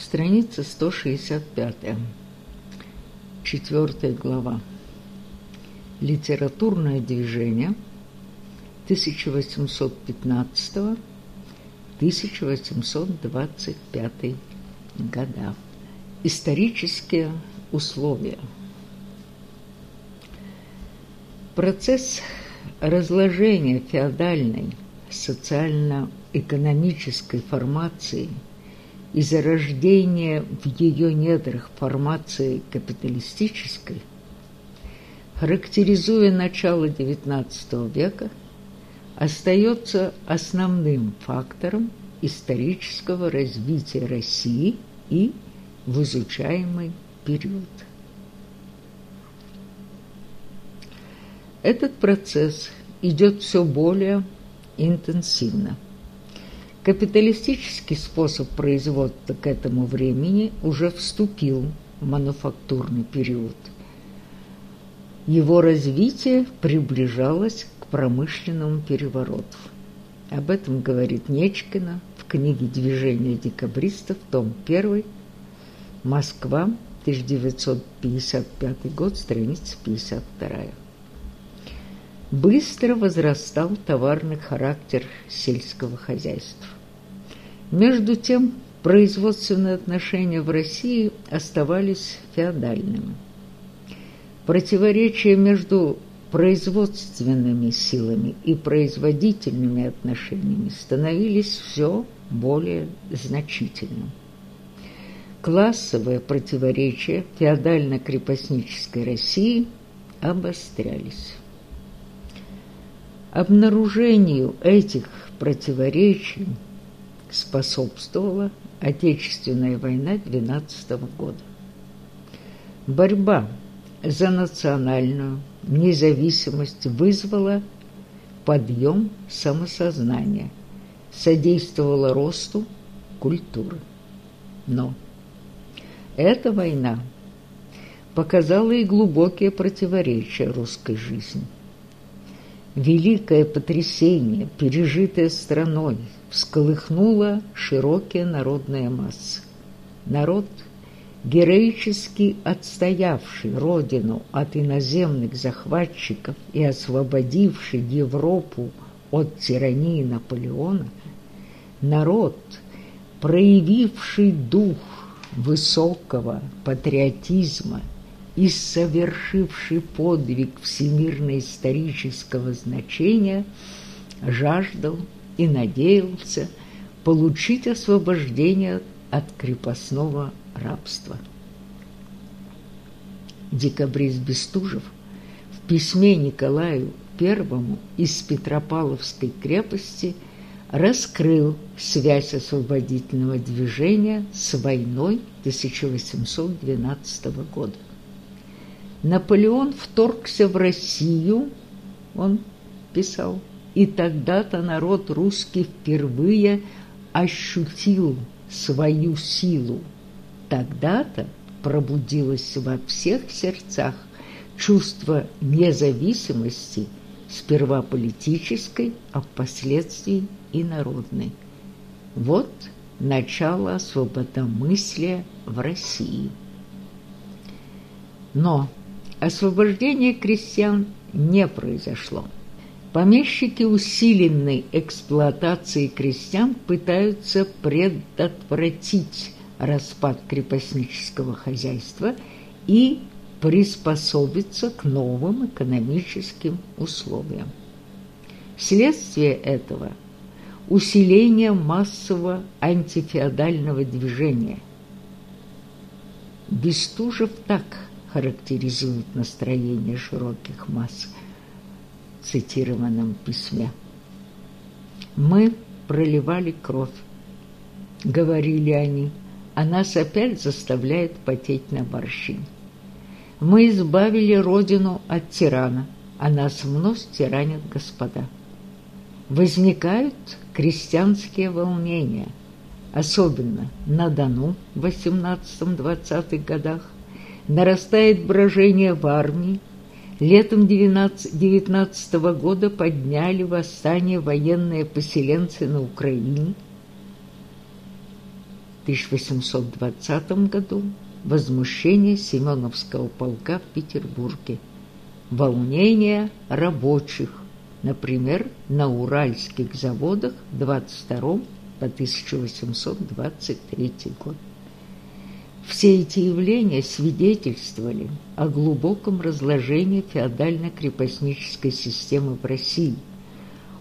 Страница 165. Четвертая глава. Литературное движение 1815-1825 года. Исторические условия. Процесс разложения феодальной социально-экономической формации и зарождения в ее недрах формации капиталистической, характеризуя начало XIX века, остается основным фактором исторического развития России и в изучаемый период. Этот процесс идет все более интенсивно. Капиталистический способ производства к этому времени уже вступил в мануфактурный период. Его развитие приближалось к промышленному перевороту. Об этом говорит Нечкина в книге «Движение декабристов», том 1, Москва, 1955 год, страница 52 быстро возрастал товарный характер сельского хозяйства. Между тем, производственные отношения в России оставались феодальными. Противоречия между производственными силами и производительными отношениями становились все более значительным. Классовые противоречия феодально-крепостнической России обострялись. Обнаружению этих противоречий способствовала Отечественная война 12 года. Борьба за национальную независимость вызвала подъем самосознания, содействовала росту культуры. Но эта война показала и глубокие противоречия русской жизни – Великое потрясение, пережитое страной, всколыхнуло широкие народные массы. Народ, героически отстоявший родину от иноземных захватчиков и освободивший Европу от тирании Наполеона, народ, проявивший дух высокого патриотизма и совершивший подвиг всемирно-исторического значения, жаждал и надеялся получить освобождение от крепостного рабства. Декабрист Бестужев в письме Николаю I из Петропавловской крепости раскрыл связь освободительного движения с войной 1812 года. Наполеон вторгся в Россию, он писал, и тогда-то народ русский впервые ощутил свою силу. Тогда-то пробудилось во всех сердцах чувство независимости, сперва политической, а впоследствии и народной. Вот начало свободомыслия в России. Но Освобождение крестьян не произошло. Помещики усиленной эксплуатации крестьян пытаются предотвратить распад крепостнического хозяйства и приспособиться к новым экономическим условиям. Вследствие этого – усиление массового антифеодального движения. Бестужев так – характеризует настроение широких масс цитированном письме. «Мы проливали кровь», — говорили они, — «а нас опять заставляет потеть на борщине. Мы избавили родину от тирана, а нас вновь тиранят господа. Возникают крестьянские волнения, особенно на Дону в 18-20-х годах, нарастает брожение в армии. Летом 19 года подняли восстание военные поселенцы на Украине. 1820 году возмущение Семеновского полка в Петербурге, волнение рабочих, например, на уральских заводах 22 по 1823 год. Все эти явления свидетельствовали о глубоком разложении феодально-крепостнической системы в России,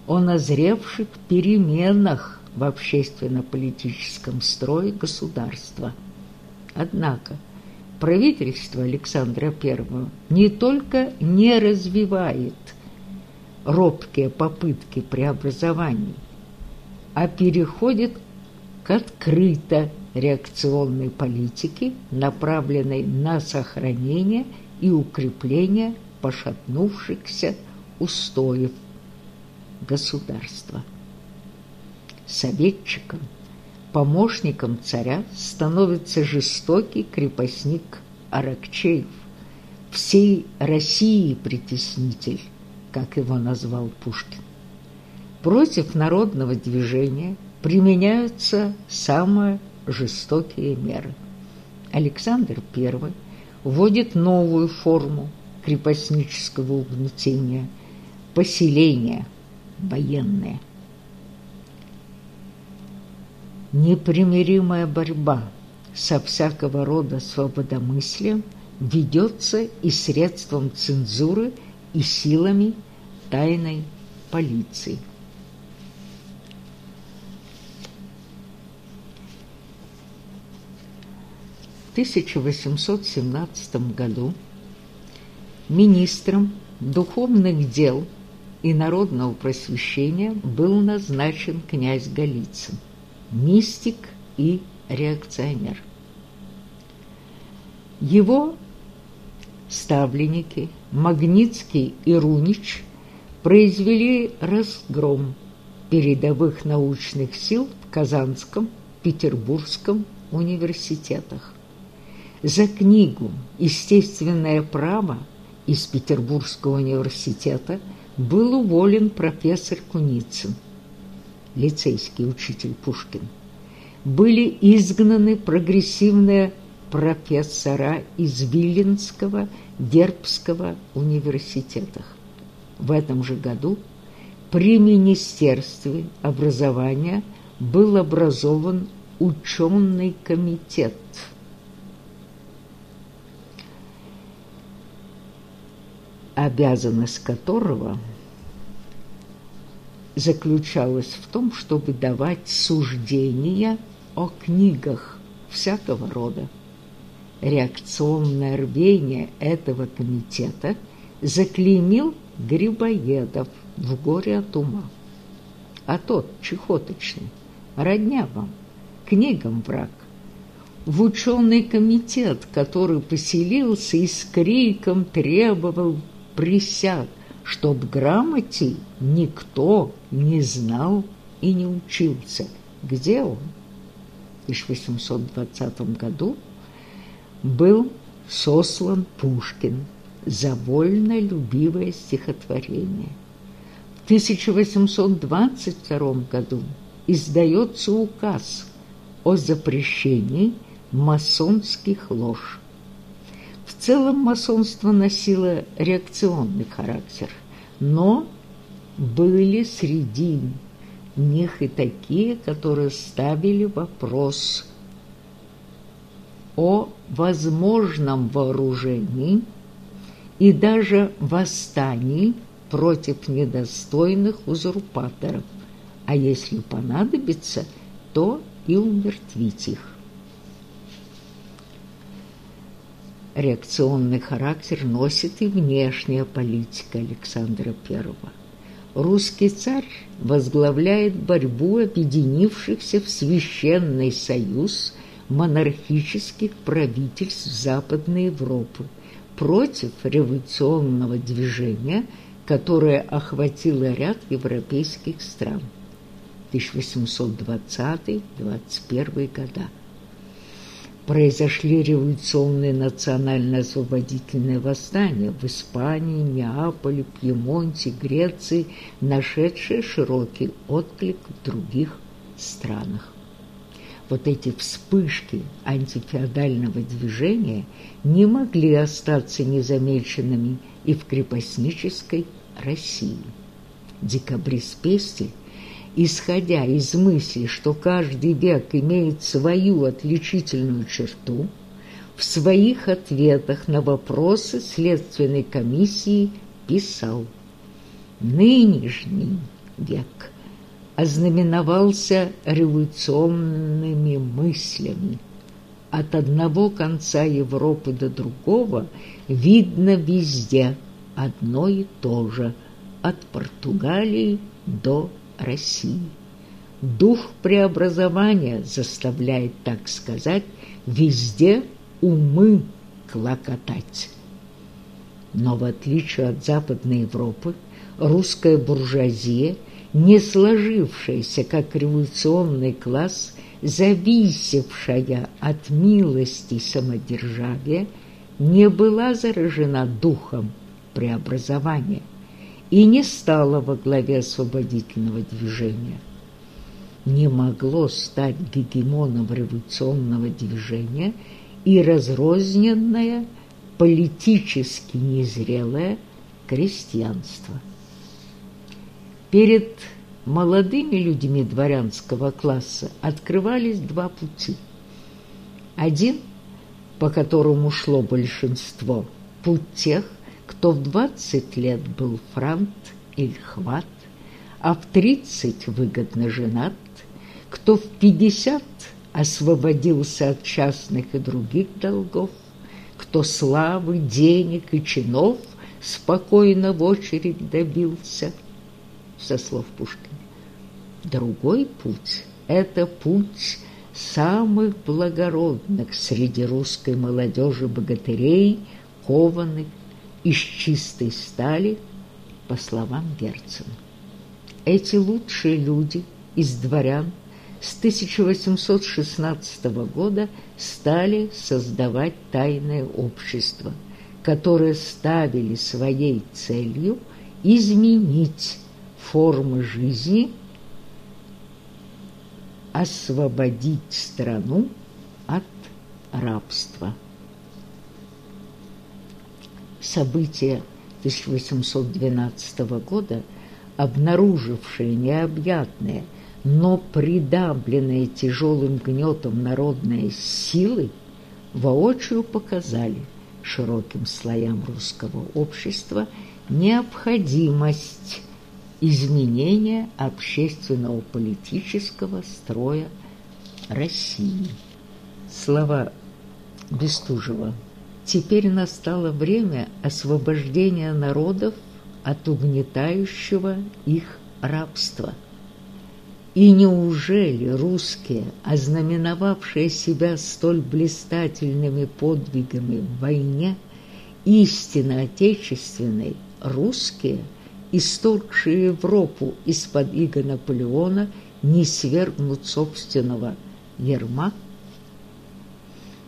о назревших переменах в общественно-политическом строе государства. Однако правительство Александра I не только не развивает робкие попытки преобразований, а переходит к открыто реакционной политики, направленной на сохранение и укрепление пошатнувшихся устоев государства. Советчиком, помощником царя становится жестокий крепостник Аракчеев, всей России притеснитель, как его назвал Пушкин. Против народного движения применяются самые жестокие меры. Александр I вводит новую форму крепостнического угнетения – поселения военные. Непримиримая борьба со всякого рода свободомыслием ведется и средством цензуры, и силами тайной полиции. 1817 году министром духовных дел и народного просвещения был назначен князь Голицын, мистик и реакционер. Его ставленники Магнитский и Рунич произвели разгром передовых научных сил в Казанском, Петербургском университетах. За книгу «Естественное право» из Петербургского университета был уволен профессор Куницын, лицейский учитель Пушкин. Были изгнаны прогрессивные профессора из Виленского, Дербского университетах. В этом же году при Министерстве образования был образован ученый комитет – обязанность которого заключалась в том, чтобы давать суждения о книгах всякого рода. Реакционное рвение этого комитета заклеймил Грибоедов в горе от ума. А тот, чехоточный, родня вам, книгам враг. В ученый комитет, который поселился и с криком требовал присяг, чтоб грамоте никто не знал и не учился. Где он? В 1820 году был сослан Пушкин за вольно любивое стихотворение. В 1822 году издается указ о запрещении масонских лож. В целом масонство носило реакционный характер, но были среди них и такие, которые ставили вопрос о возможном вооружении и даже восстании против недостойных узурпаторов, а если понадобится, то и умертвить их. Реакционный характер носит и внешняя политика Александра I. Русский царь возглавляет борьбу объединившихся в священный союз монархических правительств Западной Европы против революционного движения, которое охватило ряд европейских стран 1820-21 года произошли революционные национально-освободительные восстания в Испании, Неаполе, Пьемонте, Греции, нашедшие широкий отклик в других странах. вот эти вспышки антифеодального движения не могли остаться незамеченными и в крепостнической России. Декабрист Пестель, исходя из мысли, что каждый век имеет свою отличительную черту, в своих ответах на вопросы Следственной комиссии писал «Нынешний век – ознаменовался революционными мыслями. От одного конца Европы до другого видно везде одно и то же, от Португалии до России. Дух преобразования заставляет, так сказать, везде умы клокотать. Но в отличие от Западной Европы, русская буржуазия – не сложившаяся как революционный класс, зависевшая от милости самодержавия, не была заражена духом преобразования и не стала во главе освободительного движения. Не могло стать гегемоном революционного движения и разрозненное, политически незрелое крестьянство. Перед молодыми людьми дворянского класса открывались два пути. Один, по которому шло большинство, путь тех, кто в 20 лет был франт или хват, а в 30 выгодно женат, кто в 50 освободился от частных и других долгов, кто славы, денег и чинов спокойно в очередь добился – со слов Пушкина. Другой путь – это путь самых благородных среди русской молодежи богатырей, кованых из чистой стали, по словам Герцена. Эти лучшие люди из дворян с 1816 года стали создавать тайное общество, которое ставили своей целью изменить формы жизни, освободить страну от рабства. События 1812 года, обнаружившие необъятные, но придавленные тяжелым гнетом народные силы, воочию показали широким слоям русского общества необходимость изменения общественного политического строя России. Слова Бестужева. Теперь настало время освобождения народов от угнетающего их рабства. И неужели русские, ознаменовавшие себя столь блистательными подвигами в войне, истинно отечественной, русские – исторгшие Европу из-под иго Наполеона, не свергнут собственного ерма,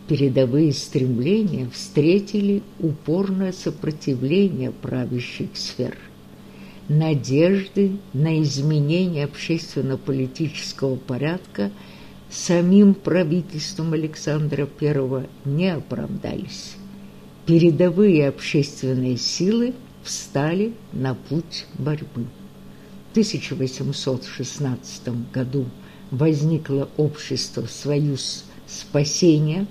передовые стремления встретили упорное сопротивление правящих сфер. Надежды на изменение общественно-политического порядка самим правительством Александра I не оправдались. Передовые общественные силы – встали на путь борьбы. В 1816 году возникло общество «Союз спасения»,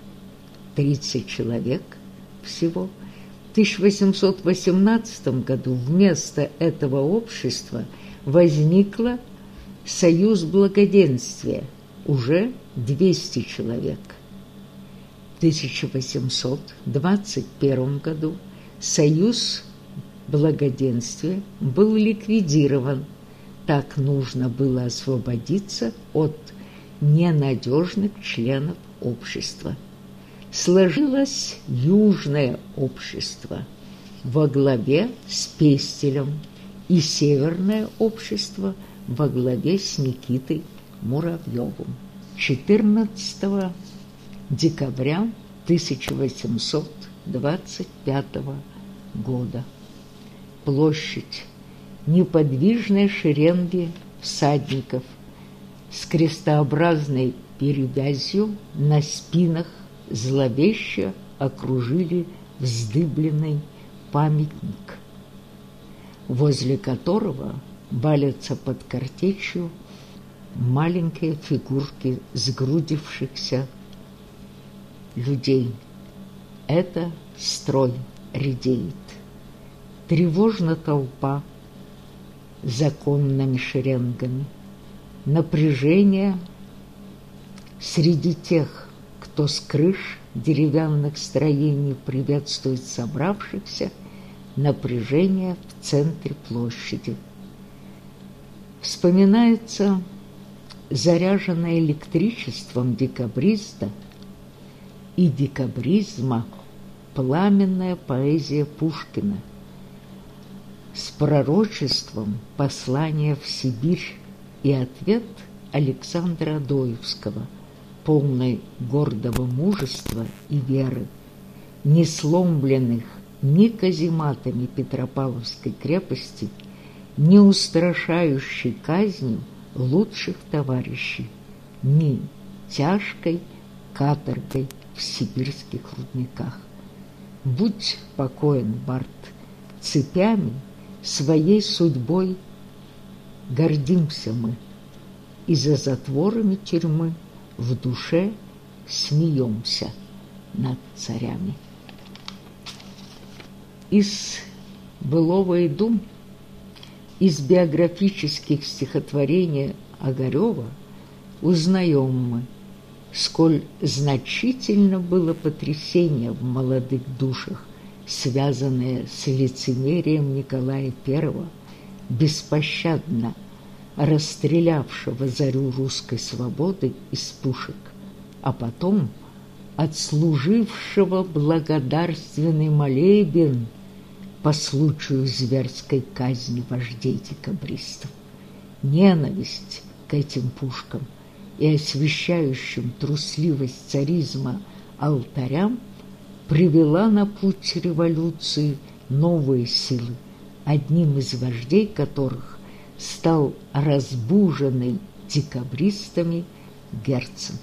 30 человек всего. В 1818 году вместо этого общества возникло «Союз благоденствия», уже 200 человек. В 1821 году Союз благоденствия был ликвидирован. Так нужно было освободиться от ненадежных членов общества. Сложилось южное общество во главе с Пестелем и северное общество во главе с Никитой Муравьевым. 14 декабря 1825 года площадь, неподвижные шеренги всадников с крестообразной перевязью на спинах зловеще окружили вздыбленный памятник, возле которого валятся под картечью маленькие фигурки сгрудившихся людей. Это строй редеет. Тревожна толпа законными шеренгами. Напряжение среди тех, кто с крыш деревянных строений приветствует собравшихся, напряжение в центре площади. Вспоминается заряженная электричеством декабриста и декабризма пламенная поэзия Пушкина с пророчеством послания в Сибирь и ответ Александра Адоевского, полный гордого мужества и веры, не сломленных ни казематами Петропавловской крепости, ни устрашающей казнью лучших товарищей, ни тяжкой каторгой в сибирских рудниках. Будь покоен, Барт, цепями своей судьбой гордимся мы, и за затворами тюрьмы в душе смеемся над царями. Из былого и дум из биографических стихотворений Огарева узнаем мы, сколь значительно было потрясение в молодых душах, связанное с лицемерием Николая I, беспощадно расстрелявшего зарю русской свободы из пушек, а потом отслужившего благодарственный молебен – по случаю зверской казни вождей декабристов. Ненависть к этим пушкам и освещающим трусливость царизма алтарям привела на путь революции новые силы, одним из вождей которых стал разбуженный декабристами Герцен.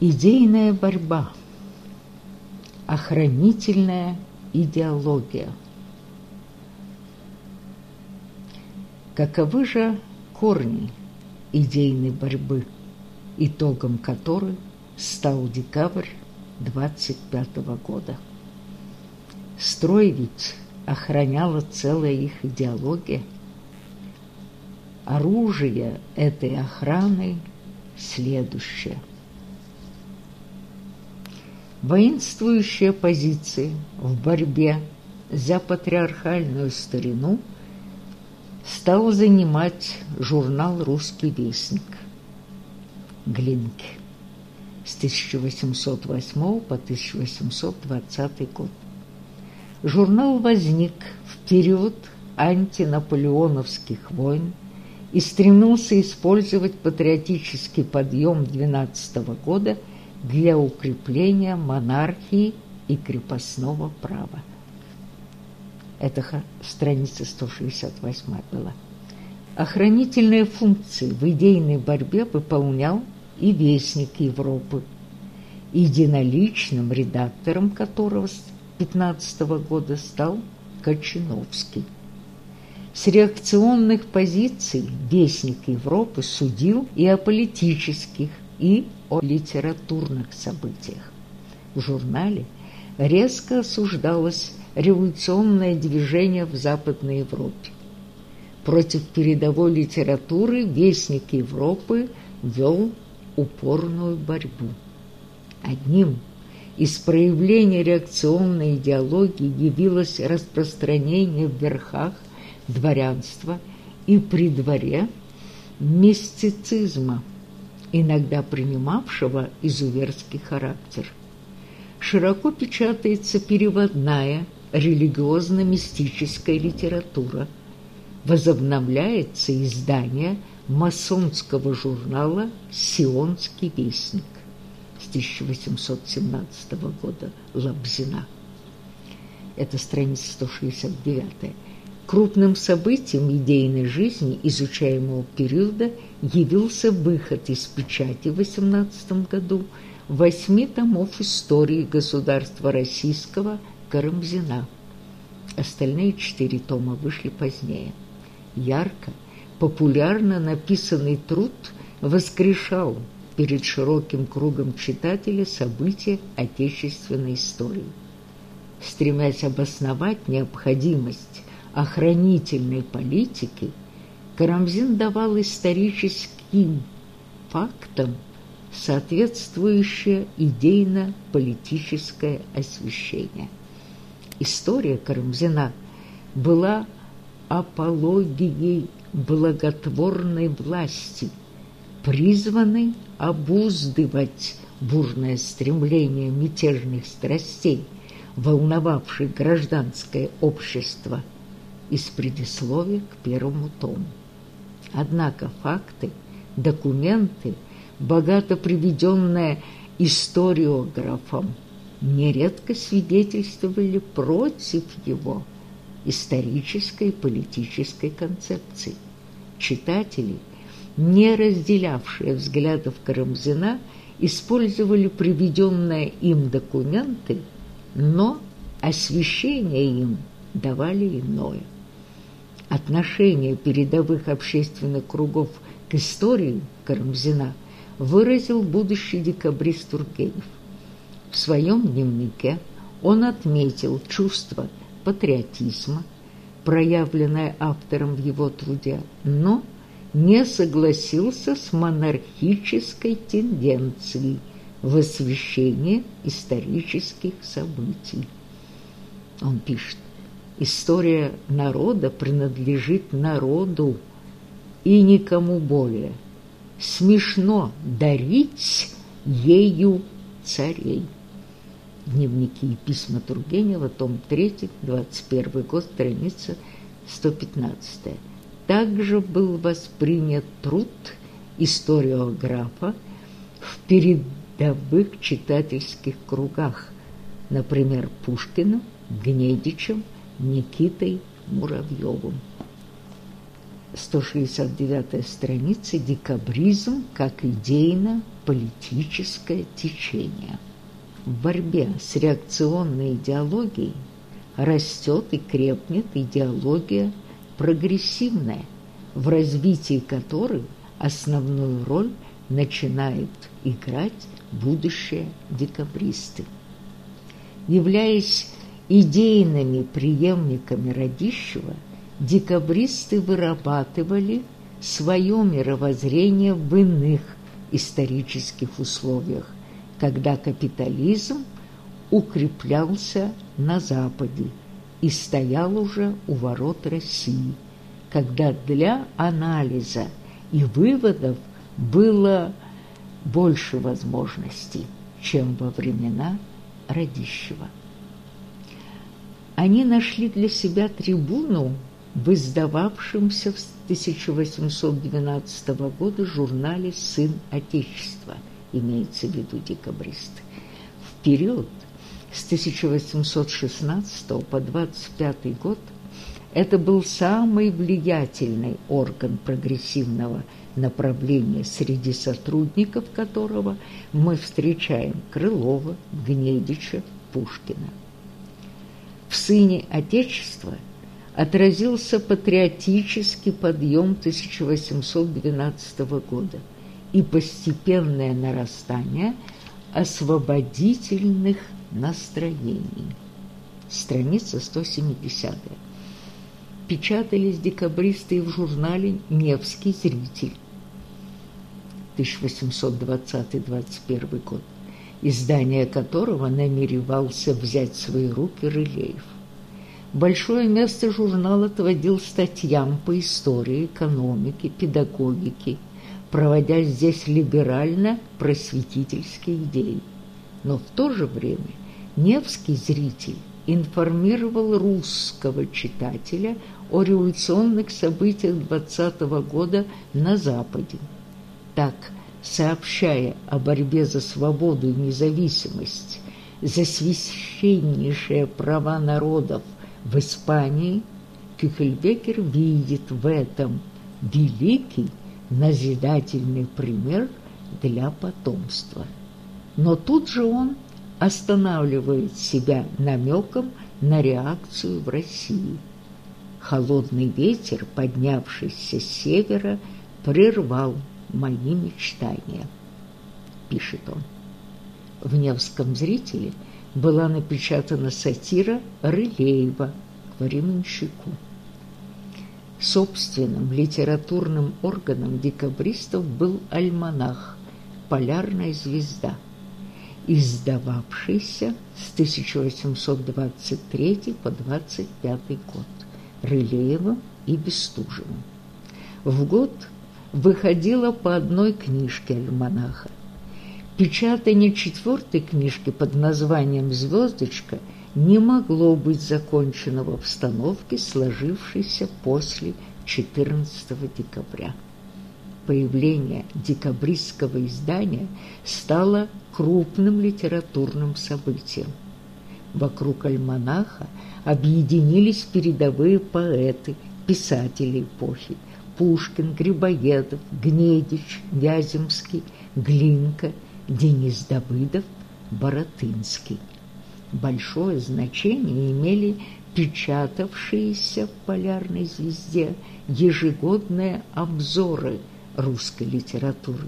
Идейная борьба, охранительная идеология. Каковы же корни идейной борьбы, итогом которой стал декабрь 25 -го года? Строй ведь охраняла целая их идеология. Оружие этой охраны следующее – Воинствующие позиции в борьбе за патриархальную старину стал занимать журнал «Русский вестник» Глинки с 1808 по 1820 год. Журнал возник в период антинаполеоновских войн и стремился использовать патриотический подъем 12 года – для укрепления монархии и крепостного права. Это страница 168 была. Охранительные функции в идейной борьбе выполнял и Вестник Европы, единоличным редактором которого с 15 года стал Кочиновский. С реакционных позиций Вестник Европы судил и о политических, и о литературных событиях. В журнале резко осуждалось революционное движение в Западной Европе. Против передовой литературы Вестник Европы вел упорную борьбу. Одним из проявлений реакционной идеологии явилось распространение в верхах дворянства и при дворе мистицизма – иногда принимавшего изуверский характер. Широко печатается переводная религиозно-мистическая литература. Возобновляется издание масонского журнала «Сионский вестник» с 1817 года Лабзина. Это страница 169. Крупным событием идейной жизни изучаемого периода явился выход из печати в 18 году восьми томов истории государства российского Карамзина. Остальные четыре тома вышли позднее. Ярко, популярно написанный труд воскрешал перед широким кругом читателей события отечественной истории. Стремясь обосновать необходимость охранительной политики, Карамзин давал историческим фактам соответствующее идейно-политическое освещение. История Карамзина была апологией благотворной власти, призванной обуздывать бурное стремление мятежных страстей, волновавших гражданское общество – из предисловия к первому тому. Однако факты, документы, богато приведенные историографом, нередко свидетельствовали против его исторической и политической концепции. Читатели, не разделявшие взглядов Карамзина, использовали приведенные им документы, но освещение им давали иное – отношение передовых общественных кругов к истории Карамзина выразил будущий декабрист Тургенев. В своем дневнике он отметил чувство патриотизма, проявленное автором в его труде, но не согласился с монархической тенденцией в освещении исторических событий. Он пишет, История народа принадлежит народу и никому более. Смешно дарить ею царей. Дневники и письма Тургенева, том 3, 21 год, страница 115. Также был воспринят труд историографа в передовых читательских кругах, например, Пушкиным, Гнедичем, Никитой Муравьевым. 169 страница «Декабризм как идейно-политическое течение». В борьбе с реакционной идеологией растет и крепнет идеология прогрессивная, в развитии которой основную роль начинают играть будущие декабристы. Являясь идейными преемниками Радищева декабристы вырабатывали свое мировоззрение в иных исторических условиях, когда капитализм укреплялся на Западе и стоял уже у ворот России, когда для анализа и выводов было больше возможностей, чем во времена Радищева они нашли для себя трибуну в издававшемся в 1812 года журнале «Сын Отечества», имеется в виду декабристы. В период с 1816 по 25 год это был самый влиятельный орган прогрессивного направления, среди сотрудников которого мы встречаем Крылова, Гнедича, Пушкина. В сыне Отечества отразился патриотический подъем 1812 года и постепенное нарастание освободительных настроений. Страница 170. Печатались декабристы в журнале «Невский зритель» 1820-21 год издание которого намеревался взять в свои руки Рылеев. Большое место журнал отводил статьям по истории, экономике, педагогике, проводя здесь либерально-просветительские идеи. Но в то же время Невский зритель информировал русского читателя о революционных событиях 20 -го года на Западе. Так, сообщая о борьбе за свободу и независимость, за священнейшие права народов в Испании, Кюхельбекер видит в этом великий назидательный пример для потомства. Но тут же он останавливает себя намеком на реакцию в России. Холодный ветер, поднявшийся с севера, прервал мои мечтания, пишет он. В Невском зрителе была напечатана сатира Рылеева к временщику. Собственным литературным органом декабристов был альманах «Полярная звезда», издававшийся с 1823 по 25 год Рылеевым и Бестужевым. В год выходило по одной книжке альманаха. Печатание четвертой книжки под названием «Звездочка» не могло быть закончено в обстановке, сложившейся после 14 декабря. Появление декабристского издания стало крупным литературным событием. Вокруг альманаха объединились передовые поэты, писатели эпохи Пушкин, Грибоедов, Гнедич, Вяземский, Глинка, Денис Давыдов, Боротынский большое значение имели печатавшиеся в «Полярной звезде» ежегодные обзоры русской литературы,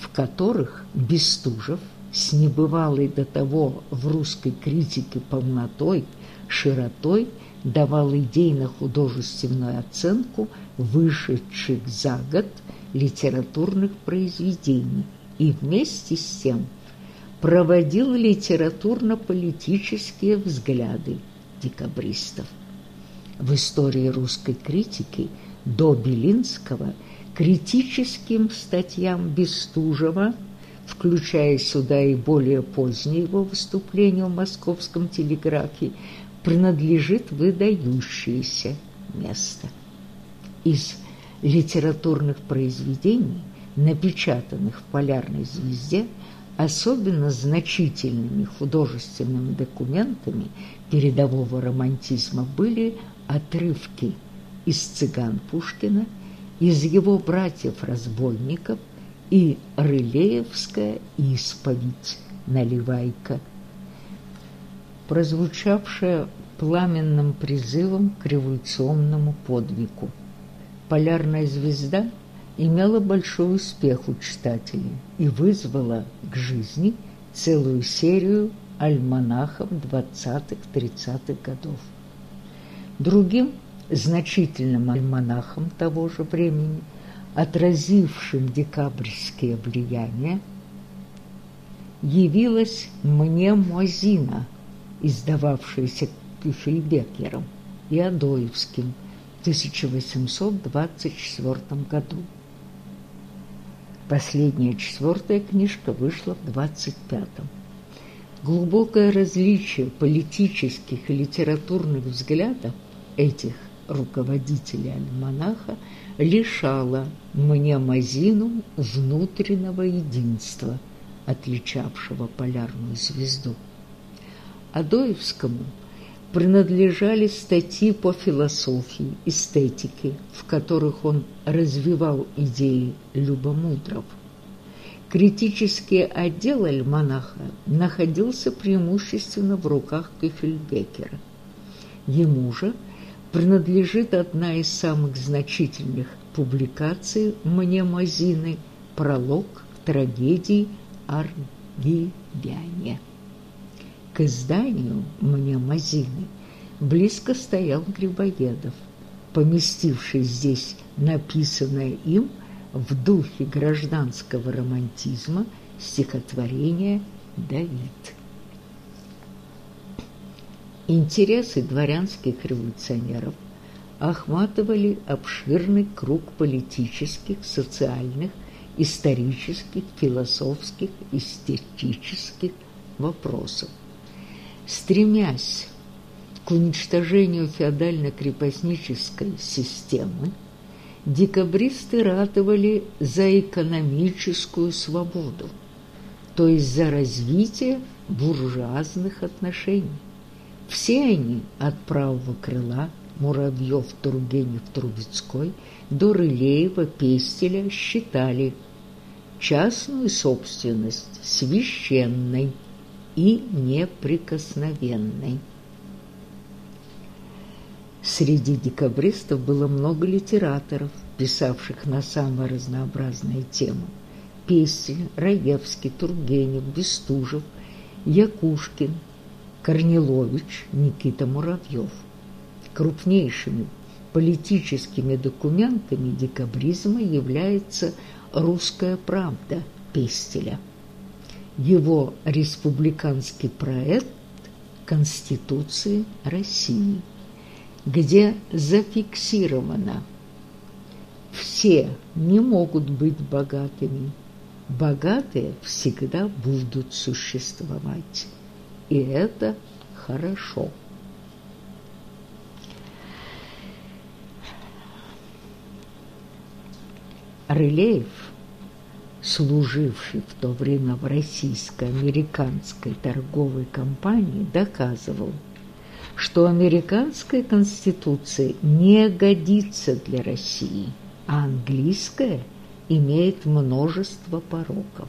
в которых Бестужев с небывалой до того в русской критике полнотой, широтой давал идейно-художественную оценку вышедших за год литературных произведений и вместе с тем – проводил литературно-политические взгляды декабристов. В истории русской критики до Белинского критическим статьям Бестужева, включая сюда и более позднее его выступление в московском телеграфе, принадлежит выдающееся место. Из литературных произведений, напечатанных в «Полярной звезде», Особенно значительными художественными документами передового романтизма были отрывки из «Цыган Пушкина», из его братьев-разбойников и Рылеевская исповедь «Наливайка», прозвучавшая пламенным призывом к революционному подвигу. «Полярная звезда» имела большой успех у читателей и вызвала к жизни целую серию альманахов 20-30-х годов. Другим значительным альманахом того же времени, отразившим декабрьские влияния, явилась «Мне Мозина», издававшаяся Кюфельбекером и Адоевским в 1824 году. Последняя четвертая книжка вышла в 25-м. Глубокое различие политических и литературных взглядов этих руководителей альманаха лишало мне Мазину внутреннего единства, отличавшего полярную звезду. Адоевскому – принадлежали статьи по философии, эстетике, в которых он развивал идеи любомудров. Критический отдел альманаха находился преимущественно в руках Кефельбекера. Ему же принадлежит одна из самых значительных публикаций «Мне Мазины» «Пролог к трагедии Аргивяне». К изданию «Мне Мазины» близко стоял Грибоедов, поместивший здесь написанное им в духе гражданского романтизма стихотворение «Давид». Интересы дворянских революционеров охватывали обширный круг политических, социальных, исторических, философских, эстетических вопросов стремясь к уничтожению феодально-крепостнической системы, декабристы ратовали за экономическую свободу, то есть за развитие буржуазных отношений. Все они, от правого крыла Муравьев, Тургенев, Трубецкой до Рылеева, Пестеля считали частную собственность священной и неприкосновенной. Среди декабристов было много литераторов, писавших на самые разнообразные темы. Пестель, Раевский, Тургенев, Бестужев, Якушкин, Корнилович, Никита Муравьев. Крупнейшими политическими документами декабризма является «Русская правда» Пестеля. Его республиканский проект Конституции России, где зафиксировано «Все не могут быть богатыми, богатые всегда будут существовать, и это хорошо». Рылеев, служивший в то время в российско-американской торговой компании, доказывал, что американская конституция не годится для России, а английская имеет множество пороков.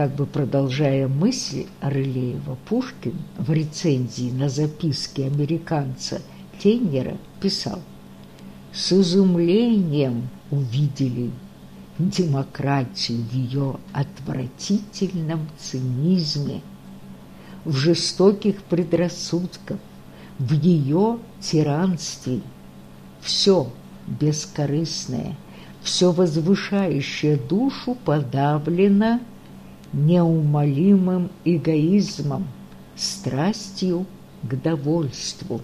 Как бы продолжая мысль Рылеева, Пушкин в рецензии на записки американца Тейнера писал с изумлением увидели демократию в ее отвратительном цинизме, в жестоких предрассудках, в ее тиранстве. Все бескорыстное, все возвышающее душу подавлено неумолимым эгоизмом, страстью к довольству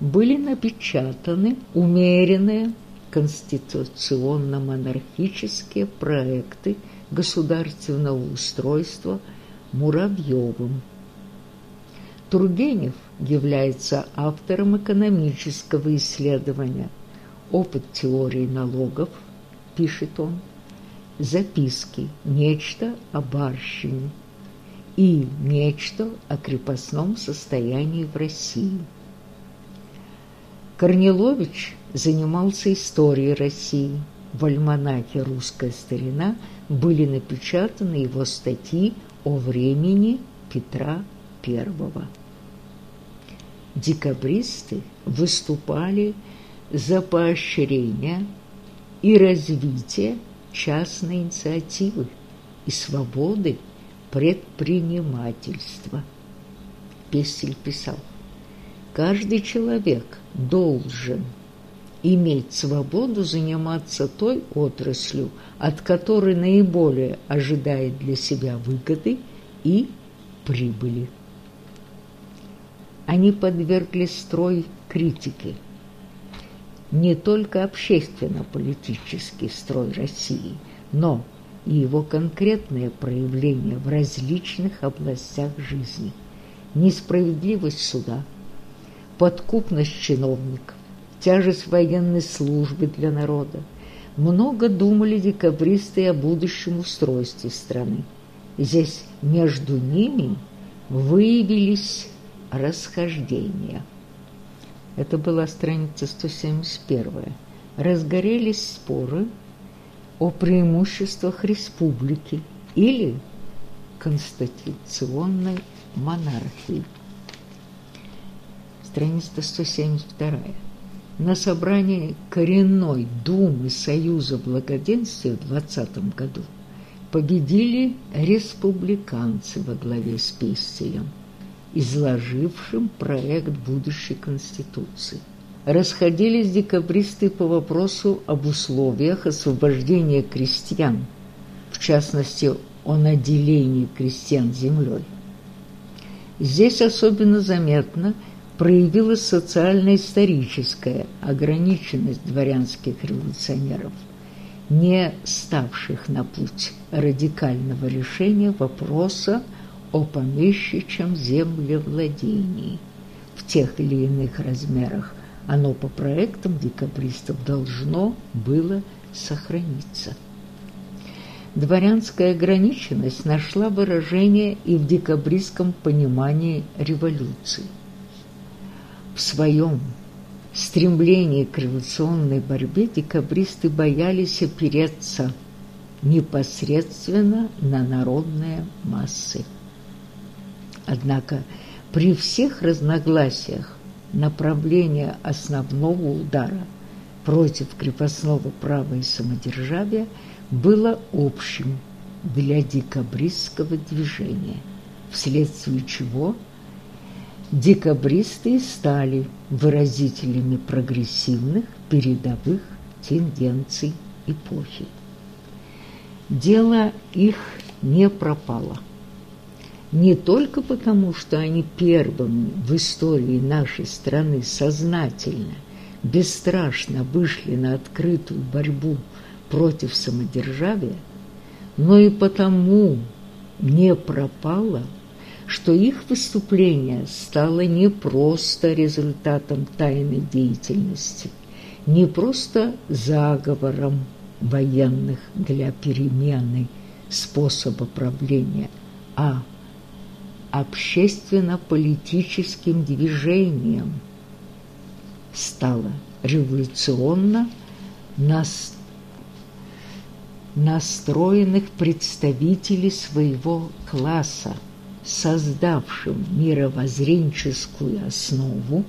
были напечатаны умеренные конституционно-монархические проекты государственного устройства Муравьевым. Тургенев является автором экономического исследования «Опыт теории налогов», пишет он, записки «Нечто о барщине» и «Нечто о крепостном состоянии в России». Корнилович занимался историей России. В альманахе «Русская старина» были напечатаны его статьи о времени Петра I. Декабристы выступали за поощрение и развитие частной инициативы и свободы предпринимательства. Пестель писал, «Каждый человек – должен иметь свободу заниматься той отраслью, от которой наиболее ожидает для себя выгоды и прибыли. Они подвергли строй критики. Не только общественно-политический строй России, но и его конкретные проявления в различных областях жизни. Несправедливость суда – подкупность чиновников, тяжесть военной службы для народа. Много думали декабристы о будущем устройстве страны. Здесь между ними выявились расхождения. Это была страница 171. Разгорелись споры о преимуществах республики или конституционной монархии страница 172. На собрании коренной Думы Союза Благоденствия в 20 году победили республиканцы во главе с Пестелем, изложившим проект будущей Конституции. Расходились декабристы по вопросу об условиях освобождения крестьян, в частности, о наделении крестьян землей. Здесь особенно заметно – проявилась социально-историческая ограниченность дворянских революционеров, не ставших на путь радикального решения вопроса о помещичьем землевладении. В тех или иных размерах оно по проектам декабристов должно было сохраниться. Дворянская ограниченность нашла выражение и в декабристском понимании революции В своем стремлении к революционной борьбе декабристы боялись опереться непосредственно на народные массы. Однако при всех разногласиях направление основного удара против крепостного права и самодержавия было общим для декабристского движения, вследствие чего декабристы стали выразителями прогрессивных передовых тенденций эпохи. Дело их не пропало. Не только потому, что они первыми в истории нашей страны сознательно, бесстрашно вышли на открытую борьбу против самодержавия, но и потому не пропало, что их выступление стало не просто результатом тайной деятельности, не просто заговором военных для перемены способа правления, а общественно-политическим движением стало революционно настроено настроенных представителей своего класса, создавшим мировоззренческую основу,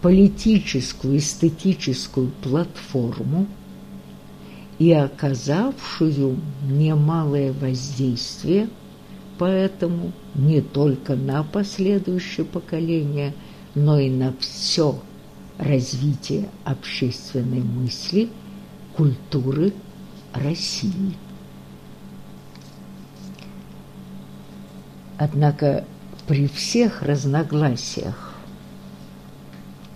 политическую эстетическую платформу и оказавшую немалое воздействие поэтому не только на последующее поколение, но и на все развитие общественной мысли, культуры России. Однако при всех разногласиях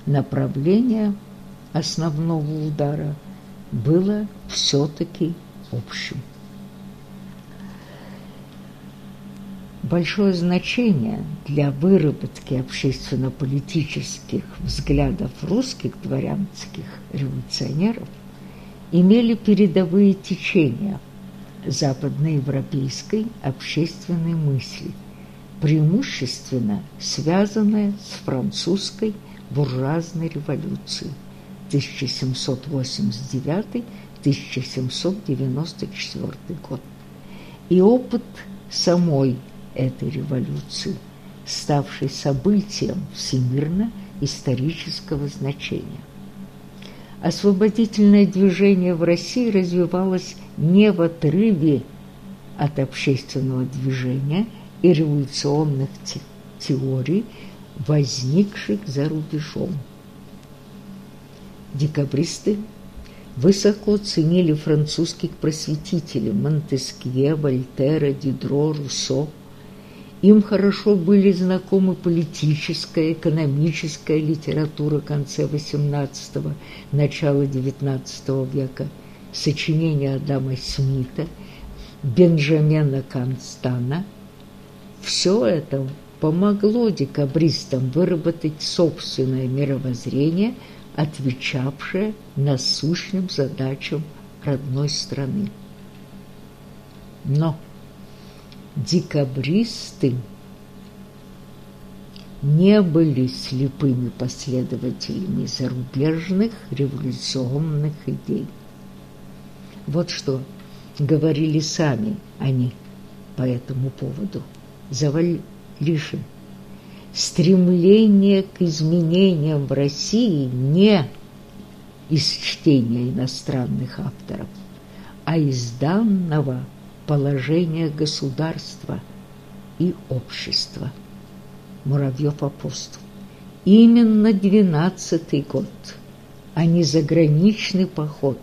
направление основного удара было все-таки общим. Большое значение для выработки общественно-политических взглядов русских дворянских революционеров – имели передовые течения западноевропейской общественной мысли, преимущественно связанные с французской буржуазной революцией 1789-1794 год. И опыт самой этой революции, ставшей событием всемирно-исторического значения освободительное движение в России развивалось не в отрыве от общественного движения и революционных те теорий, возникших за рубежом. Декабристы высоко ценили французских просветителей Монтескье, Вольтера, Дидро, Руссо, им хорошо были знакомы политическая, экономическая литература конца XVIII – начала XIX века, сочинения Адама Смита, Бенджамина Констана. Все это помогло декабристам выработать собственное мировоззрение, отвечавшее насущным задачам родной страны. Но декабристы не были слепыми последователями зарубежных революционных идей. Вот что говорили сами они по этому поводу. Завалишин. Стремление к изменениям в России не из чтения иностранных авторов, а из данного положение государства и общества. Муравьев-апостол. Именно двенадцатый год, а не заграничный поход,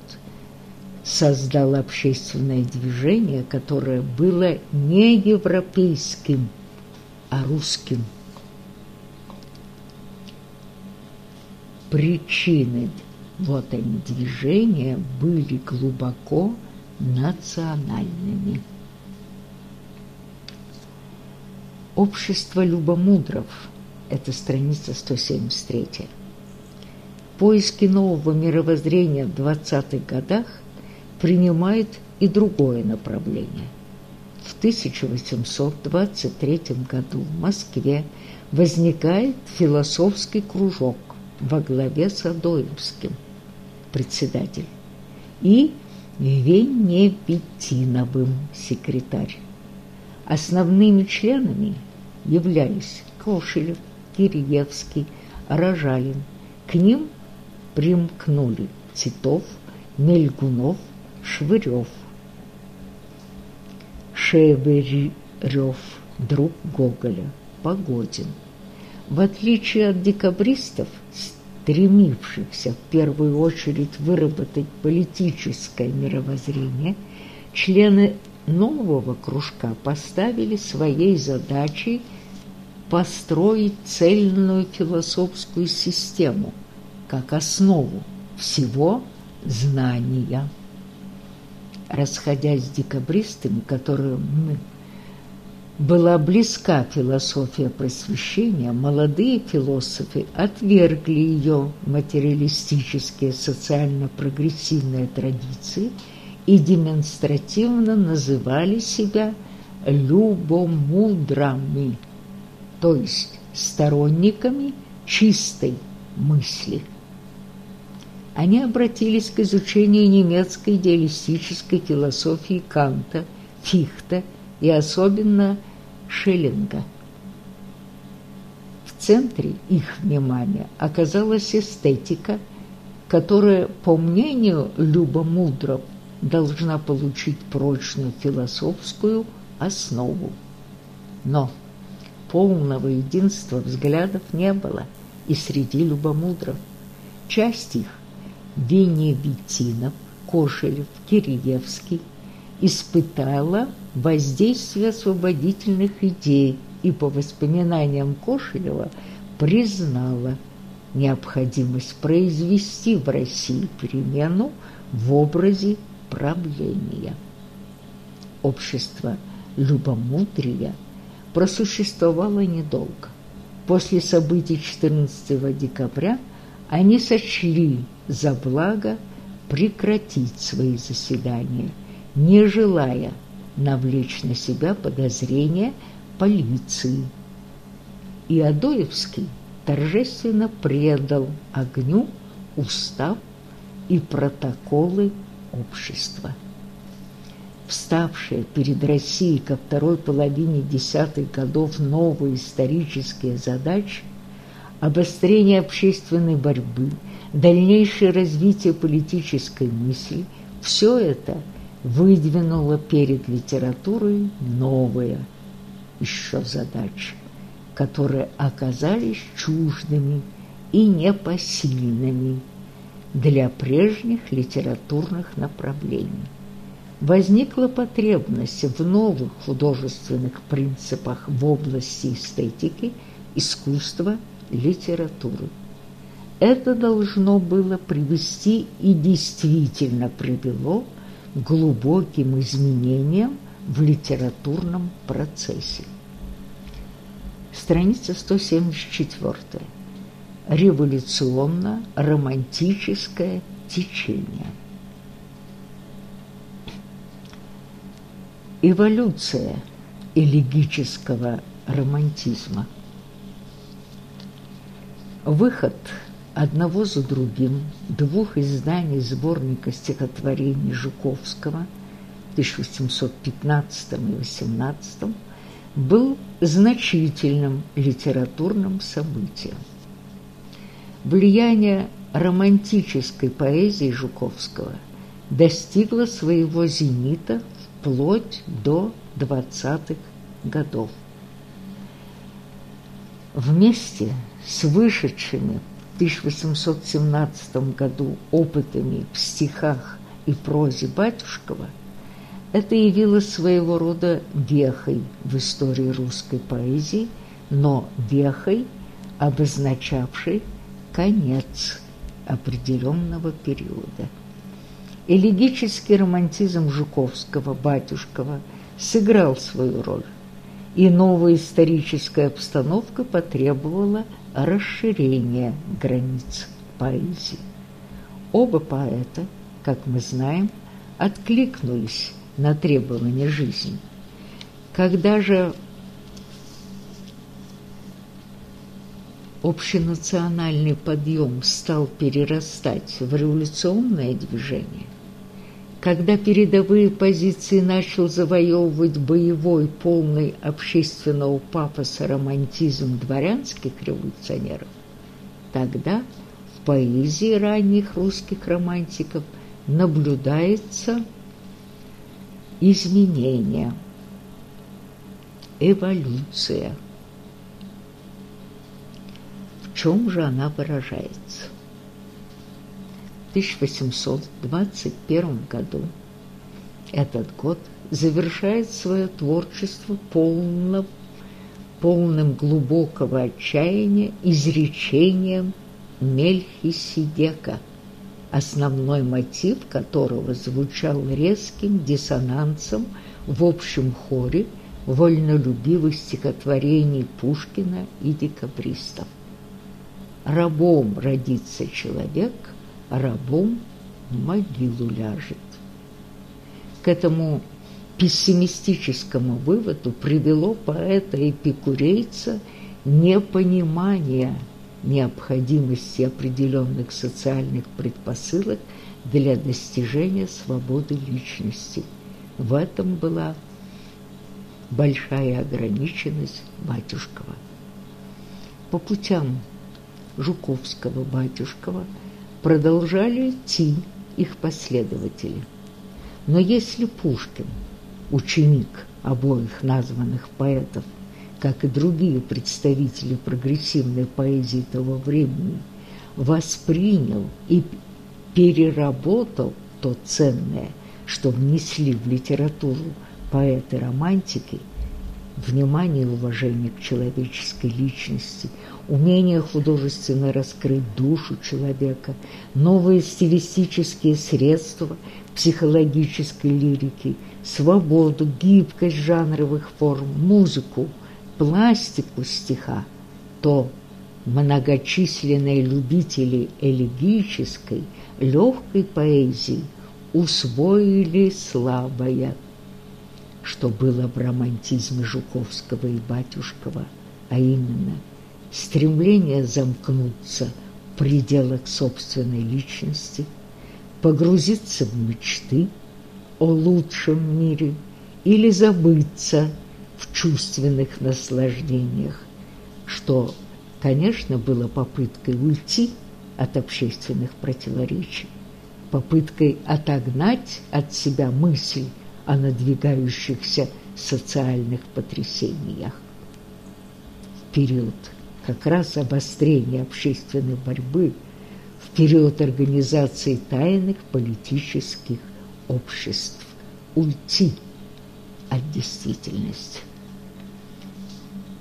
создал общественное движение, которое было не европейским, а русским. Причины вот они движения были глубоко национальными. Общество любомудров – это страница 173. Поиски нового мировоззрения в 20-х годах принимают и другое направление. в 1823 году в Москве возникает философский кружок во главе с Адоевским, председатель, и Веневитиновым, секретарь. Основными членами являлись Кошелев, Киреевский, Рожалин. К ним примкнули Титов, Мельгунов, Швырев. Шеверев, друг Гоголя, Погодин. В отличие от декабристов, стремившихся в первую очередь выработать политическое мировоззрение, члены нового кружка поставили своей задачей построить цельную философскую систему как основу всего знания. Расходясь с декабристами, которым была близка философия просвещения, молодые философы отвергли ее материалистические социально-прогрессивные традиции и демонстративно называли себя любомудрами, то есть сторонниками чистой мысли. Они обратились к изучению немецкой идеалистической философии Канта, Фихта и особенно Шеллинга. В центре их внимания оказалась эстетика, которая, по мнению Любомудров, должна получить прочную философскую основу. Но полного единства взглядов не было и среди любомудров. Часть их Веневитинов, Кошелев, Киреевский испытала воздействие освободительных идей и, по воспоминаниям Кошелева, признала необходимость произвести в России перемену в образе правления. Общество любомудрия просуществовало недолго. После событий 14 декабря они сочли за благо прекратить свои заседания, не желая навлечь на себя подозрения полиции. И Адоевский торжественно предал огню устав и протоколы общества. Вставшие перед Россией ко второй половине десятых годов новые исторические задачи, обострение общественной борьбы – дальнейшее развитие политической мысли, все это выдвинуло перед литературой новые еще задачи, которые оказались чуждыми и непосильными для прежних литературных направлений. Возникла потребность в новых художественных принципах в области эстетики, искусства, литературы. Это должно было привести и действительно привело к глубоким изменениям в литературном процессе. Страница 174. Революционно-романтическое течение. Эволюция элегического романтизма. Выход – одного за другим двух изданий сборника стихотворений Жуковского 1815 и 18 был значительным литературным событием. Влияние романтической поэзии Жуковского достигло своего зенита вплоть до 20-х годов. Вместе с вышедшими 1817 году опытами в стихах и прозе Батюшкова, это явилось своего рода вехой в истории русской поэзии, но вехой, обозначавшей конец определенного периода. Элегический романтизм Жуковского, Батюшкова сыграл свою роль, и новая историческая обстановка потребовала расширения границ поэзии. Оба поэта, как мы знаем, откликнулись на требования жизни. Когда же общенациональный подъем стал перерастать в революционное движение, когда передовые позиции начал завоевывать боевой, полный общественного пафоса романтизм дворянских революционеров, тогда в поэзии ранних русских романтиков наблюдается изменение, эволюция – чем же она выражается? В 1821 году. Этот год завершает свое творчество полным, полным глубокого отчаяния изречением Мельхиседека, основной мотив которого звучал резким диссонансом в общем хоре вольнолюбивых стихотворений Пушкина и декабристов. Рабом родится человек, рабом в могилу ляжет. К этому пессимистическому выводу привело поэта-эпикурейца непонимание необходимости определенных социальных предпосылок для достижения свободы личности. В этом была большая ограниченность Батюшкова. По путям Жуковского, Батюшкова продолжали идти их последователи. Но если Пушкин, ученик обоих названных поэтов, как и другие представители прогрессивной поэзии того времени, воспринял и переработал то ценное, что внесли в литературу поэты-романтики, внимание и уважение к человеческой личности, умение художественно раскрыть душу человека, новые стилистические средства психологической лирики, свободу, гибкость жанровых форм, музыку, пластику стиха, то многочисленные любители элегической, легкой поэзии усвоили слабое, что было в романтизме Жуковского и Батюшкова, а именно – стремление замкнуться в пределах собственной личности, погрузиться в мечты о лучшем мире или забыться в чувственных наслаждениях, что, конечно, было попыткой уйти от общественных противоречий, попыткой отогнать от себя мысль о надвигающихся социальных потрясениях. В период как раз обострение общественной борьбы в период организации тайных политических обществ, уйти от действительности.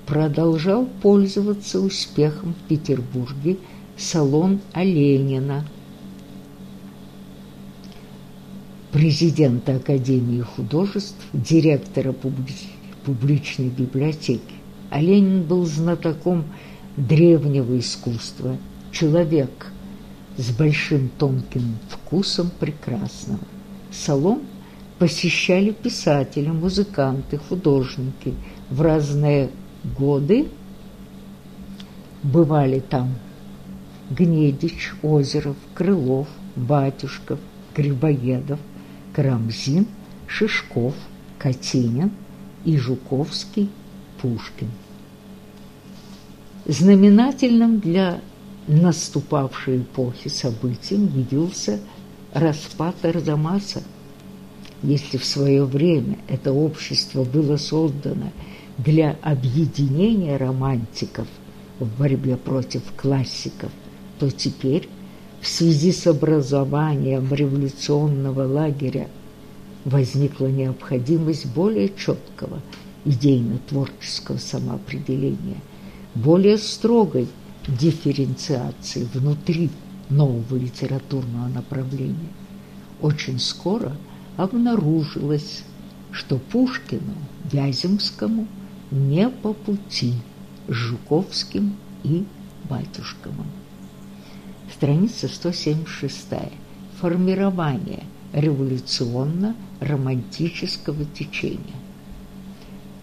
Продолжал пользоваться успехом в Петербурге салон Оленина, президента Академии художеств, директора публичной библиотеки. А Ленин был знатоком древнего искусства, человек с большим тонким вкусом прекрасного. Салон посещали писатели, музыканты, художники. В разные годы бывали там Гнедич, Озеров, Крылов, Батюшков, Грибоедов, Карамзин, Шишков, Катинин и Жуковский, Пушкин. Знаменательным для наступавшей эпохи событием явился распад Арзамаса. Если в свое время это общество было создано для объединения романтиков в борьбе против классиков, то теперь в связи с образованием революционного лагеря возникла необходимость более четкого идейно-творческого самоопределения – более строгой дифференциации внутри нового литературного направления. Очень скоро обнаружилось, что Пушкину, Вяземскому не по пути с Жуковским и Батюшковым. Страница 176. Формирование революционно-романтического течения.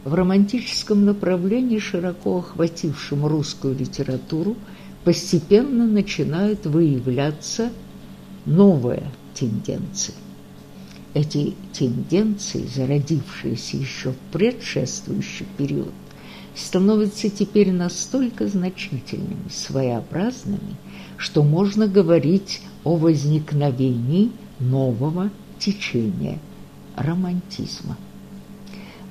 В романтическом направлении, широко охватившем русскую литературу, постепенно начинают выявляться новые тенденции. Эти тенденции, зародившиеся еще в предшествующий период, становятся теперь настолько значительными, своеобразными, что можно говорить о возникновении нового течения романтизма.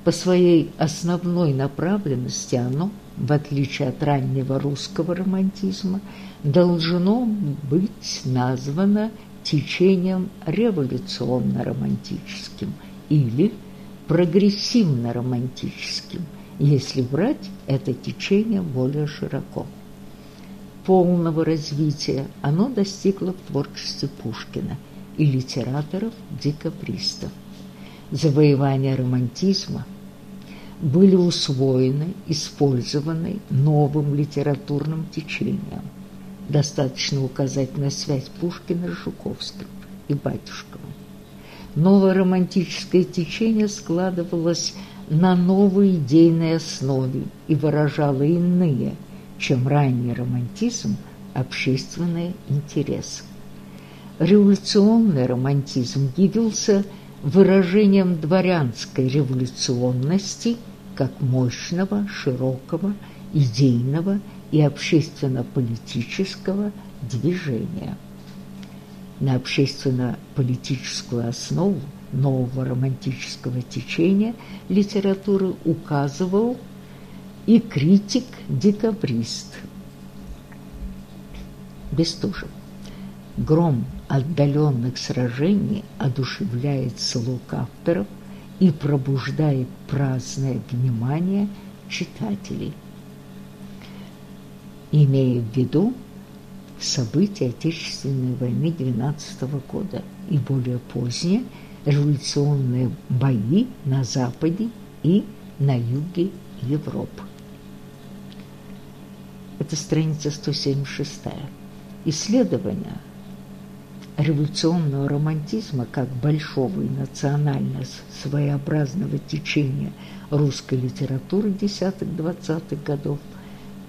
По своей основной направленности оно, в отличие от раннего русского романтизма, должно быть названо течением революционно-романтическим или прогрессивно-романтическим, если брать это течение более широко. Полного развития оно достигло в творчестве Пушкина и литераторов-декабристов. Завоевания романтизма были усвоены, использованы новым литературным течением. Достаточно указать на связь Пушкина с Жуковским и Батюшковым. Новое романтическое течение складывалось на новой идейной основе и выражало иные, чем ранний романтизм, общественные интересы. Революционный романтизм явился выражением дворянской революционности как мощного, широкого, идейного и общественно-политического движения. На общественно-политическую основу нового романтического течения литературы указывал и критик-декабрист Бестужев. Гром отдаленных сражений одушевляет слух авторов и пробуждает праздное внимание читателей. Имея в виду события Отечественной войны 12 года и более поздние революционные бои на Западе и на юге Европы. Это страница 176. Исследования революционного романтизма как большого и национально своеобразного течения русской литературы десятых-двадцатых годов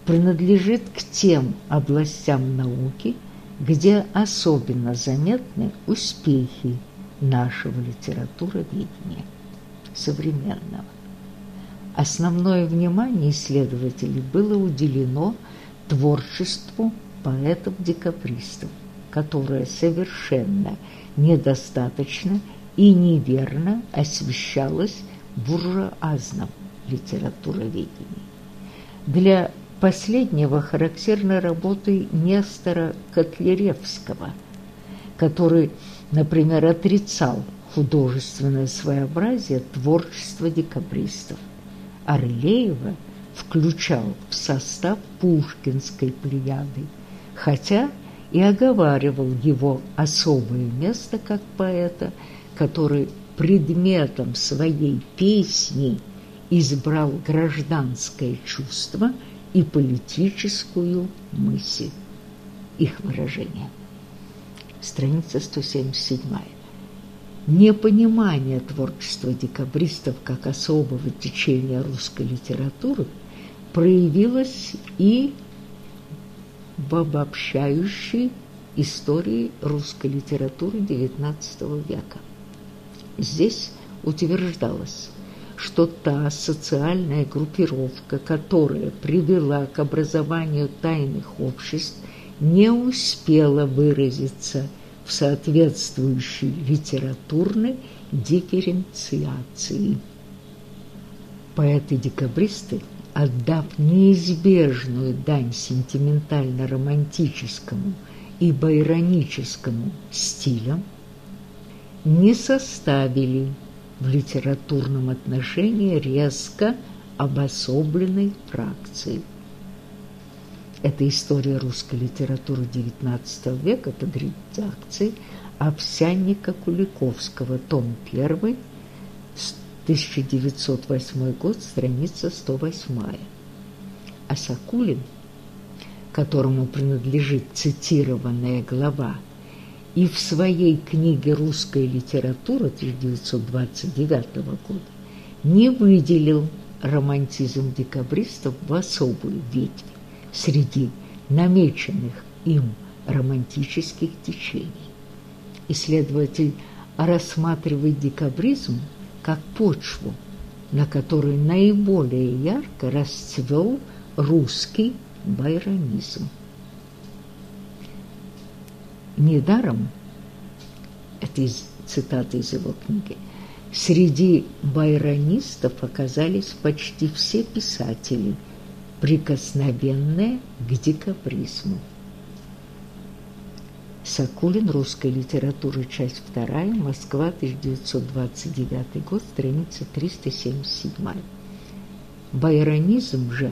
принадлежит к тем областям науки, где особенно заметны успехи нашего литературоведения современного. Основное внимание исследователей было уделено творчеству поэтов-декабристов, которое совершенно недостаточно и неверно освещалось буржуазном литературоведении. Для последнего характерны работы Нестора Котляревского, который, например, отрицал художественное своеобразие творчества декабристов. Орлеева включал в состав пушкинской плеяды, хотя и оговаривал его особое место как поэта, который предметом своей песни избрал гражданское чувство и политическую мысль. Их выражение. Страница 177. Непонимание творчества декабристов как особого течения русской литературы проявилось и в обобщающей истории русской литературы XIX века. Здесь утверждалось, что та социальная группировка, которая привела к образованию тайных обществ, не успела выразиться в соответствующей литературной дифференциации. Поэты-декабристы – отдав неизбежную дань сентиментально-романтическому и байроническому стилям, не составили в литературном отношении резко обособленной фракции. Это история русской литературы XIX века под редакцией Овсянника Куликовского, том 1, 1908 год, страница 108. А Сакулин, которому принадлежит цитированная глава, и в своей книге «Русская литература» 1929 года не выделил романтизм декабристов в особую ветвь среди намеченных им романтических течений. Исследователь рассматривает декабризм как почву, на которой наиболее ярко расцвел русский байронизм. Недаром, это из, цитаты из его книги, среди байронистов оказались почти все писатели, прикосновенные к декабризму. Сакулин, русская литература, часть 2, Москва, 1929 год, страница 377. Байронизм же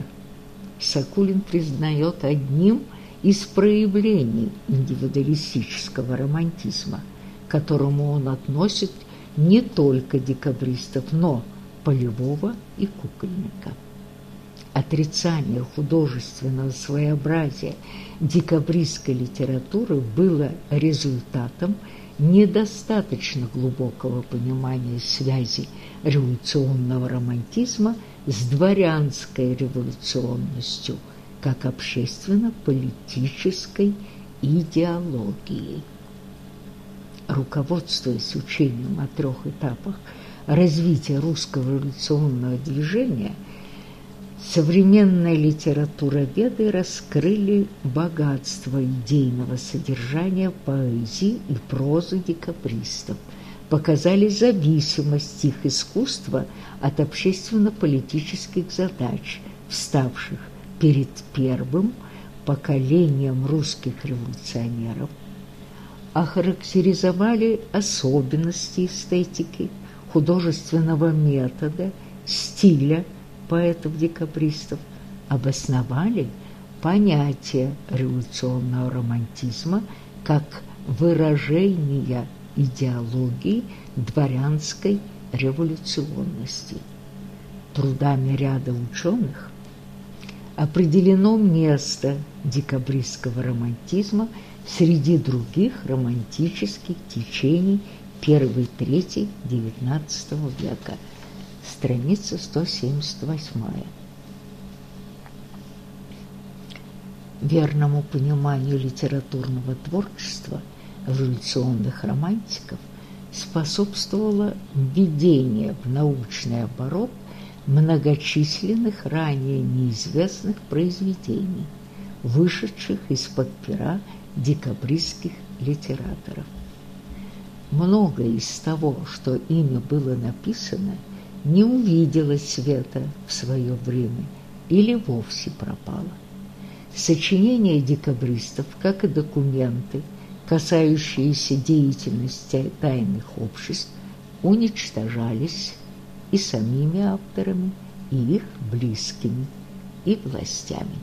Сакулин признает одним из проявлений индивидуалистического романтизма, к которому он относит не только декабристов, но полевого и кукольника. Отрицание художественного своеобразия декабристской литературы было результатом недостаточно глубокого понимания связи революционного романтизма с дворянской революционностью – как общественно-политической идеологией. Руководствуясь учением о трех этапах развития русского революционного движения, современные литературоведы раскрыли богатство идейного содержания поэзии и прозы декабристов, показали зависимость их искусства от общественно-политических задач, вставших перед первым поколением русских революционеров, охарактеризовали особенности эстетики, художественного метода, стиля поэтов-декабристов, обосновали понятие революционного романтизма как выражение идеологии дворянской революционности. Трудами ряда ученых определено место декабристского романтизма среди других романтических течений первой трети XIX века. Страница 178. Верному пониманию литературного творчества революционных романтиков способствовало введение в научный оборот – многочисленных ранее неизвестных произведений, вышедших из-под пера декабристских литераторов. Многое из того, что ими было написано, не увидело света в свое время или вовсе пропало. Сочинения декабристов, как и документы, касающиеся деятельности тайных обществ, уничтожались и самими авторами, и их близкими, и властями.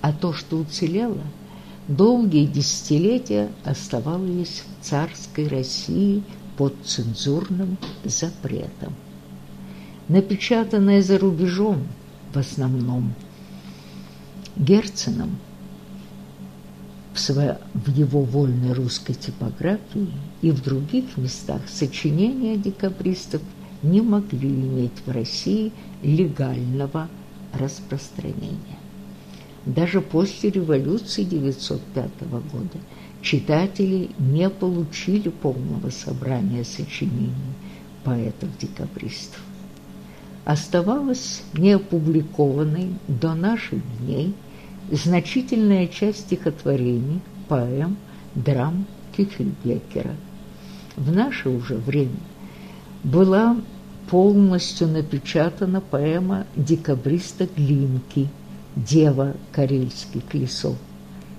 А то, что уцелело, долгие десятилетия оставалось в царской России под цензурным запретом. Напечатанное за рубежом, в основном Герценом, в, своей, в его вольной русской типографии и в других местах сочинения декабристов не могли иметь в России легального распространения. Даже после революции 1905 года читатели не получили полного собрания сочинений поэтов-декабристов. Оставалась неопубликованной до наших дней значительная часть стихотворений, поэм, драм Кюхельбекера. В наше уже время была полностью напечатана поэма декабриста Глинки «Дева карельских лесов»,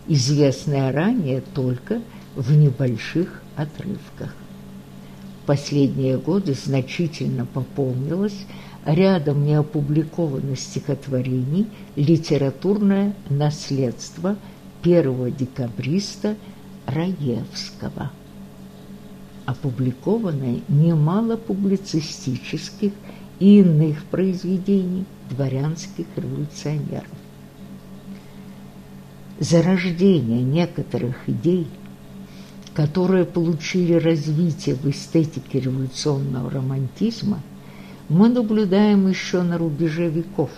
известная ранее только в небольших отрывках. Последние годы значительно пополнилось рядом неопубликованных стихотворений литературное наследство первого декабриста Раевского опубликовано немало публицистических и иных произведений дворянских революционеров. Зарождение некоторых идей, которые получили развитие в эстетике революционного романтизма, мы наблюдаем еще на рубеже веков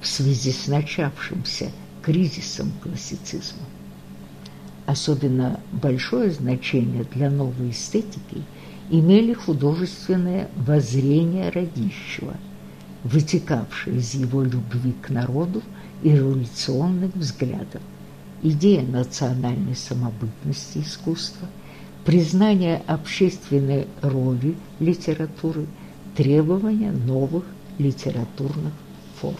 в связи с начавшимся кризисом классицизма. Особенно большое значение для новой эстетики имели художественное воззрение Радищева, вытекавшее из его любви к народу и революционных взглядов, идея национальной самобытности искусства, признание общественной роли литературы, требования новых литературных форм.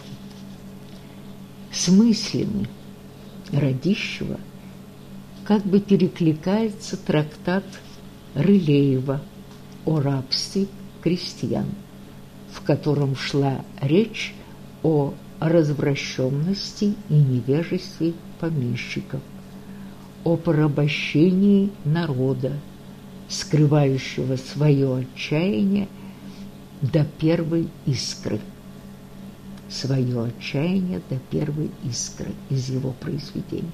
С мыслями Радищева – как бы перекликается трактат Рылеева о рабстве крестьян, в котором шла речь о развращенности и невежестве помещиков, о порабощении народа, скрывающего свое отчаяние до первой искры. Свое отчаяние до первой искры из его произведений.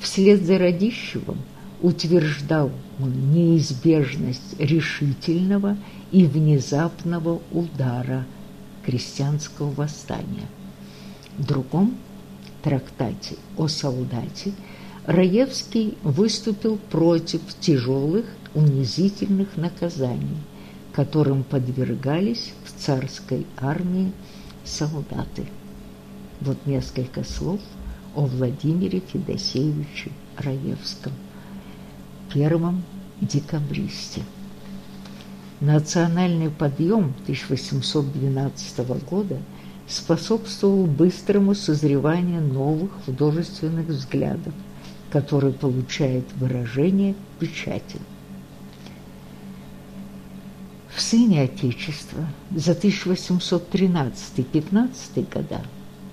Вслед за Радищевым утверждал он неизбежность решительного и внезапного удара крестьянского восстания. В другом трактате о солдате Раевский выступил против тяжелых унизительных наказаний, которым подвергались в царской армии солдаты. Вот несколько слов – о Владимире Федосеевиче Раевском, первом декабристе. Национальный подъем 1812 года способствовал быстрому созреванию новых художественных взглядов, которые получают выражение в печати. В «Сыне Отечества» за 1813-15 года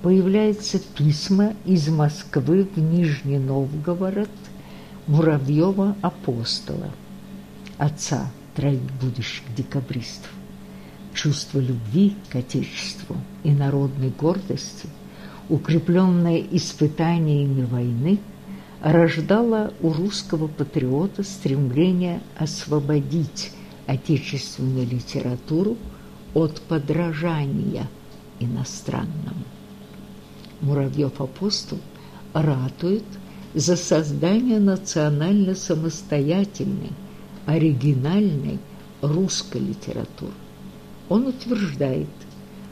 появляются письма из Москвы в Нижний Новгород Муравьева апостола, отца троих будущих декабристов. Чувство любви к Отечеству и народной гордости, укрепленное испытаниями войны, рождало у русского патриота стремление освободить отечественную литературу от подражания иностранному. Муравьев-апостол ратует за создание национально самостоятельной, оригинальной русской литературы. Он утверждает,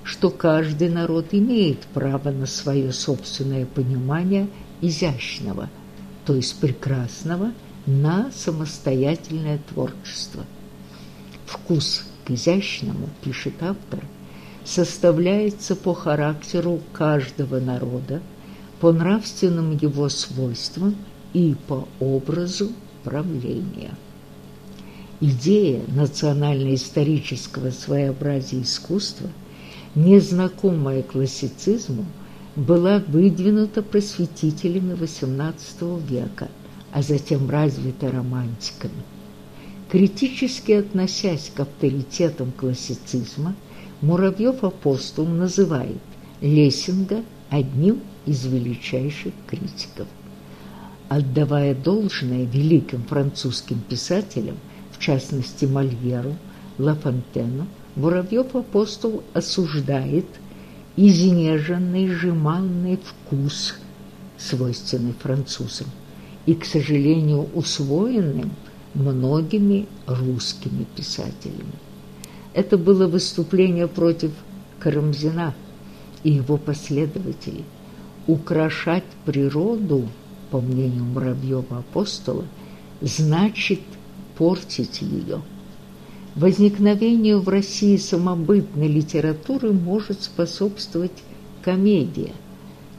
что каждый народ имеет право на свое собственное понимание изящного, то есть прекрасного, на самостоятельное творчество. Вкус к изящному, пишет автор, составляется по характеру каждого народа, по нравственным его свойствам и по образу правления. Идея национально-исторического своеобразия искусства, незнакомая классицизму, была выдвинута просветителями XVIII века, а затем развита романтиками. Критически относясь к авторитетам классицизма, Муравьев-апостол называет Лессинга одним из величайших критиков. Отдавая должное великим французским писателям, в частности Мольеру, Лафонтену, Муравьев-апостол осуждает изнеженный жеманный вкус, свойственный французам, и, к сожалению, усвоенным многими русскими писателями. Это было выступление против Карамзина и его последователей. Украшать природу, по мнению Муравьева-апостола, значит портить ее. Возникновению в России самобытной литературы может способствовать комедия,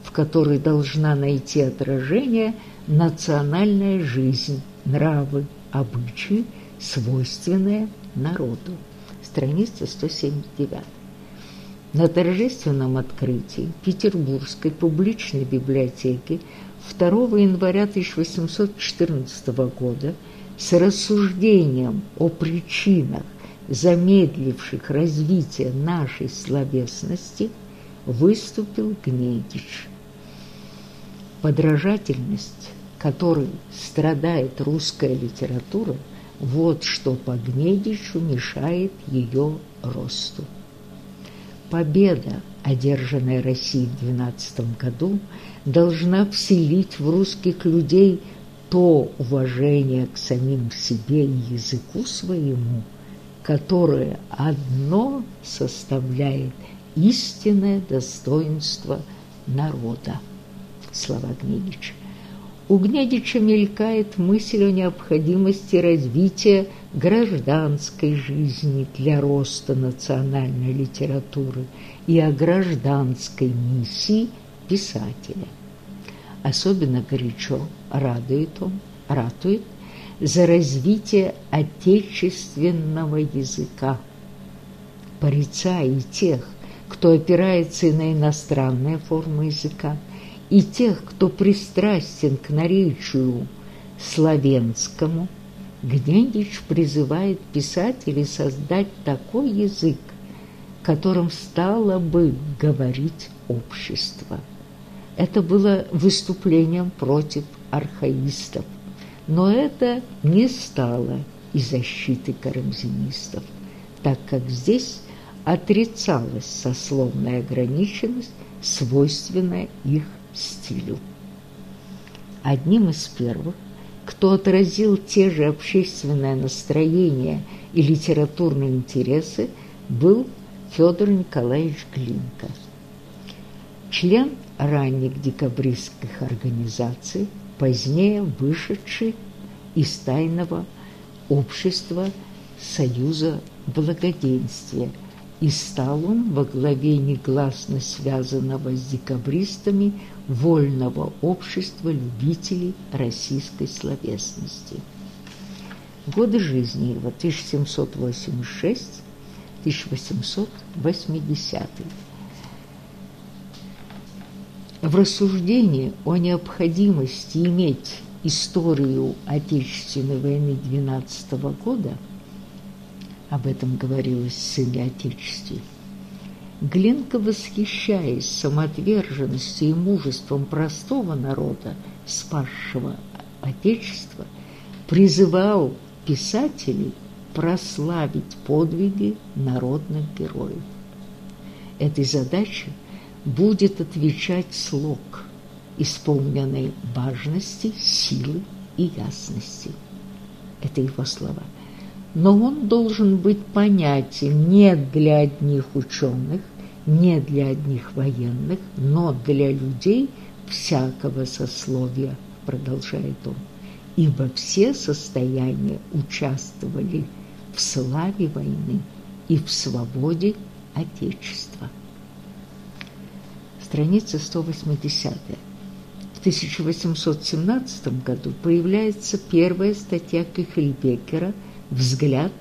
в которой должна найти отражение национальная жизнь, нравы, обычаи, свойственные народу страница 179. На торжественном открытии Петербургской публичной библиотеки 2 января 1814 года с рассуждением о причинах, замедливших развитие нашей словесности, выступил Гнедич. Подражательность, которой страдает русская литература – вот что по Гнедичу мешает ее росту. победа, одержанная Россией в 12 году, должна вселить в русских людей то уважение к самим себе и языку своему, которое одно составляет истинное достоинство народа. Слова Гнедича. У Гнедича мелькает мысль о необходимости развития гражданской жизни для роста национальной литературы и о гражданской миссии писателя. Особенно горячо радует он, ратует за развитие отечественного языка, порицая тех, кто опирается на иностранные формы языка, и тех, кто пристрастен к наречию славянскому, Гнедич призывает писателей создать такой язык, которым стало бы говорить общество. Это было выступлением против архаистов, но это не стало и защиты карамзинистов, так как здесь отрицалась сословная ограниченность, свойственная их стилю. Одним из первых, кто отразил те же общественное настроение и литературные интересы, был Федор Николаевич Глинка. Член ранних декабристских организаций, позднее вышедший из тайного общества Союза Благоденствия – и стал он во главе негласно связанного с декабристами Вольного общества любителей российской словесности. Годы жизни его 1786-1880. В рассуждении о необходимости иметь историю Отечественной войны 12 года – об этом говорилось в «Сыне Отечестве». Глинка, восхищаясь самоотверженностью и мужеством простого народа, спасшего Отечество, призывал писателей прославить подвиги народных героев. Этой задаче будет отвечать слог, исполненный важности, силы и ясности. Это его слова – но он должен быть понятен не для одних ученых, не для одних военных, но для людей всякого сословия, продолжает он, ибо все состояния участвовали в славе войны и в свободе Отечества. Страница 180. В 1817 году появляется первая статья Кихельбекера – взгляд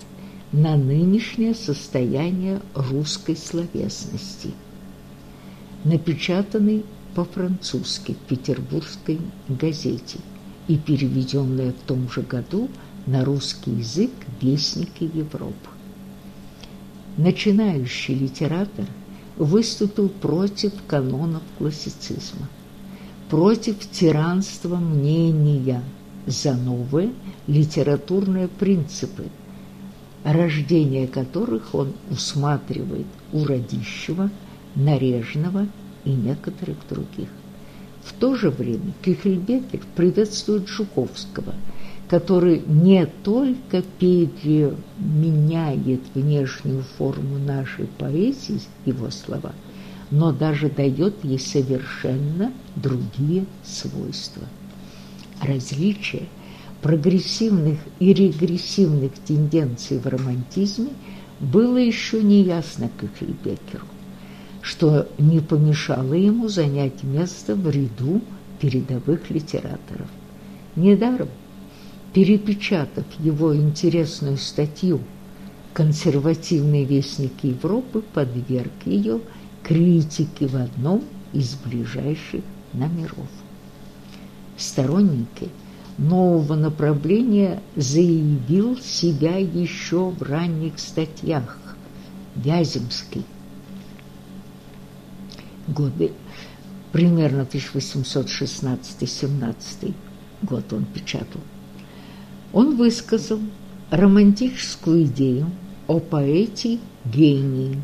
на нынешнее состояние русской словесности, напечатанный по-французски в Петербургской газете и переведенная в том же году на русский язык «Вестники Европы». Начинающий литератор выступил против канонов классицизма, против тиранства мнения – за новые литературные принципы, рождение которых он усматривает у Радищева, Нарежного и некоторых других. В то же время Кюхельбекер приветствует Жуковского, который не только переменяет внешнюю форму нашей поэзии, его слова, но даже дает ей совершенно другие свойства различие прогрессивных и регрессивных тенденций в романтизме было еще неясно Кюхельбекеру, что не помешало ему занять место в ряду передовых литераторов. Недаром, перепечатав его интересную статью «Консервативный вестник Европы» подверг ее критике в одном из ближайших номеров сторонники нового направления заявил себя еще в ранних статьях. Вяземский. Годы примерно 1816-17 год он печатал. Он высказал романтическую идею о поэте гении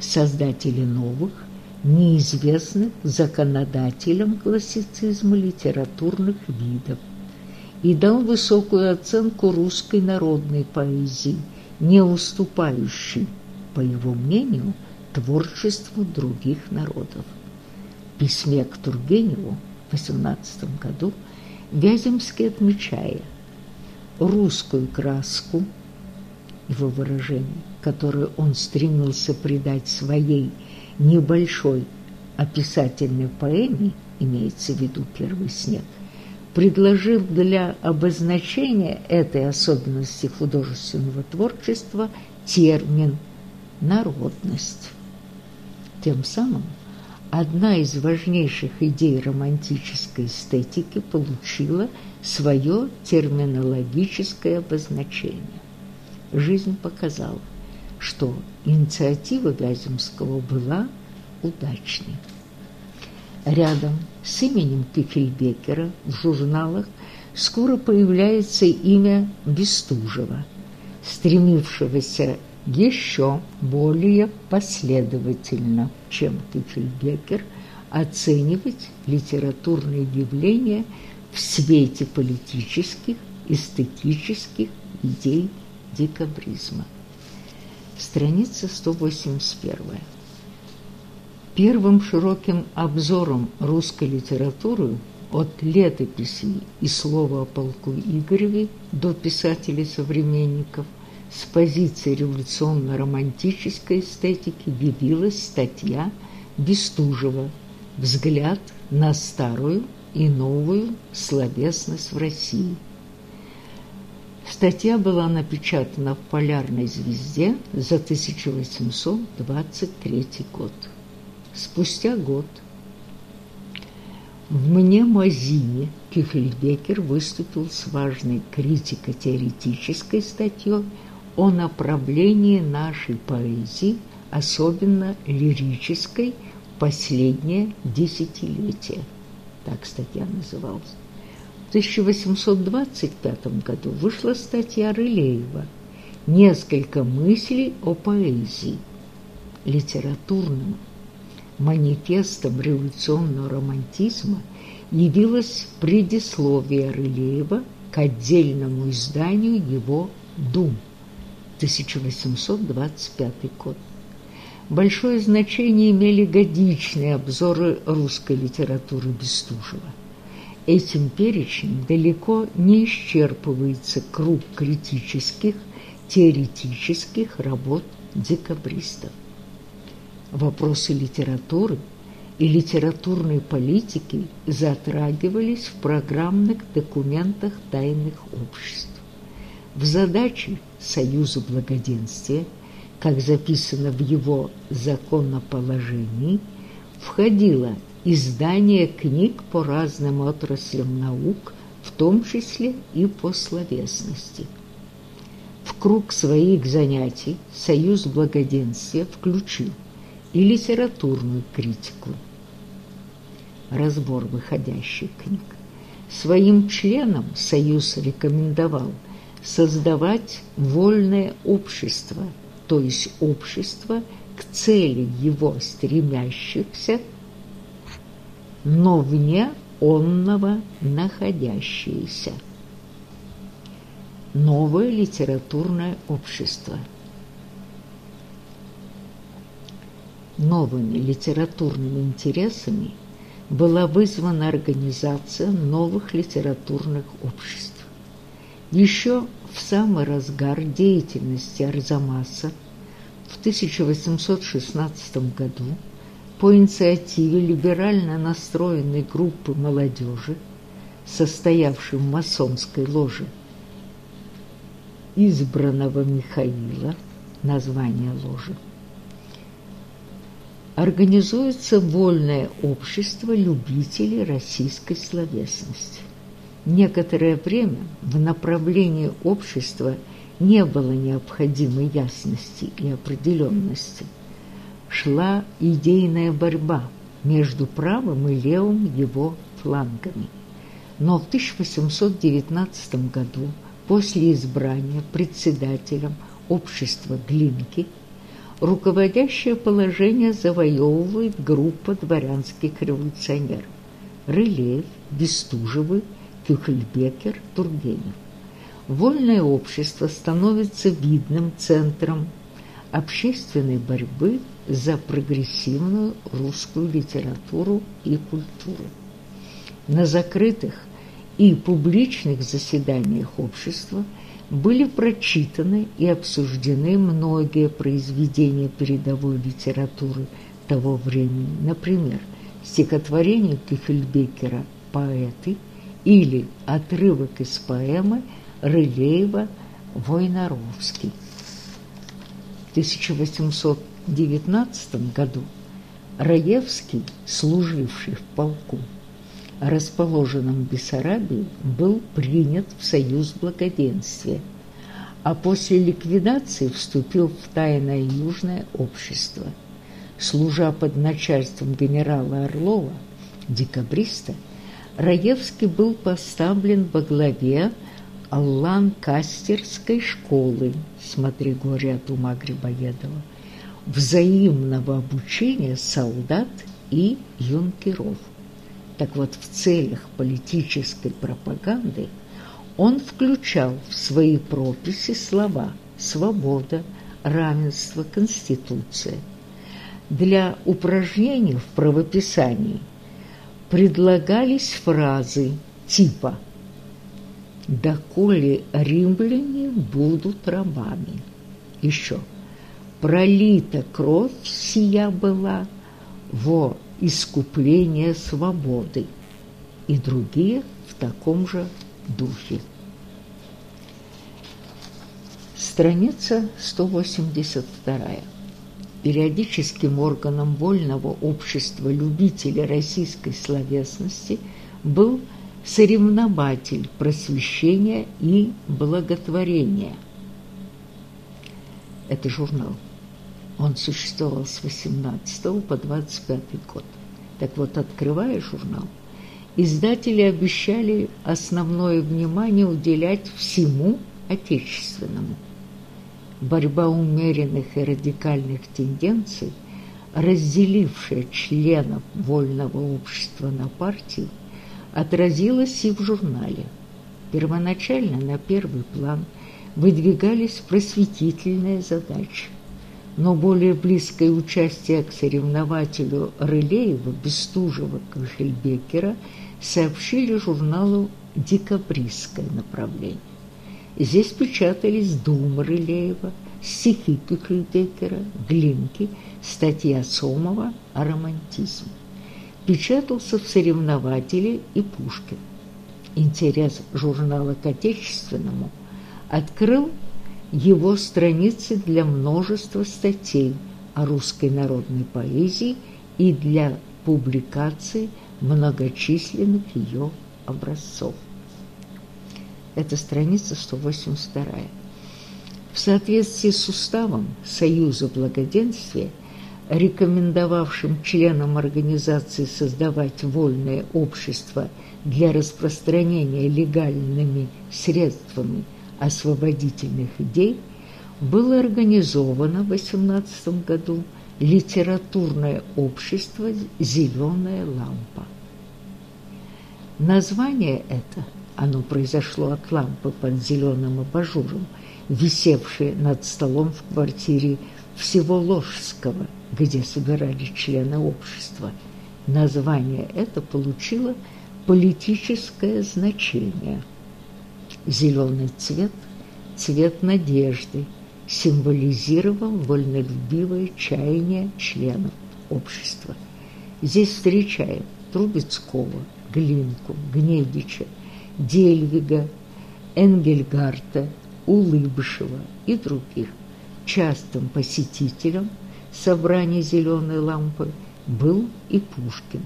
создатели новых, неизвестных законодателям классицизма литературных видов и дал высокую оценку русской народной поэзии, не уступающей, по его мнению, творчеству других народов. В письме к Тургеневу в 18 году Вяземский отмечая русскую краску, его выражение, которую он стремился придать своей небольшой описательной поэме, имеется в виду «Первый снег», предложил для обозначения этой особенности художественного творчества термин «народность». Тем самым одна из важнейших идей романтической эстетики получила свое терминологическое обозначение. Жизнь показала, что инициатива Вяземского была удачной. Рядом с именем Кефельбекера в журналах скоро появляется имя Бестужева, стремившегося еще более последовательно, чем Кефельбекер, оценивать литературные явления в свете политических, эстетических идей декабризма. Страница 181. Первым широким обзором русской литературы от летописей и слова о полку Игореве до писателей-современников с позиции революционно-романтической эстетики явилась статья Бестужева «Взгляд на старую и новую словесность в России». Статья была напечатана в «Полярной звезде» за 1823 год. Спустя год в «Мнемозине» Кюфельбекер выступил с важной критико-теоретической статьей о направлении нашей поэзии, особенно лирической, последнее десятилетие. Так статья называлась. В 1825 году вышла статья Рылеева «Несколько мыслей о поэзии». Литературным манифестом революционного романтизма явилось предисловие Рылеева к отдельному изданию его «Дум» 1825 год. Большое значение имели годичные обзоры русской литературы Бестужева. Этим перечнем далеко не исчерпывается круг критических, теоретических работ декабристов. Вопросы литературы и литературной политики затрагивались в программных документах тайных обществ. В задачи Союза благоденствия, как записано в его законоположении, входило издание книг по разным отраслям наук, в том числе и по словесности. В круг своих занятий Союз благоденствия включил и литературную критику. Разбор выходящих книг. Своим членам Союз рекомендовал создавать вольное общество, то есть общество к цели его стремящихся, но вне онного находящиеся. Новое литературное общество. Новыми литературными интересами была вызвана организация новых литературных обществ. Еще в самый разгар деятельности Арзамаса в 1816 году по инициативе либерально настроенной группы молодежи, состоявшей в масонской ложе избранного Михаила, название ложи, организуется вольное общество любителей российской словесности. Некоторое время в направлении общества не было необходимой ясности и определенности. Шла идейная борьба между правым и левым его флангами. Но в 1819 году, после избрания председателем общества Глинки, руководящее положение завоевывает группа дворянских революционеров – Рылеев, Бестужевы, Кюхельбекер, Тургенев. Вольное общество становится видным центром общественной борьбы за прогрессивную русскую литературу и культуру. На закрытых и публичных заседаниях общества были прочитаны и обсуждены многие произведения передовой литературы того времени, например, стихотворение Кюхельбекера «Поэты» или отрывок из поэмы Рылеева «Войнаровский». В 1819 году Раевский, служивший в полку, расположенном в Бессарабии, был принят в Союз Благоденствия, а после ликвидации вступил в Тайное Южное общество. Служа под начальством генерала Орлова, декабриста, Раевский был поставлен во главе Аллан-Кастерской школы, смотри горе от ума Грибоедова, взаимного обучения солдат и юнкеров. Так вот, в целях политической пропаганды он включал в свои прописи слова «свобода», «равенство», «конституция». Для упражнений в правописании предлагались фразы типа «доколе римляне будут рабами». Еще «пролита кровь сия была во искупление свободы» и другие в таком же духе. Страница 182. Периодическим органом вольного общества любителей российской словесности был соревнователь просвещения и благотворения. Это журнал. Он существовал с 18 по 25 год. Так вот, открывая журнал, издатели обещали основное внимание уделять всему отечественному. Борьба умеренных и радикальных тенденций, разделившая членов вольного общества на партии, отразилась и в журнале. Первоначально на первый план выдвигались просветительные задачи но более близкое участие к соревнователю Рылеева, Бестужева, Кахельбекера сообщили журналу «Декабристское направление». Здесь печатались думы Рылеева, стихи Кюхельбекера, Глинки, статья Сомова о романтизме. Печатался в «Соревнователе» и Пушкин. Интерес журнала к отечественному открыл его страницы для множества статей о русской народной поэзии и для публикации многочисленных ее образцов. Это страница 182. В соответствии с уставом Союза Благоденствия, рекомендовавшим членам организации создавать вольное общество для распространения легальными средствами – освободительных идей было организовано в 18 году литературное общество «Зеленая лампа». Название это, оно произошло от лампы под зеленым абажуром, висевшей над столом в квартире всего Ложского, где собирались члены общества. Название это получило политическое значение – Зеленый цвет – цвет надежды, символизировал вольнолюбивое чаяние членов общества. Здесь встречаем Трубецкого, Глинку, Гнедича, Дельвига, Энгельгарта, Улыбышева и других. Частым посетителем собрания «Зеленой лампы» был и Пушкин,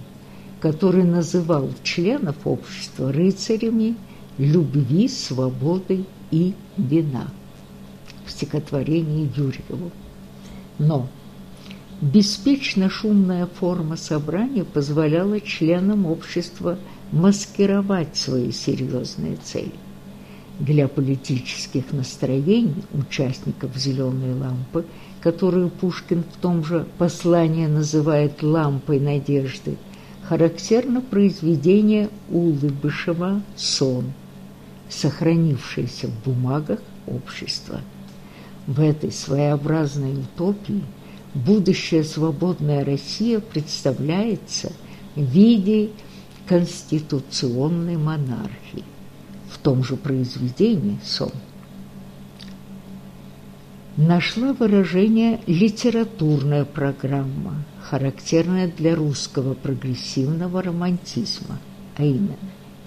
который называл членов общества рыцарями любви, свободы и вина в стихотворении Юрьеву. Но беспечно шумная форма собрания позволяла членам общества маскировать свои серьезные цели. Для политических настроений участников «Зеленой лампы» которую Пушкин в том же послании называет «лампой надежды», характерно произведение Улыбышева «Сон», сохранившееся в бумагах общества. В этой своеобразной утопии будущая свободная Россия представляется в виде конституционной монархии. В том же произведении «Сон» нашла выражение литературная программа, характерная для русского прогрессивного романтизма, а именно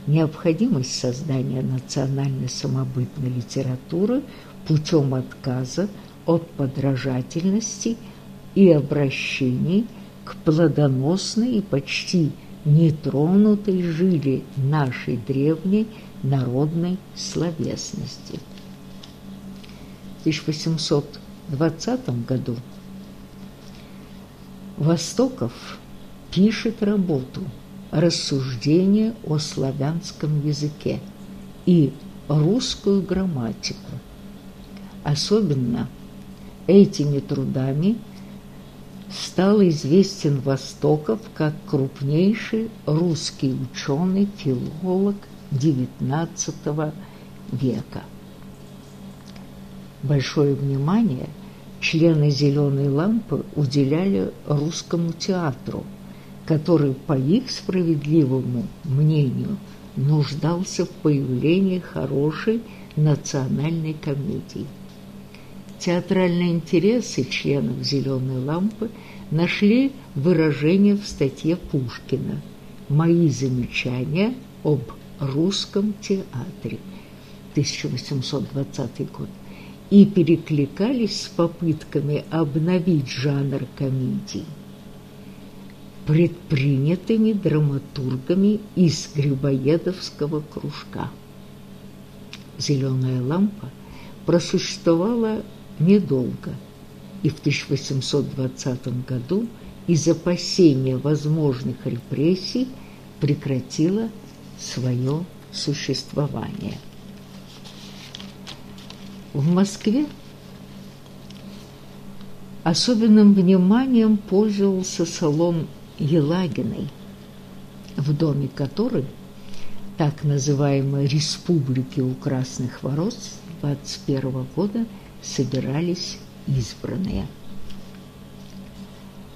необходимость создания национальной самобытной литературы путем отказа от подражательности и обращений к плодоносной и почти нетронутой жиле нашей древней народной словесности. 1820 году Востоков пишет работу «Рассуждение о славянском языке» и русскую грамматику. Особенно этими трудами стал известен Востоков как крупнейший русский ученый-филолог XIX века. Большое внимание члены «Зеленой лампы» уделяли русскому театру, который, по их справедливому мнению, нуждался в появлении хорошей национальной комедии. Театральные интересы членов «Зеленой лампы» нашли выражение в статье Пушкина «Мои замечания об русском театре» 1820 год и перекликались с попытками обновить жанр комедии, предпринятыми драматургами из Грибоедовского кружка. «Зеленая лампа» просуществовала недолго и в 1820 году из опасения возможных репрессий прекратила свое существование. В Москве особенным вниманием пользовался салон Елагиной, в доме которой так называемой «Республики у Красных Ворот» 21 года собирались избранные.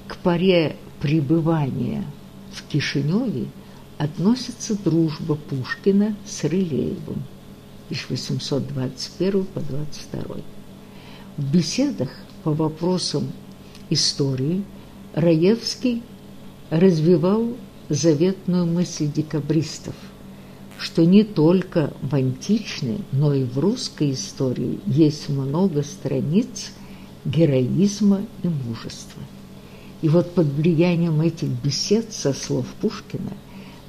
К паре пребывания в Кишиневе относится дружба Пушкина с Рылеевым – 1821 по 22. В беседах по вопросам истории Раевский развивал заветную мысль декабристов, что не только в античной, но и в русской истории есть много страниц героизма и мужества. И вот под влиянием этих бесед, со слов Пушкина,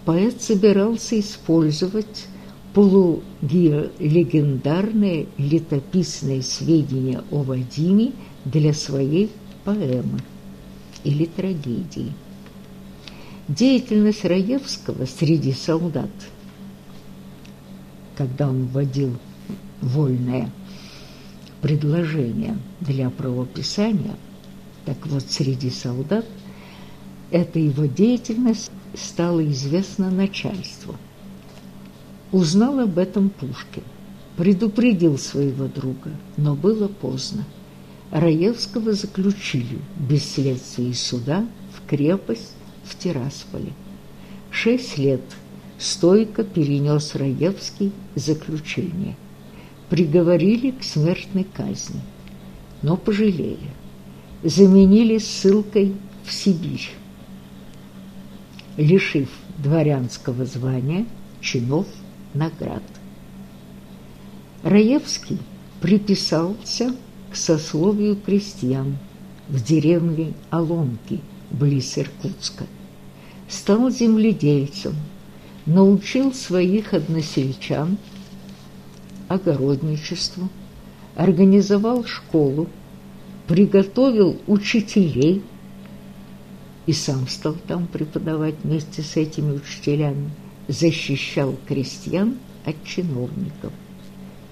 поэт собирался использовать полулегендарные летописные сведения о Вадиме для своей поэмы или трагедии. Деятельность Раевского среди солдат, когда он вводил вольное предложение для правописания, так вот среди солдат, эта его деятельность стала известна начальству – Узнал об этом Пушкин, предупредил своего друга, но было поздно. Раевского заключили без следствия и суда в крепость в Тирасполе. Шесть лет стойко перенес Раевский заключение. Приговорили к смертной казни, но пожалели. Заменили ссылкой в Сибирь, лишив дворянского звания, чинов наград. Раевский приписался к сословию крестьян в деревне Олонки, близ Иркутска. Стал земледельцем, научил своих односельчан огородничеству, организовал школу, приготовил учителей и сам стал там преподавать вместе с этими учителями защищал крестьян от чиновников.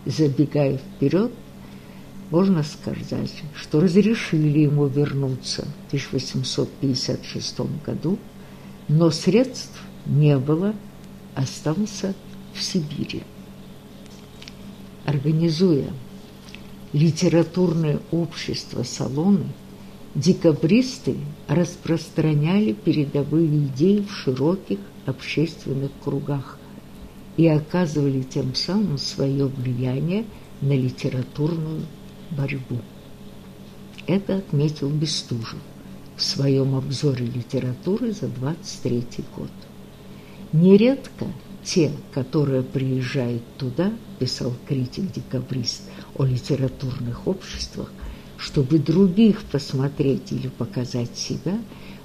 Забегая вперед, можно сказать, что разрешили ему вернуться в 1856 году, но средств не было, остался в Сибири. Организуя литературное общество «Салоны», декабристы распространяли передовые идеи в широких общественных кругах и оказывали тем самым свое влияние на литературную борьбу. Это отметил Бестужев в своем обзоре литературы за 23 год. Нередко те, которые приезжают туда, писал критик-декабрист о литературных обществах, чтобы других посмотреть или показать себя,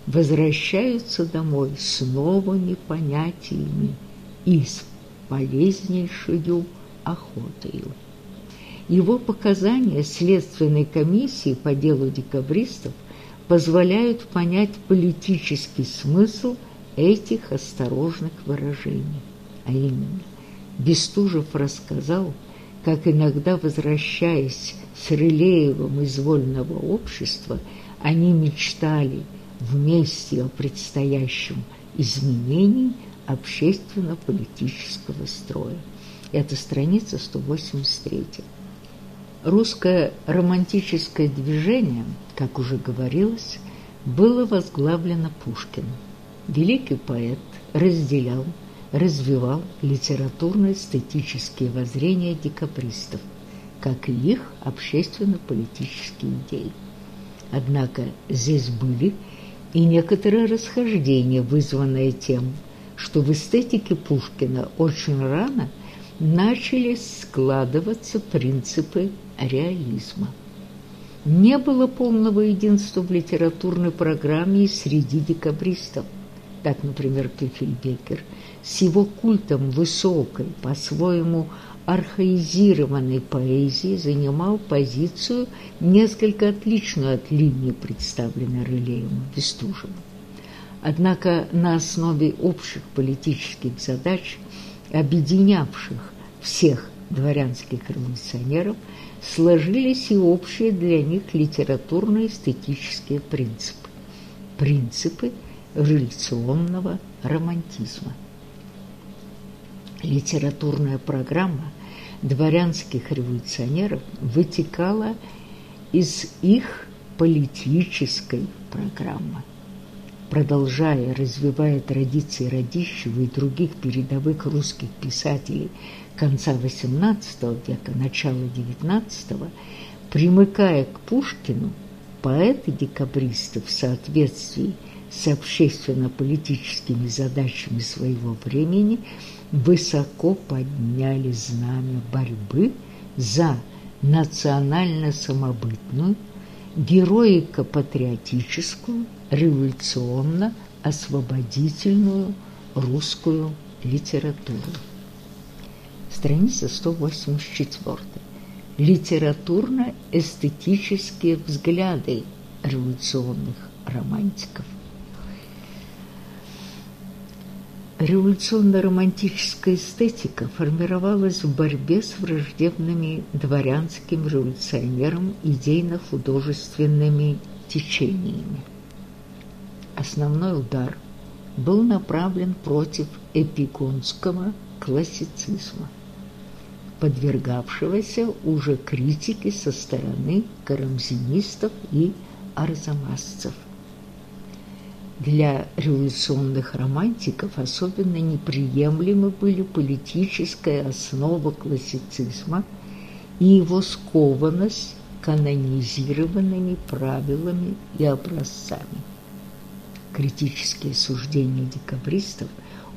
возвращаются домой с новыми понятиями и с полезнейшую охотою. Его показания Следственной комиссии по делу декабристов позволяют понять политический смысл этих осторожных выражений. А именно, Бестужев рассказал, как иногда, возвращаясь с Рылеевым из вольного общества, они мечтали вместе о предстоящем изменении общественно-политического строя. Это страница 183. Русское романтическое движение, как уже говорилось, было возглавлено Пушкиным. Великий поэт разделял, развивал литературно-эстетические воззрения декабристов, как и их общественно-политические идеи. Однако здесь были и некоторые расхождения, вызванные тем, что в эстетике Пушкина очень рано начали складываться принципы реализма. Не было полного единства в литературной программе и среди декабристов. Так, например, Кефельбекер с его культом высокой, по-своему архаизированной поэзии занимал позицию, несколько отличную от линии, представленной Рылеем Бестужевым. Однако на основе общих политических задач, объединявших всех дворянских революционеров, сложились и общие для них литературно-эстетические принципы. Принципы революционного романтизма. Литературная программа дворянских революционеров вытекала из их политической программы. Продолжая, развивая традиции Радищева и других передовых русских писателей конца XVIII века, начала XIX, примыкая к Пушкину, поэты-декабристы в соответствии с общественно-политическими задачами своего времени высоко подняли знамя борьбы за национально-самобытную, героико-патриотическую, революционно-освободительную русскую литературу страница 184. Литературно-эстетические взгляды революционных романтиков. Революционно-романтическая эстетика формировалась в борьбе с враждебными дворянским революционерам идейно-художественными течениями. Основной удар был направлен против эпигонского классицизма – подвергавшегося уже критике со стороны карамзинистов и арзамасцев. Для революционных романтиков особенно неприемлемы были политическая основа классицизма и его скованность канонизированными правилами и образцами. Критические суждения декабристов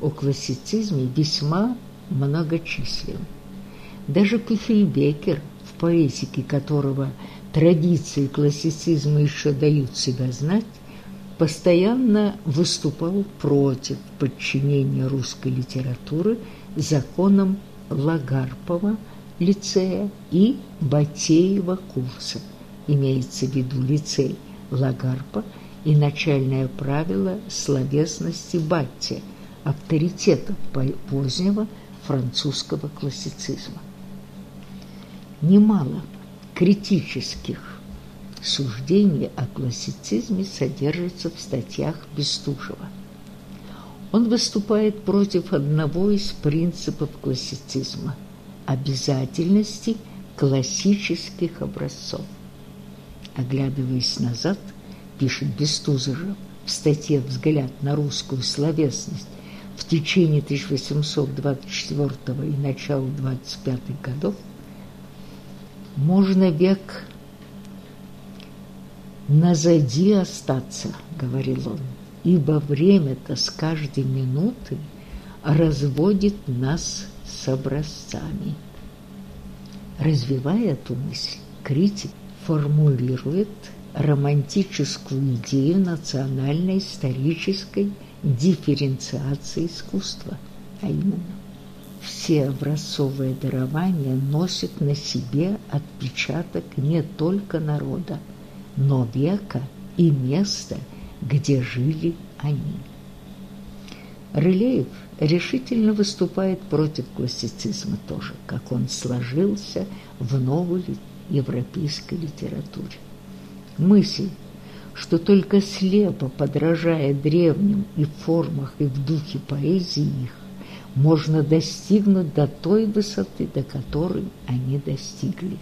о классицизме весьма многочисленны. Даже Кефельбекер, в поэтике которого традиции классицизма еще дают себя знать, постоянно выступал против подчинения русской литературы законам Лагарпова лицея и Батеева курса. Имеется в виду лицей Лагарпа и начальное правило словесности Батти, авторитета позднего французского классицизма немало критических суждений о классицизме содержится в статьях Бестужева. Он выступает против одного из принципов классицизма – обязательности классических образцов. Оглядываясь назад, пишет Бестужев в статье «Взгляд на русскую словесность» в течение 1824 и начала 25 годов, можно век назади остаться, говорил он, ибо время-то с каждой минуты разводит нас с образцами. Развивая эту мысль, критик формулирует романтическую идею национальной исторической дифференциации искусства, а именно все образцовые дарования носят на себе отпечаток не только народа, но века и места, где жили они. Рылеев решительно выступает против классицизма тоже, как он сложился в новой европейской литературе. Мысль, что только слепо подражая древним и в формах, и в духе поэзии их, можно достигнуть до той высоты, до которой они достигли.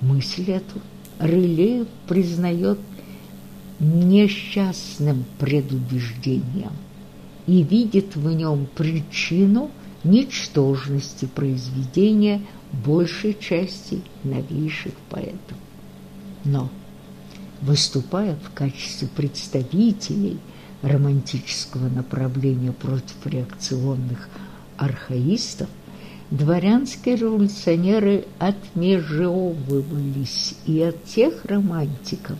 Мысль эту Рылеев признает несчастным предубеждением и видит в нем причину ничтожности произведения большей части новейших поэтов. Но, выступая в качестве представителей романтического направления против реакционных архаистов, дворянские революционеры отмежевывались и от тех романтиков,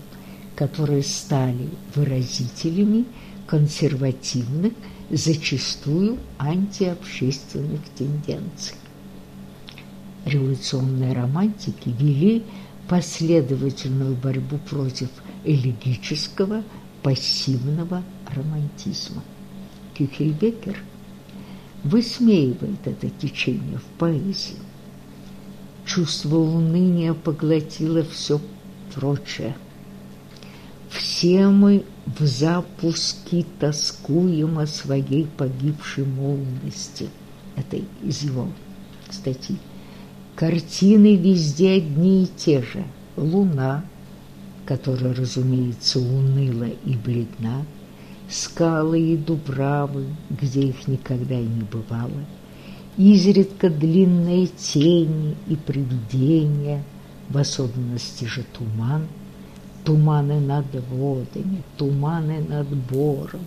которые стали выразителями консервативных, зачастую антиобщественных тенденций. Революционные романтики вели последовательную борьбу против элегического пассивного романтизма. Кюхельбекер – высмеивает это течение в поэзии. Чувство уныния поглотило все прочее. Все мы в запуске тоскуем о своей погибшей молодости. Это из его статьи. Картины везде одни и те же. Луна, которая, разумеется, уныла и бледна, скалы и дубравы, где их никогда и не бывало, изредка длинные тени и привидения, в особенности же туман, туманы над водами, туманы над бором,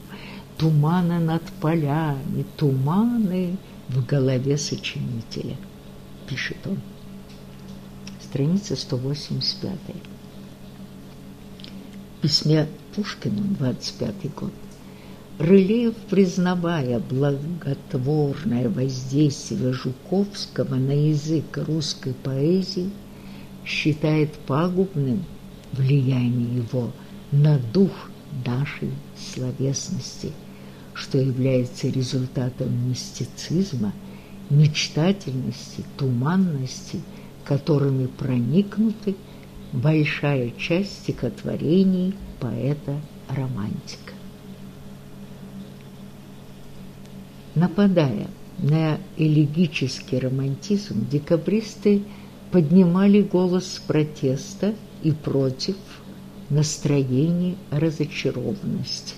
туманы над полями, туманы в голове сочинителя, пишет он. Страница 185. В письме Пушкину, 25 год, Рылеев, признавая благотворное воздействие Жуковского на язык русской поэзии, считает пагубным влияние его на дух нашей словесности, что является результатом мистицизма, мечтательности, туманности, которыми проникнуты большая часть стихотворений поэта-романтика. Нападая на элегический романтизм, декабристы поднимали голос протеста и против настроений разочарованности,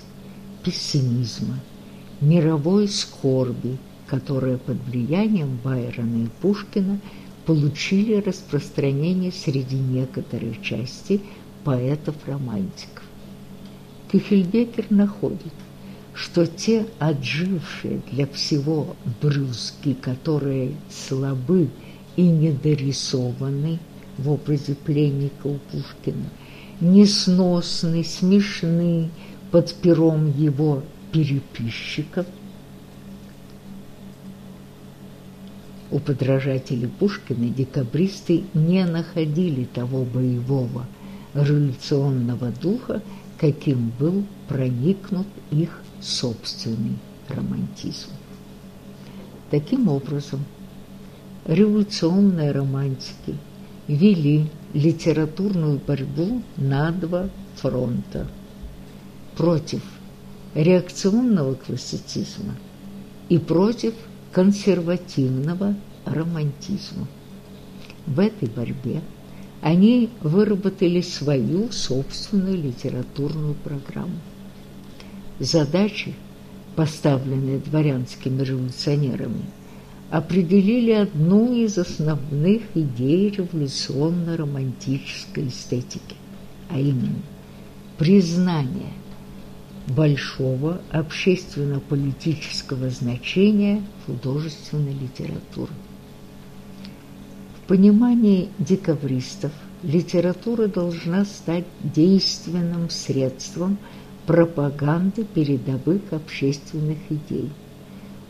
пессимизма, мировой скорби, которые под влиянием Байрона и Пушкина получили распространение среди некоторой части поэтов-романтиков. Кюхельбекер находит, что те отжившие для всего брюски, которые слабы и недорисованы в образе пленника у Пушкина, несносны, смешны под пером его переписчиков, у подражателей Пушкина декабристы не находили того боевого революционного духа, каким был проникнут их собственный романтизм. Таким образом, революционные романтики вели литературную борьбу на два фронта против реакционного классицизма и против консервативного романтизма. В этой борьбе они выработали свою собственную литературную программу. Задачи, поставленные дворянскими революционерами, определили одну из основных идей революционно-романтической эстетики, а именно признание большого общественно-политического значения художественной литературы. В понимании декабристов литература должна стать действенным средством пропаганды передовых общественных идей,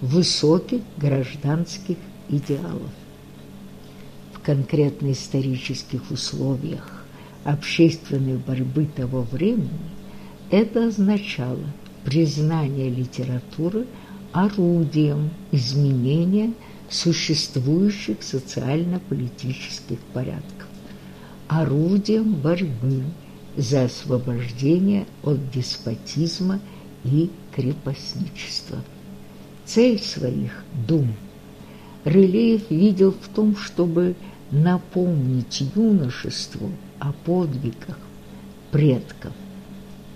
высоких гражданских идеалов. В конкретно исторических условиях общественной борьбы того времени это означало признание литературы орудием изменения существующих социально-политических порядков, орудием борьбы за освобождение от деспотизма и крепостничества. Цель своих дум Рылеев видел в том, чтобы напомнить юношеству о подвигах предков,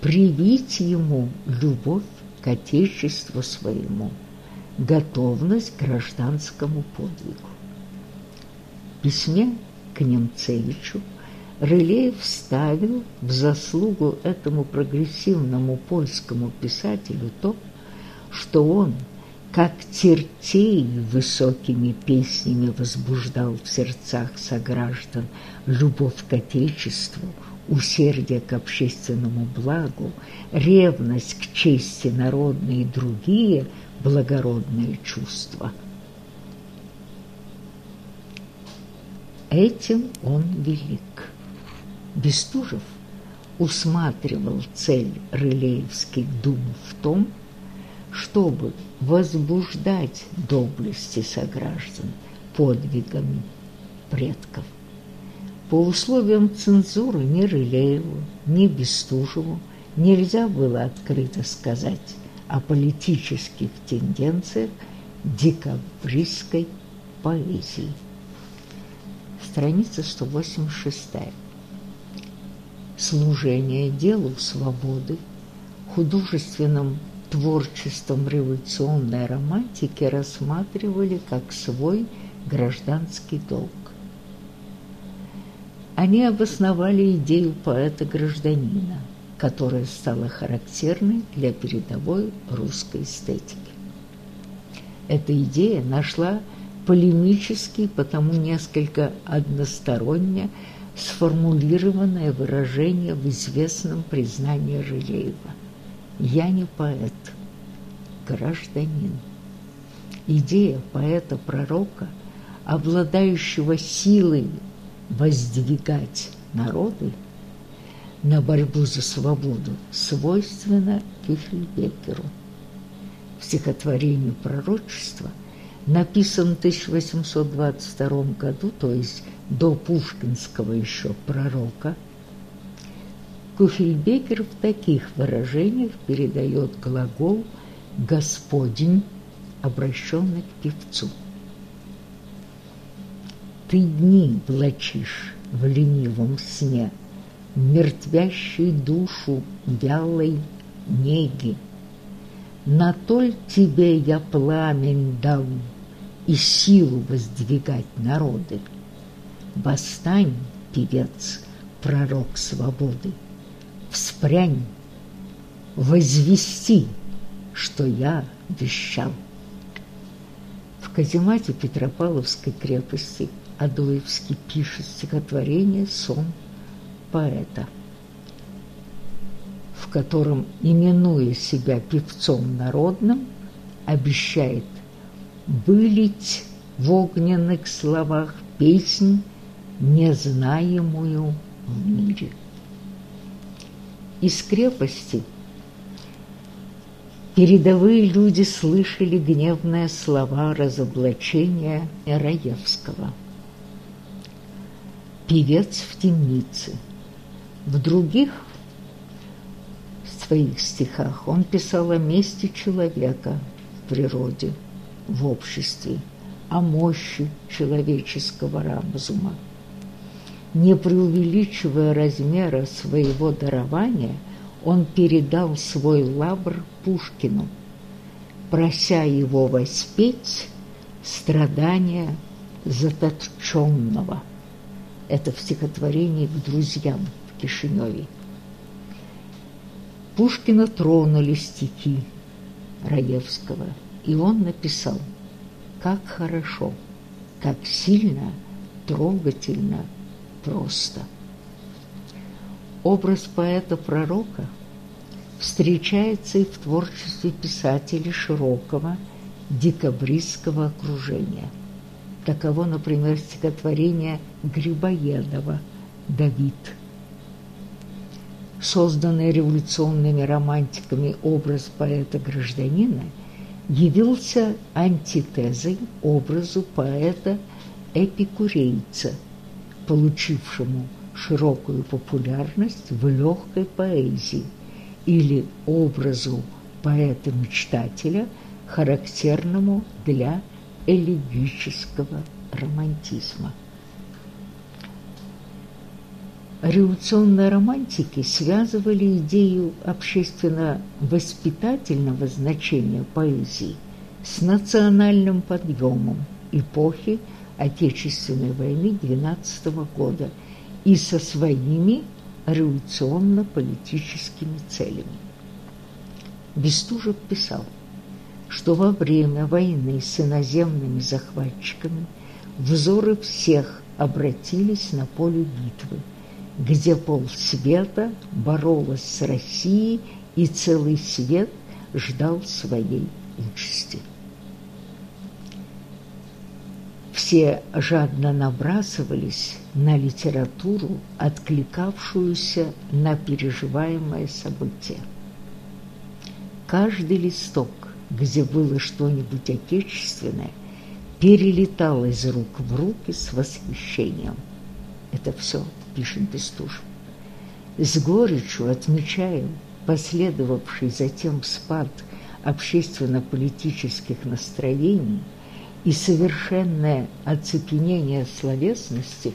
привить ему любовь к Отечеству своему, готовность к гражданскому подвигу. В письме к Немцевичу Рылеев вставил в заслугу этому прогрессивному польскому писателю то, что он, как тертей высокими песнями возбуждал в сердцах сограждан любовь к Отечеству, усердие к общественному благу, ревность к чести народной и другие благородные чувства. Этим он велик. Бестужев усматривал цель рылеевских дум в том, чтобы возбуждать доблести сограждан подвигами предков. По условиям цензуры ни Рылееву, ни Бестужеву нельзя было открыто сказать о политических тенденциях декабристской поэзии. Страница 186 служение делу свободы, художественным творчеством революционной романтики рассматривали как свой гражданский долг. Они обосновали идею поэта-гражданина, которая стала характерной для передовой русской эстетики. Эта идея нашла полемический, потому несколько односторонне сформулированное выражение в известном признании Рылеева. «Я не поэт, гражданин». Идея поэта-пророка, обладающего силой воздвигать народы на борьбу за свободу, свойственна Кюхельбекеру. В стихотворении «Пророчество» написан в 1822 году, то есть до пушкинского еще пророка, Куфельбекер в таких выражениях передает глагол «Господень», обращенный к певцу. Ты дни влачишь в ленивом сне, Мертвящей душу вялой неги. На толь тебе я пламень дал И силу воздвигать народы. Восстань, певец, пророк свободы, Вспрянь, возвести, что я вещал. В каземате Петропавловской крепости Адоевский пишет стихотворение «Сон поэта», в котором, именуя себя певцом народным, обещает вылить в огненных словах песнь незнаемую в мире. Из крепости передовые люди слышали гневные слова разоблачения Раевского. певец в темнице. В других своих стихах он писал о месте человека в природе, в обществе, о мощи человеческого разума. Не преувеличивая размера своего дарования, он передал свой лавр Пушкину, прося его воспеть страдания заточенного. Это в стихотворении к друзьям в Кишиневе. Пушкина тронули стихи Раевского, и он написал «Как хорошо, как сильно, трогательно, просто». Образ поэта-пророка встречается и в творчестве писателей широкого декабристского окружения. Таково, например, стихотворение Грибоедова «Давид» созданный революционными романтиками образ поэта-гражданина, явился антитезой образу поэта-эпикурейца, получившему широкую популярность в легкой поэзии, или образу поэта-мечтателя, характерному для элегического романтизма. Революционные романтики связывали идею общественно-воспитательного значения поэзии с национальным подъемом эпохи Отечественной войны 12 года и со своими революционно-политическими целями. Бестужев писал, что во время войны с иноземными захватчиками взоры всех обратились на поле битвы – где полсвета боролась с Россией, и целый свет ждал своей участи. Все жадно набрасывались на литературу, откликавшуюся на переживаемое событие. Каждый листок, где было что-нибудь отечественное, перелетал из рук в руки с восхищением. Это все пишет Бестужев. С горечью отмечаем последовавший затем спад общественно-политических настроений и совершенное оцепенение словесности,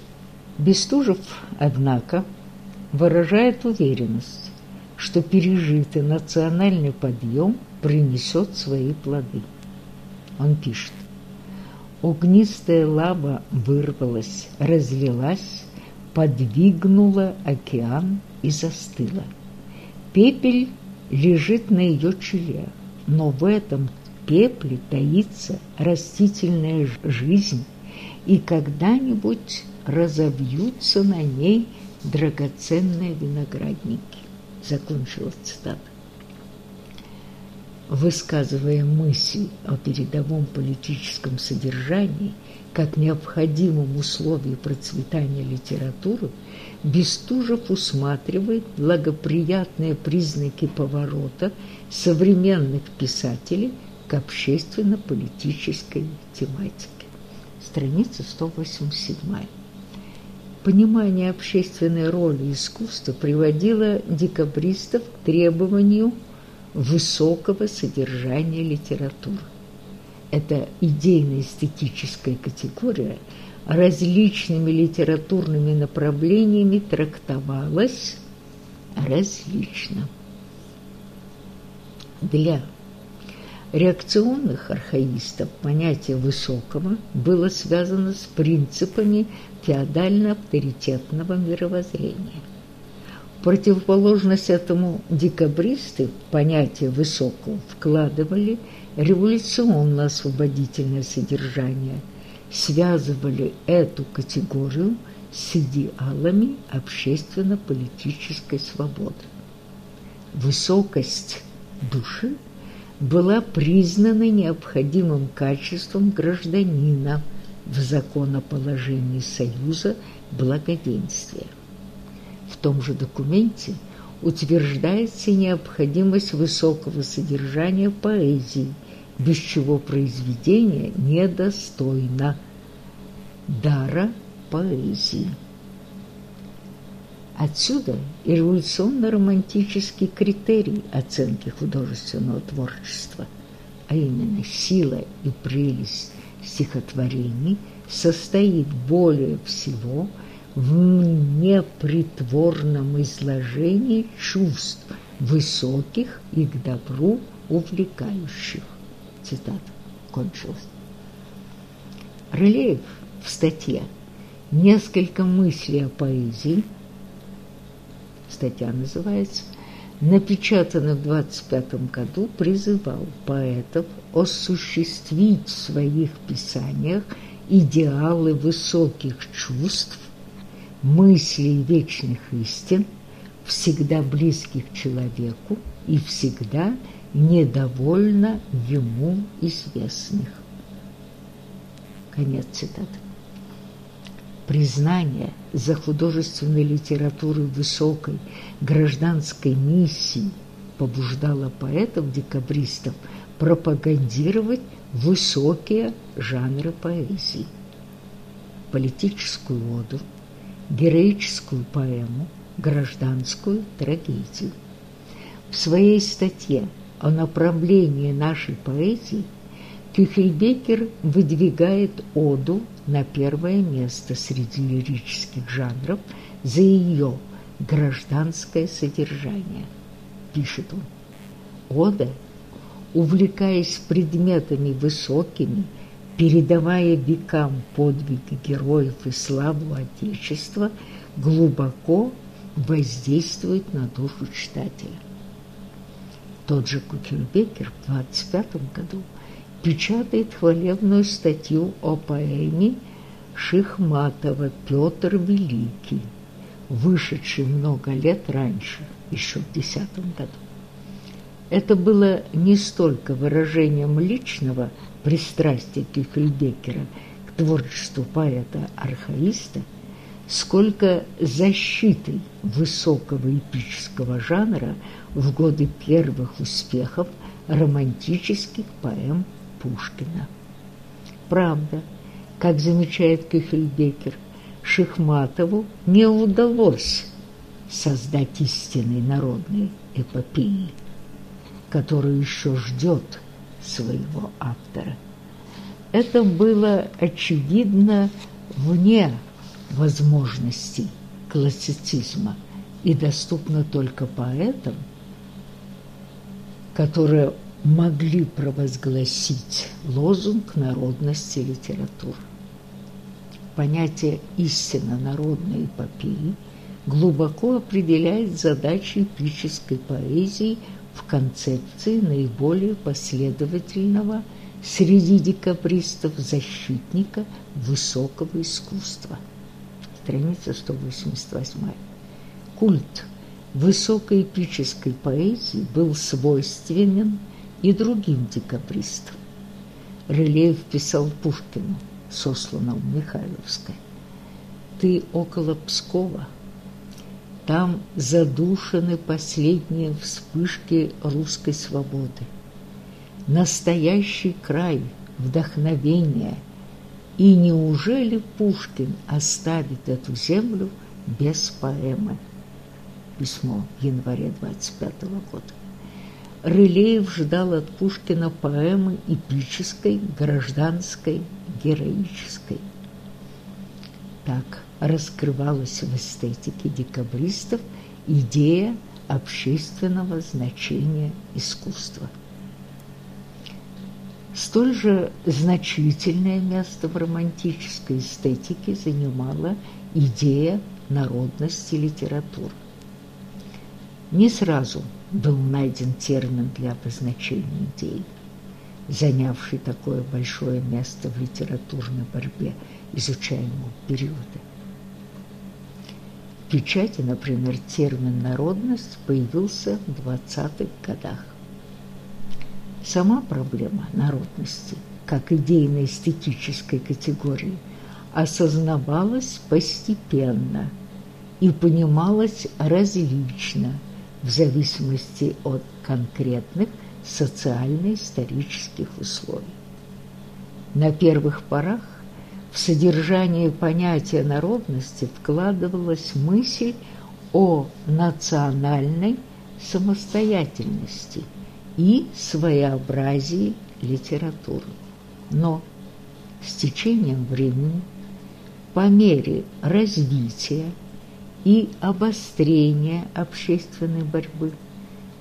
Бестужев, однако, выражает уверенность, что пережитый национальный подъем принесет свои плоды. Он пишет, «Огнистая лава вырвалась, разлилась, подвигнула океан и застыла. Пепель лежит на ее челе, но в этом пепле таится растительная жизнь, и когда-нибудь разовьются на ней драгоценные виноградники. Закончила цитата. Высказывая мысль о передовом политическом содержании – как необходимом условии процветания литературы, Бестужев усматривает благоприятные признаки поворота современных писателей к общественно-политической тематике. Страница 187. Понимание общественной роли искусства приводило декабристов к требованию высокого содержания литературы эта идейно-эстетическая категория различными литературными направлениями трактовалась различно. Для реакционных архаистов понятие высокого было связано с принципами феодально-авторитетного мировоззрения. В противоположность этому декабристы в понятие высокого вкладывали – революционно-освободительное содержание, связывали эту категорию с идеалами общественно-политической свободы. Высокость души была признана необходимым качеством гражданина в законоположении Союза благоденствия. В том же документе – утверждается необходимость высокого содержания поэзии, без чего произведение недостойно дара поэзии. Отсюда и революционно-романтический критерий оценки художественного творчества, а именно сила и прелесть стихотворений состоит более всего в непритворном изложении чувств высоких и к добру увлекающих. Цитата кончилась. Рылеев в статье «Несколько мыслей о поэзии» статья называется, напечатанная в 25 году, призывал поэтов осуществить в своих писаниях идеалы высоких чувств, мыслей вечных истин, всегда близких человеку и всегда недовольно ему известных. Конец цитаты. Признание за художественной литературой высокой гражданской миссии побуждало поэтов-декабристов пропагандировать высокие жанры поэзии. Политическую оду, героическую поэму, гражданскую трагедию. В своей статье о направлении нашей поэзии Кюхельбекер выдвигает оду на первое место среди лирических жанров за ее гражданское содержание, пишет он. Ода, увлекаясь предметами высокими, передавая векам подвиги героев и славу Отечества, глубоко воздействует на душу читателя. Тот же Кукельбекер в 25 году – печатает хвалебную статью о поэме Шихматова «Петр Великий», вышедшей много лет раньше, еще в десятом году. Это было не столько выражением личного пристрастия Кюхельбекера к творчеству поэта-архаиста, сколько защитой высокого эпического жанра в годы первых успехов романтических поэм Пушкина. Правда, как замечает Кюхельбекер, Шихматову не удалось создать истинной народной эпопеи, которая еще ждет своего автора. Это было, очевидно, вне возможностей классицизма и доступно только поэтам, которые могли провозгласить лозунг народности литературы. Понятие «истинно народной эпопеи» глубоко определяет задачи эпической поэзии в концепции наиболее последовательного среди декабристов защитника высокого искусства. Страница 188. Культ высокоэпической поэзии был свойственен и другим декабристам. Рылеев писал Пушкину, сосланному Михайловской. «Ты около Пскова, там задушены последние вспышки русской свободы. Настоящий край, вдохновения. И неужели Пушкин оставит эту землю без поэмы?» Письмо в январе 25 года. Рылеев ждал от Пушкина поэмы эпической, гражданской, героической. Так раскрывалась в эстетике декабристов идея общественного значения искусства. Столь же значительное место в романтической эстетике занимала идея народности литературы. Не сразу – был найден термин для обозначения идей, занявший такое большое место в литературной борьбе изучаемого периода. В печати, например, термин «народность» появился в 20-х годах. Сама проблема народности, как идейно-эстетической категории, осознавалась постепенно и понималась различно – в зависимости от конкретных социально-исторических условий. На первых порах в содержание понятия народности вкладывалась мысль о национальной самостоятельности и своеобразии литературы. Но с течением времени, по мере развития и обострения общественной борьбы,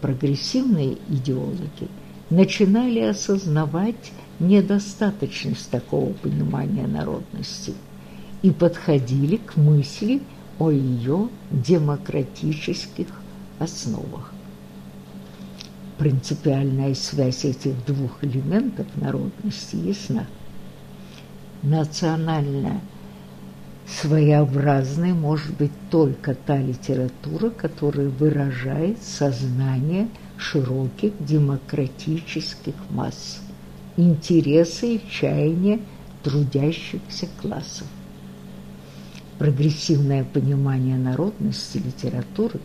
прогрессивные идеологи начинали осознавать недостаточность такого понимания народности и подходили к мысли о ее демократических основах. Принципиальная связь этих двух элементов народности ясна. Национальная своеобразной может быть только та литература, которая выражает сознание широких демократических масс, интересы и чаяния трудящихся классов. Прогрессивное понимание народности литературы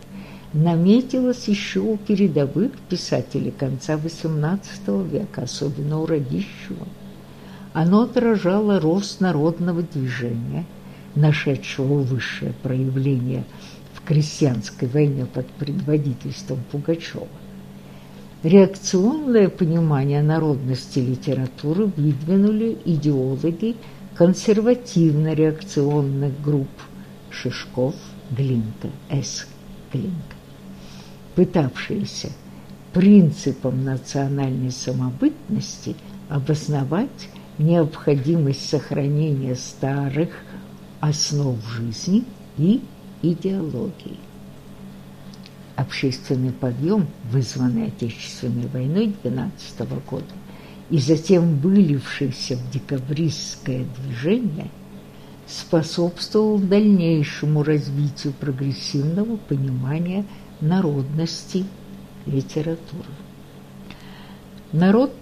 наметилось еще у передовых писателей конца XVIII века, особенно у Радищева. Оно отражало рост народного движения, нашедшего высшее проявление в крестьянской войне под предводительством Пугачева. Реакционное понимание народности литературы выдвинули идеологи консервативно-реакционных групп Шишков, Глинка, С. Глинка, пытавшиеся принципом национальной самобытности обосновать необходимость сохранения старых основ жизни и идеологии. Общественный подъем, вызванный Отечественной войной 12 года, и затем вылившийся в декабристское движение, способствовал дальнейшему развитию прогрессивного понимания народности литературы. Народ,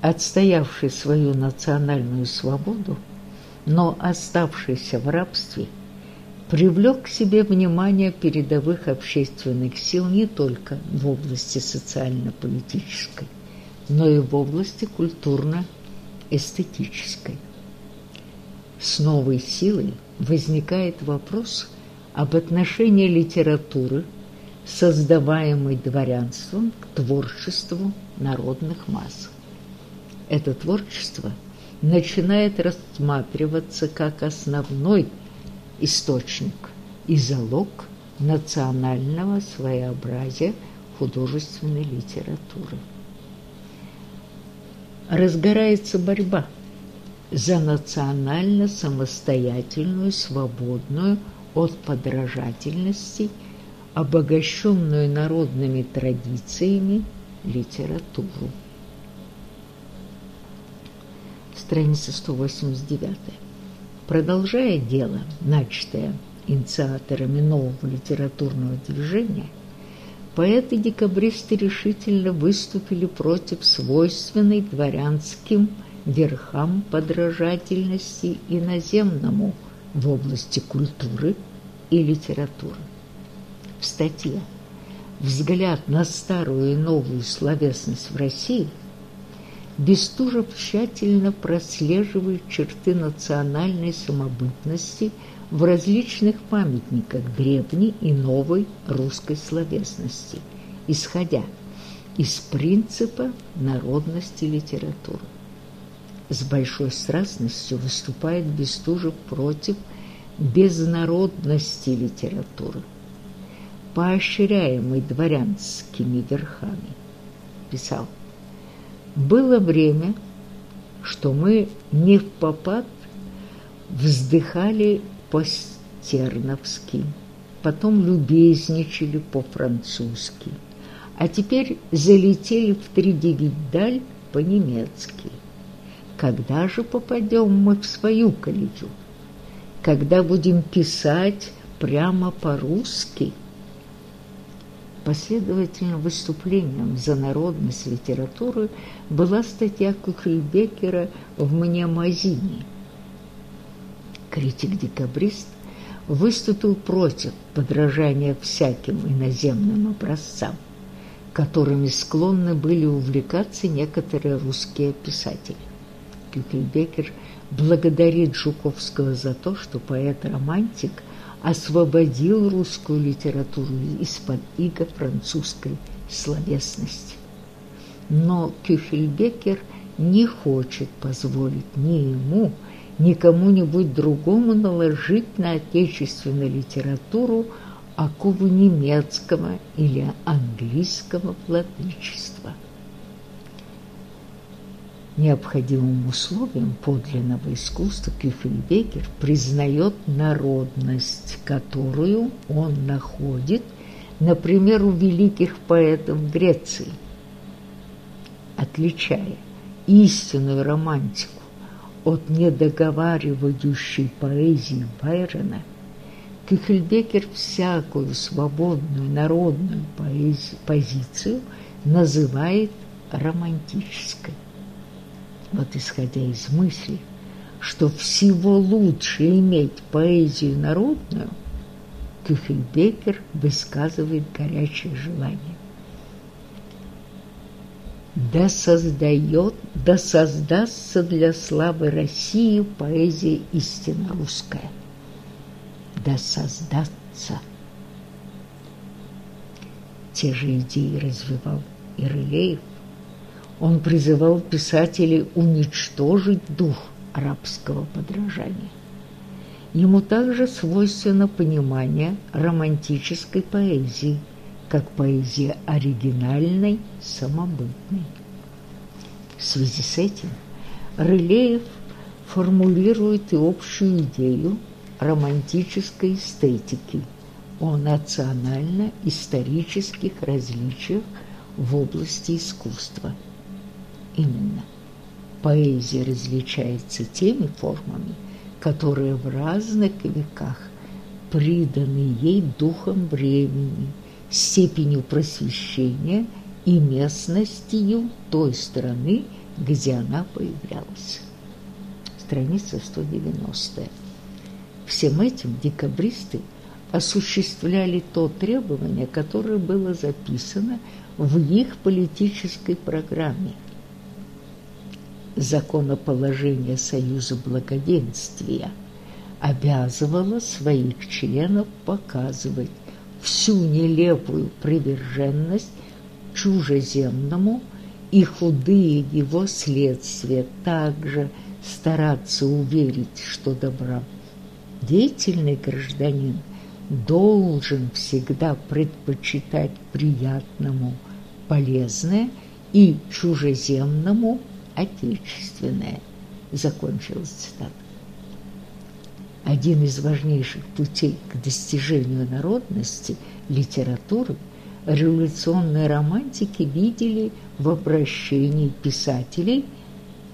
отстоявший свою национальную свободу, но оставшийся в рабстве, привлек к себе внимание передовых общественных сил не только в области социально-политической, но и в области культурно-эстетической. С новой силой возникает вопрос об отношении литературы, создаваемой дворянством, к творчеству народных масс. Это творчество начинает рассматриваться как основной источник и залог национального своеобразия художественной литературы разгорается борьба за национально самостоятельную, свободную от подражательности, обогащенную народными традициями литературу. Страница 189. Продолжая дело, начатое инициаторами нового литературного движения, поэты-декабристы решительно выступили против свойственной дворянским верхам подражательности иноземному в области культуры и литературы. В статье «Взгляд на старую и новую словесность в России» Бестужев тщательно прослеживает черты национальной самобытности – в различных памятниках древней и новой русской словесности, исходя из принципа народности литературы. С большой страстностью выступает Бестужев против безнародности литературы, поощряемой дворянскими верхами. Писал, «Было время, что мы не в попад вздыхали по-стерновски, потом любезничали по-французски, а теперь залетели в тридевять даль по-немецки. Когда же попадем мы в свою колею? Когда будем писать прямо по-русски? Последовательным выступлением за народность литературы была статья Кухельбекера в «Мнемозине», критик-декабрист, выступил против подражания всяким иноземным образцам, которыми склонны были увлекаться некоторые русские писатели. Кюкельбекер благодарит Жуковского за то, что поэт-романтик освободил русскую литературу из-под иго французской словесности. Но Кюхельбекер не хочет позволить ни ему, ни кому-нибудь другому наложить на отечественную литературу окову немецкого или английского владычества. Необходимым условием подлинного искусства Кюфельбекер признает народность, которую он находит, например, у великих поэтов Греции, отличая истинную романтику от недоговаривающей поэзии Байрона, Кюхельбекер всякую свободную народную поэзию, позицию называет романтической. Вот исходя из мысли, что всего лучше иметь поэзию народную, Кюхельбекер высказывает горячее желание. Да создает, да создастся для славы России поэзия истинно русская. Да создастся. Те же идеи развивал и Рылеев, он призывал писателей уничтожить дух арабского подражания. Ему также свойственно понимание романтической поэзии, как поэзия оригинальной, самобытной. В связи с этим Рылеев формулирует и общую идею романтической эстетики о национально-исторических различиях в области искусства – именно. Поэзия различается теми формами, которые в разных веках приданы ей духом времени, степенью просвещения и местностью той страны, где она появлялась. Страница 190. Всем этим декабристы осуществляли то требование, которое было записано в их политической программе – законоположение Союза Благоденствия обязывало своих членов показывать всю нелепую приверженность чужеземному и худые его следствия, также стараться уверить, что добродетельный гражданин должен всегда предпочитать приятному полезное и чужеземному отечественное, закончилась цитата. Один из важнейших путей к достижению народности литературы революционные романтики видели в обращении писателей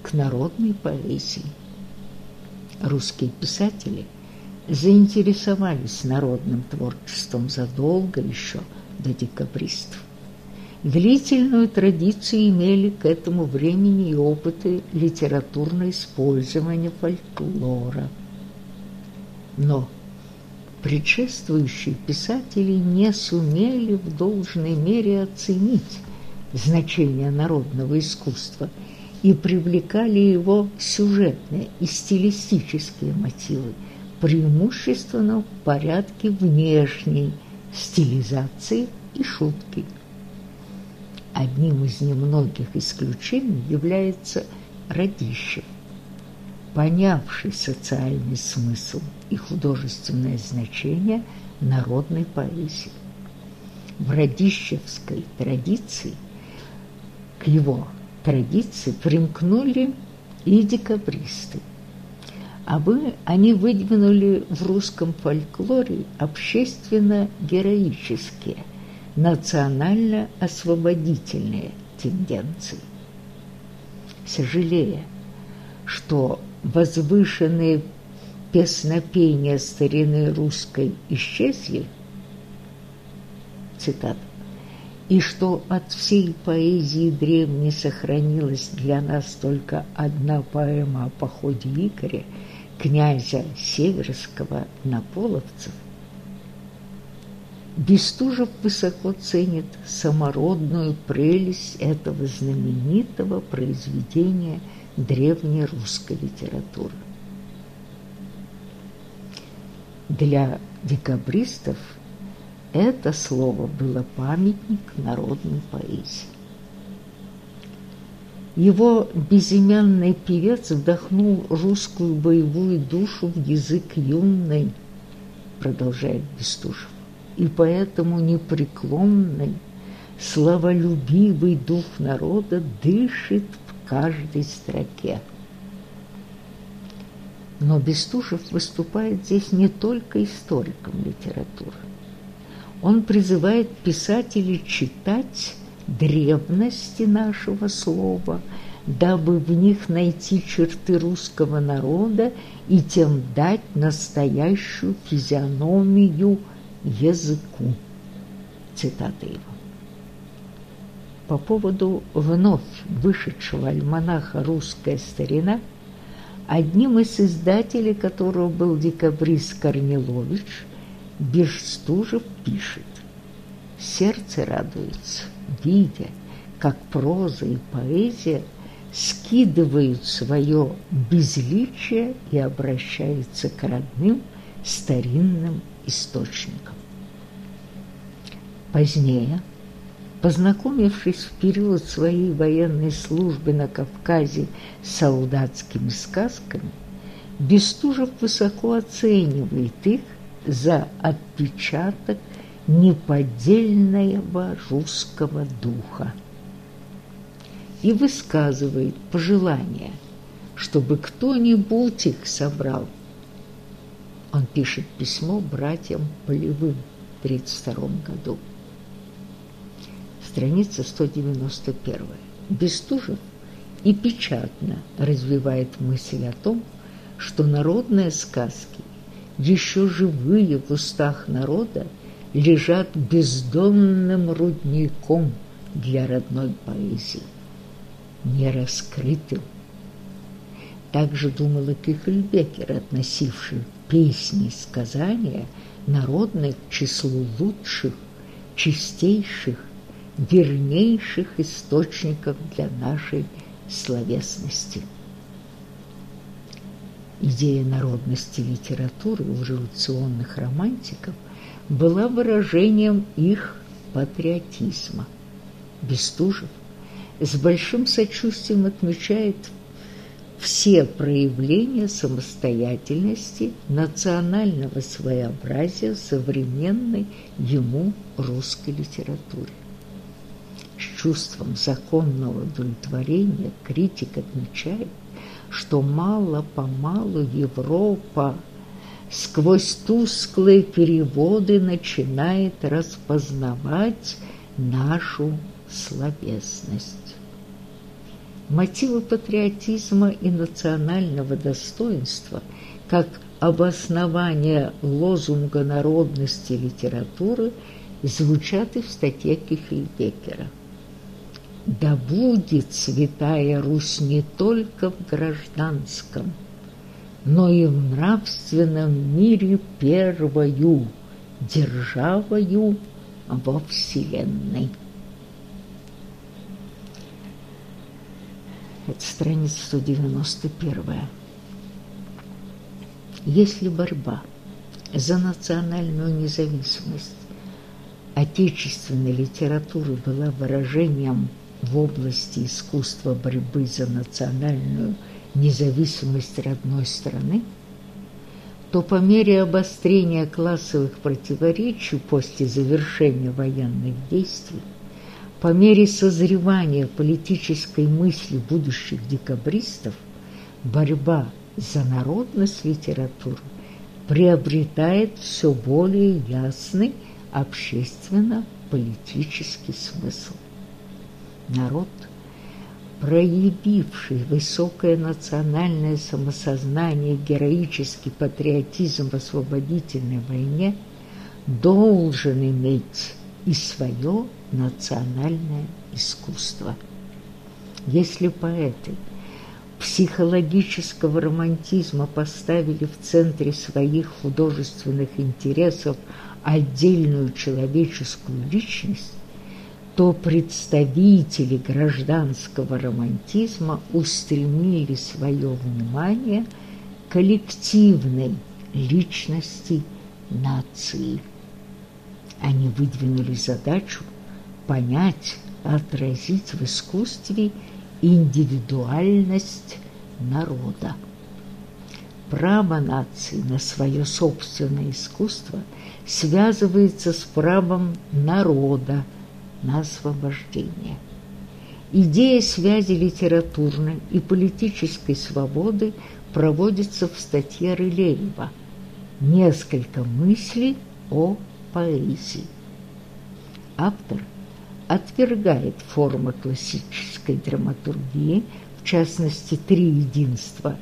к народной поэзии. Русские писатели заинтересовались народным творчеством задолго еще до декабристов. Длительную традицию имели к этому времени и опыты литературного использования фольклора. Но предшествующие писатели не сумели в должной мере оценить значение народного искусства и привлекали его сюжетные и стилистические мотивы, преимущественно в порядке внешней стилизации и шутки. Одним из немногих исключений является Радищев, понявший социальный смысл и художественное значение народной поэзии. В радищевской традиции к его традиции примкнули и декабристы. А вы, они выдвинули в русском фольклоре общественно-героические – национально-освободительные тенденции. Сожалея, что возвышенные песнопения старины русской исчезли, цитата, и что от всей поэзии древней сохранилась для нас только одна поэма о походе Игоря, князя Северского на половцев, Бестужев высоко ценит самородную прелесть этого знаменитого произведения древней русской литературы. Для декабристов это слово было памятник народной поэзии. Его безымянный певец вдохнул русскую боевую душу в язык юной, продолжает Бестужев, и поэтому непреклонный, славолюбивый дух народа дышит в каждой строке. Но Бестужев выступает здесь не только историком литературы. Он призывает писателей читать древности нашего слова, дабы в них найти черты русского народа и тем дать настоящую физиономию языку. Цитата его. По поводу вновь вышедшего альманаха «Русская старина» одним из издателей которого был декабрист Корнилович, Бестужев пишет «Сердце радуется, видя, как проза и поэзия скидывают свое безличие и обращаются к родным старинным источникам. Позднее, познакомившись в период своей военной службы на Кавказе с солдатскими сказками, Бестужев высоко оценивает их за отпечаток неподдельного русского духа и высказывает пожелание, чтобы кто-нибудь их собрал. Он пишет письмо братьям Полевым в 1932 году. Страница 191. Бестужев и печатно развивает мысль о том, что народные сказки, еще живые в устах народа, лежат бездонным рудником для родной поэзии, не раскрытым. Также думал и Кихельбекер, относивший песни и сказания народные к числу лучших, чистейших, вернейших источников для нашей словесности. Идея народности литературы у революционных романтиков – была выражением их патриотизма. Бестужев с большим сочувствием отмечает все проявления самостоятельности, национального своеобразия современной ему русской литературе. Чувством законного удовлетворения критик отмечает, что мало-помалу Европа сквозь тусклые переводы начинает распознавать нашу словесность. Мотивы патриотизма и национального достоинства как обоснование лозунга народности литературы звучат и в статье Кефельбекера. «Да будет святая Русь не только в гражданском, но и в нравственном мире первою державою во Вселенной. Это страница 191. Если борьба за национальную независимость отечественной литературы была выражением в области искусства борьбы за национальную независимость, родной страны, то по мере обострения классовых противоречий после завершения военных действий, по мере созревания политической мысли будущих декабристов, борьба за народность литературы приобретает все более ясный общественно-политический смысл. Народ – проявивший высокое национальное самосознание, героический патриотизм в освободительной войне, должен иметь и свое национальное искусство. Если поэты психологического романтизма поставили в центре своих художественных интересов отдельную человеческую личность, то представители гражданского романтизма устремили свое внимание коллективной личности нации. Они выдвинули задачу понять, отразить в искусстве индивидуальность народа. Право нации на свое собственное искусство связывается с правом народа на освобождение. Идея связи литературной и политической свободы проводится в статье Рылеева «Несколько мыслей о поэзии». Автор отвергает формы классической драматургии, в частности, три единства,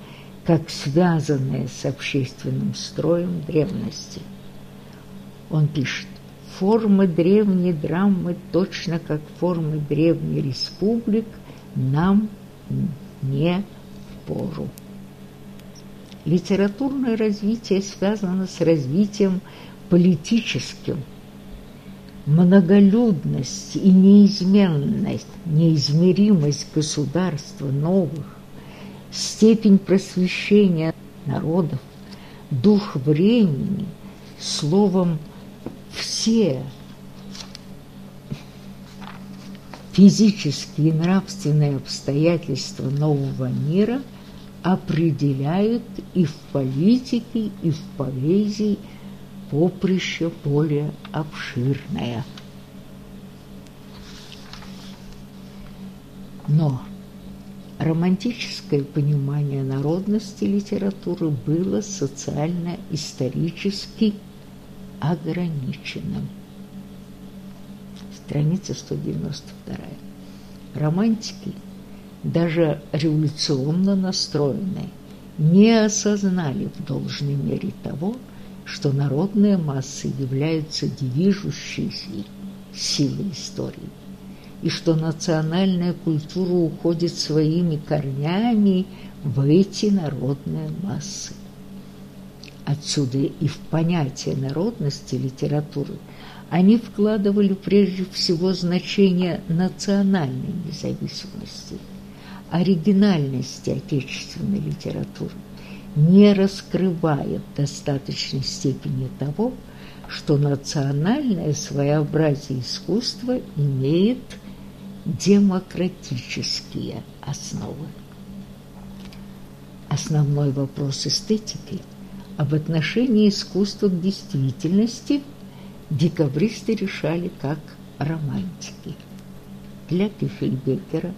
как связанные с общественным строем древности. Он пишет, формы древней драмы, точно как формы древних республик, нам не в пору. Литературное развитие связано с развитием политическим. Многолюдность и неизменность, неизмеримость государства новых, степень просвещения народов, дух времени, словом – все физические и нравственные обстоятельства нового мира определяют и в политике, и в поэзии поприще более обширное. Но романтическое понимание народности литературы было социально-исторически ограниченным. Страница 192. Романтики, даже революционно настроенные, не осознали в должной мере того, что народные массы являются движущей силой истории, и что национальная культура уходит своими корнями в эти народные массы. Отсюда и в понятие народности литературы они вкладывали прежде всего значение национальной независимости, оригинальности отечественной литературы, не раскрывая в достаточной степени того, что национальное своеобразие искусства имеет демократические основы. Основной вопрос эстетики – об отношении искусства к действительности декабристы решали как романтики. Для Кефельбекера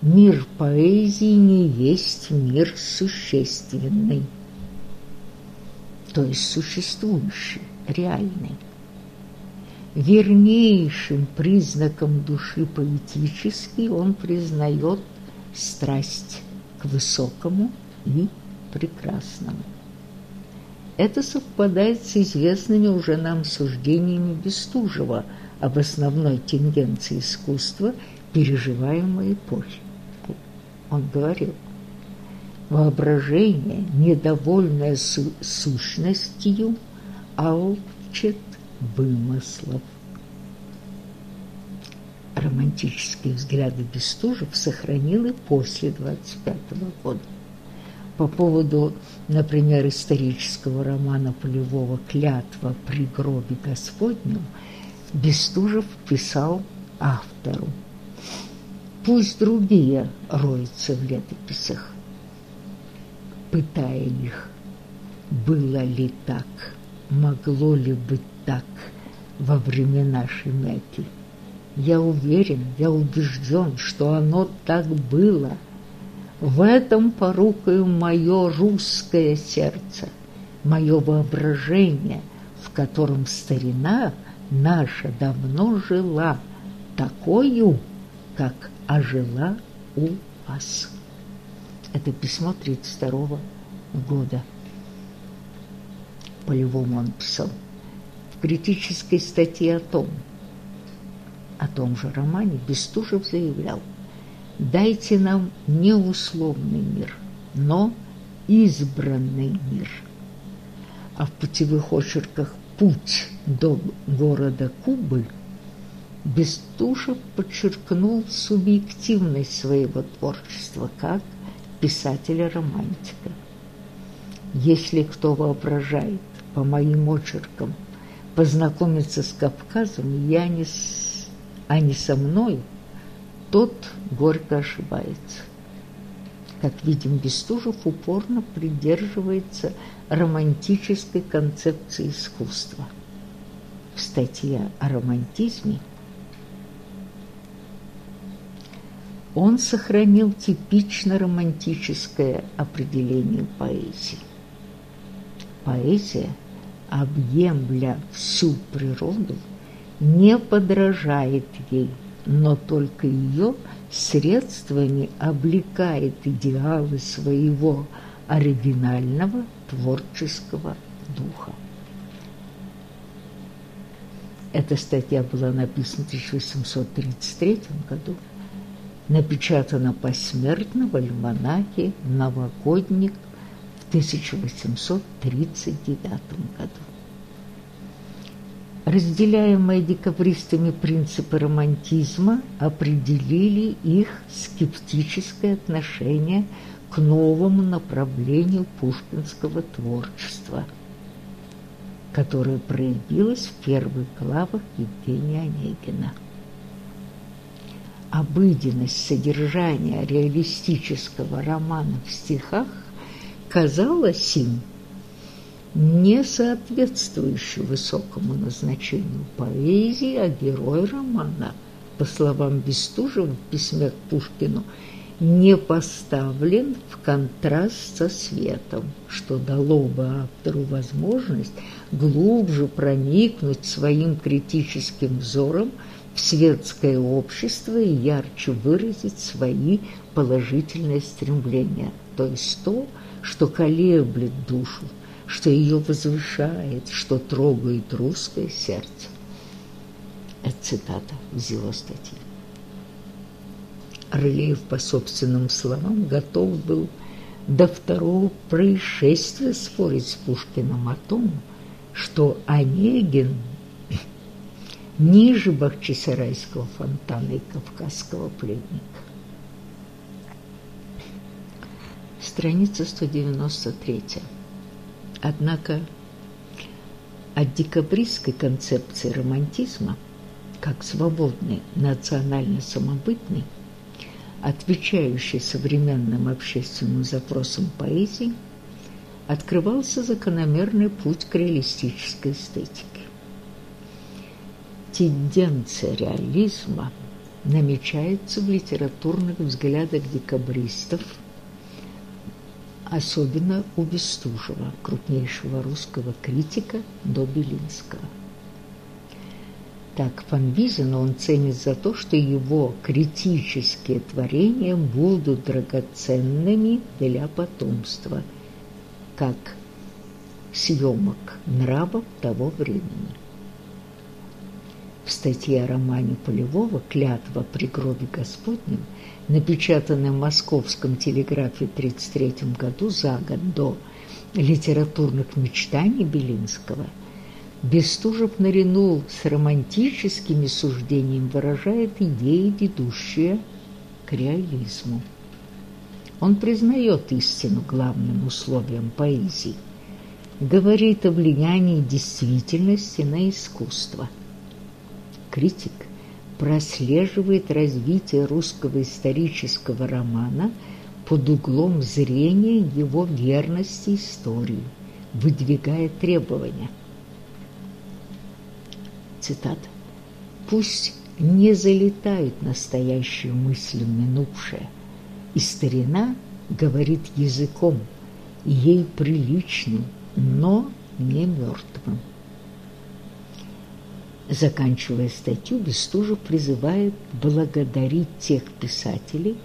мир поэзии не есть мир существенный, то есть существующий, реальный. Вернейшим признаком души поэтической он признает страсть к высокому и прекрасному. Это совпадает с известными уже нам суждениями Бестужева об основной тенденции искусства переживаемой эпохи. Он говорил, воображение, недовольное су сущностью, алчит вымыслов. Романтические взгляды Бестужев сохранил и после 25 -го года по поводу, например, исторического романа Полевого «Клятва при гробе Господнем» Бестужев писал автору. Пусть другие роются в летописях, пытая их, было ли так, могло ли быть так во времена Шемяки. Я уверен, я убежден, что оно так было – в этом порукою мое русское сердце, мое воображение, в котором старина наша давно жила, такою, как ожила у вас. Это письмо 32 года. По-любому он писал. В критической статье о том, о том же романе Бестужев заявлял – дайте нам не условный мир, но избранный мир. А в путевых очерках «Путь до города Кубы» Бестужев подчеркнул субъективность своего творчества как писателя-романтика. Если кто воображает по моим очеркам познакомиться с Кавказом, я не с... а не со мной, тот горько ошибается. Как видим, Бестужев упорно придерживается романтической концепции искусства. В статье о романтизме он сохранил типично романтическое определение поэзии. Поэзия, объемля всю природу, не подражает ей, но только ее средствами облекает идеалы своего оригинального творческого духа. Эта статья была написана в 1833 году, напечатана посмертно в альманахе «Новогодник» в 1839 году. Разделяемые декабристами принципы романтизма определили их скептическое отношение к новому направлению пушкинского творчества, которое проявилось в первых главах Евгения Онегина. Обыденность содержания реалистического романа в стихах казалась им не соответствующий высокому назначению поэзии, а герой романа, по словам Бестужева в письме к Пушкину, не поставлен в контраст со светом, что дало бы автору возможность глубже проникнуть своим критическим взором в светское общество и ярче выразить свои положительные стремления, то есть то, что колеблет душу, что ее возвышает, что трогает русское сердце. Это цитата его статьи. Рылеев, по собственным словам, готов был до второго происшествия спорить с Пушкиным о том, что Онегин ниже Бахчисарайского фонтана и Кавказского пленника. Страница 193. Однако от декабристской концепции романтизма, как свободной, национально-самобытной, отвечающей современным общественным запросам поэзии, открывался закономерный путь к реалистической эстетике. Тенденция реализма намечается в литературных взглядах декабристов – особенно у Бестужева, крупнейшего русского критика до Белинского. Так Фанвизина он ценит за то, что его критические творения будут драгоценными для потомства, как съемок нравов того времени. В статье о романе Полевого «Клятва при гробе Господнем» напечатанной в московском телеграфе в 1933 году за год до литературных мечтаний Белинского, Бестужев нарянул с романтическими суждениями выражает идеи, ведущие к реализму. Он признает истину главным условием поэзии, говорит о влиянии действительности на искусство. Критик прослеживает развитие русского исторического романа под углом зрения его верности истории, выдвигая требования. Цитата. «Пусть не залетают настоящие мысли в и старина говорит языком, ей приличным, но не мертвым. Заканчивая статью, Бестужев призывает благодарить тех писателей,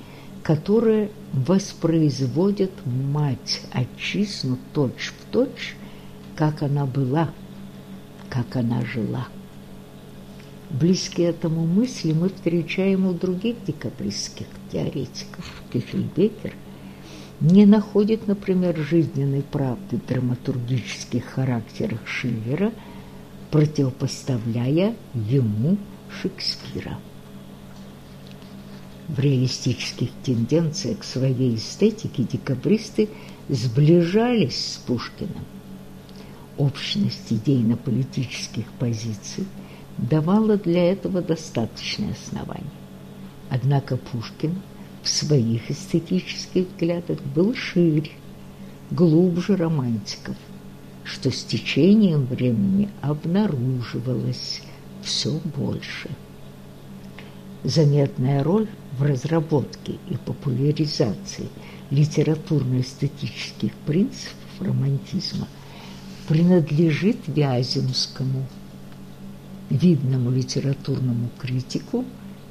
которые воспроизводят мать отчизну точь в точь, как она была, как она жила. Близкие этому мысли мы встречаем у других декабристских теоретиков. Кефельбекер не находит, например, жизненной правды в драматургических характерах Шиллера – противопоставляя ему Шекспира. В реалистических тенденциях своей эстетики декабристы сближались с Пушкиным. Общность идейно-политических позиций давала для этого достаточное основание. Однако Пушкин в своих эстетических взглядах был шире, глубже романтиков, что с течением времени обнаруживалось все больше. Заметная роль в разработке и популяризации литературно-эстетических принципов романтизма принадлежит Вяземскому, видному литературному критику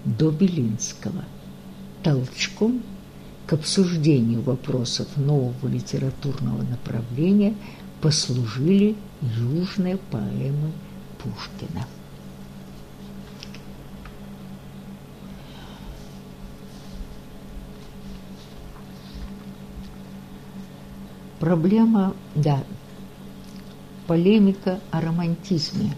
до Белинского. Толчком к обсуждению вопросов нового литературного направления послужили южные поэмы Пушкина. Проблема, да, полемика о романтизме.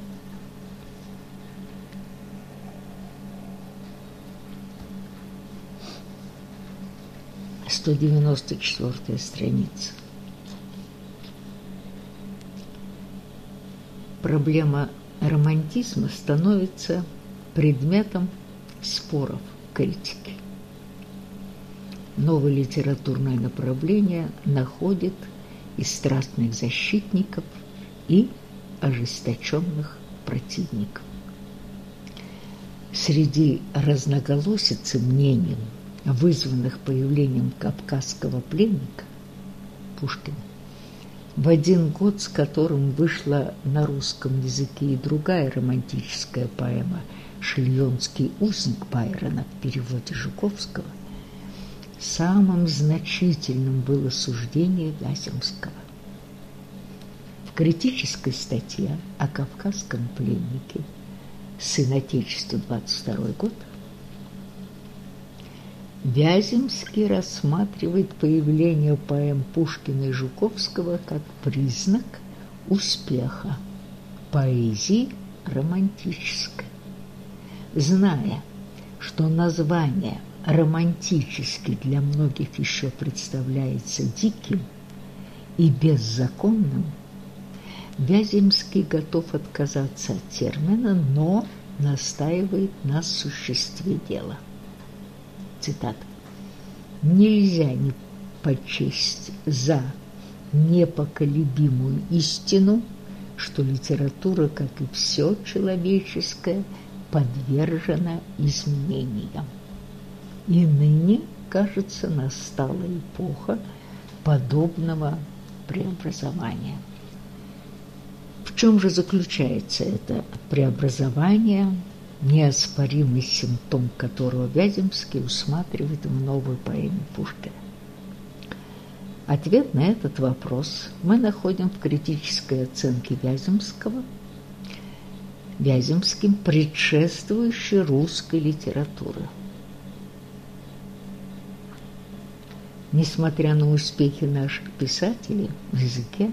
Сто девяносто четвертая страница. Проблема романтизма становится предметом споров критики. Новое литературное направление находит и страстных защитников, и ожесточенных противников. Среди разноголосицы мнений, вызванных появлением кавказского пленника Пушкина, в один год, с которым вышла на русском языке и другая романтическая поэма «Шильонский узник» Байрона в переводе Жуковского – самым значительным было суждение Вяземского. В критической статье о кавказском пленнике «Сын Отечества, 22 год» Вяземский рассматривает появление поэм Пушкина и Жуковского как признак успеха поэзии романтической. Зная, что название – романтически для многих еще представляется диким и беззаконным, Вяземский готов отказаться от термина, но настаивает на существе дела. Цитата. «Нельзя не почесть за непоколебимую истину, что литература, как и все человеческое, подвержена изменениям. И ныне, кажется, настала эпоха подобного преобразования. В чем же заключается это преобразование, неоспоримый симптом которого Вяземский усматривает в новой поэме Пушкина? Ответ на этот вопрос мы находим в критической оценке Вяземского, Вяземским предшествующей русской литературы – Несмотря на успехи наших писателей в языке,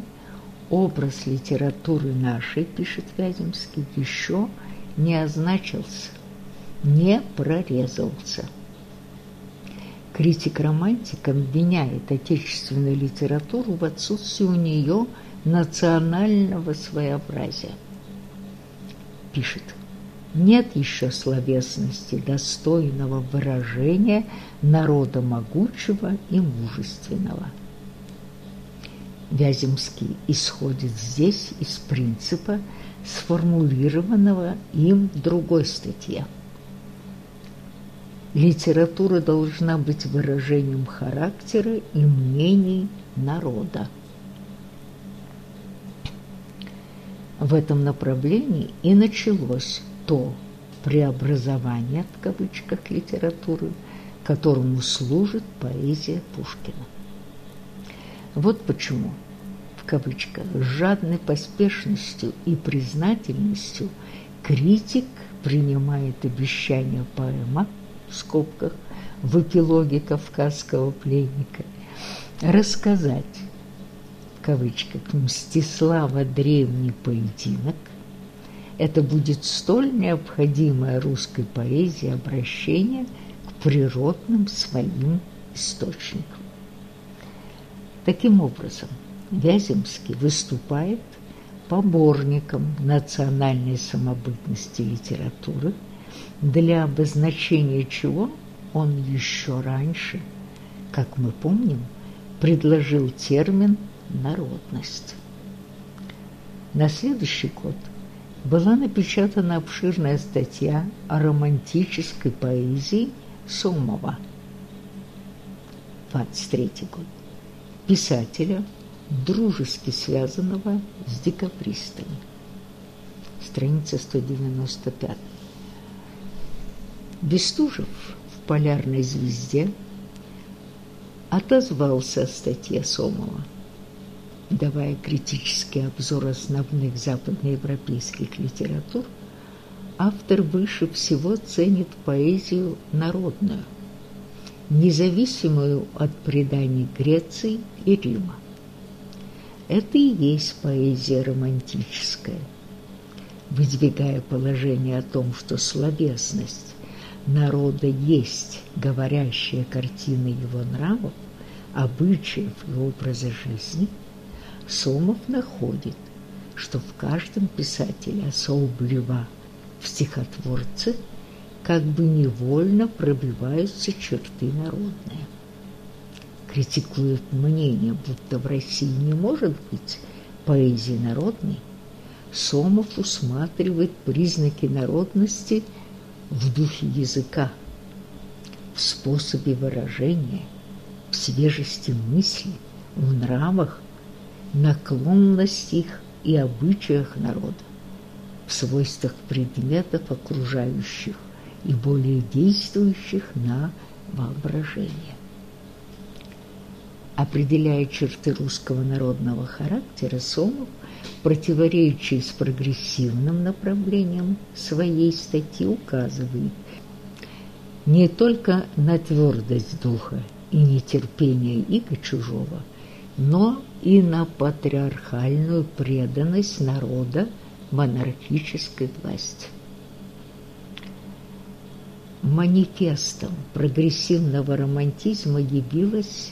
образ литературы нашей, пишет Вяземский, еще не означился, не прорезался. Критик-романтик обвиняет отечественную литературу в отсутствии у нее национального своеобразия. Пишет – нет еще словесности, достойного выражения народа могучего и мужественного. Вяземский исходит здесь из принципа, сформулированного им в другой статье. Литература должна быть выражением характера и мнений народа. В этом направлении и началось то преобразование, в кавычках, литературы, которому служит поэзия Пушкина. Вот почему, кавычках, с жадной поспешностью и признательностью критик принимает обещание поэма, в скобках, в эпилоге «Кавказского пленника», рассказать, в кавычках, Мстислава древний поединок, это будет столь необходимое русской поэзии обращение к природным своим источникам. Таким образом, Вяземский выступает поборником национальной самобытности литературы, для обозначения чего он еще раньше, как мы помним, предложил термин «народность». На следующий год была напечатана обширная статья о романтической поэзии Сомова. 23 год. Писателя, дружески связанного с декабристами. Страница 195. Бестужев в «Полярной звезде» отозвался о статье Сомова давая критический обзор основных западноевропейских литератур, автор выше всего ценит поэзию народную, независимую от преданий Греции и Рима. Это и есть поэзия романтическая, выдвигая положение о том, что словесность народа есть говорящая картина его нравов, обычаев и образа жизни – Сомов находит, что в каждом писателе особливо в стихотворце как бы невольно пробиваются черты народные. Критикует мнение, будто в России не может быть поэзии народной, Сомов усматривает признаки народности в духе языка, в способе выражения, в свежести мысли, в нравах наклонностях и обычаях народа, в свойствах предметов окружающих и более действующих на воображение. Определяя черты русского народного характера, Сомов, противоречие с прогрессивным направлением своей статьи, указывает не только на твердость духа и нетерпение иго чужого, но и на патриархальную преданность народа монархической власти. Манифестом прогрессивного романтизма явилось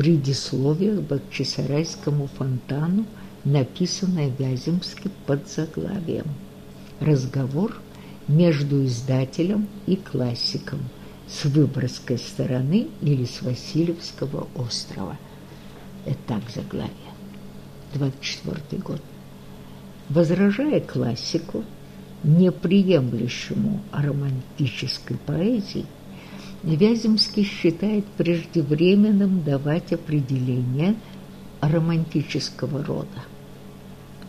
предисловие к Бахчисарайскому фонтану, написанное Вяземским под заглавием «Разговор между издателем и классиком с Выборгской стороны или с Васильевского острова» это так заглавие, 24 год. Возражая классику, неприемлющему романтической поэзии, Вяземский считает преждевременным давать определение романтического рода.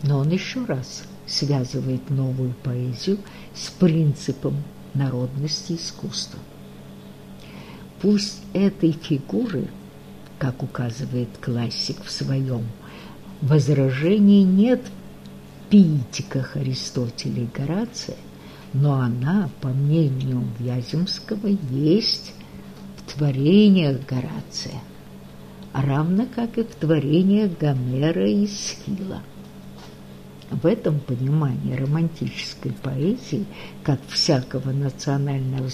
Но он еще раз связывает новую поэзию с принципом народности искусства. Пусть этой фигуры – как указывает классик в своем возражении, нет в пиитиках Аристотеля и Горация, но она, по мнению Вяземского, есть в творениях Горация, равно как и в творениях Гомера и Схила. В этом понимании романтической поэзии, как всякого национального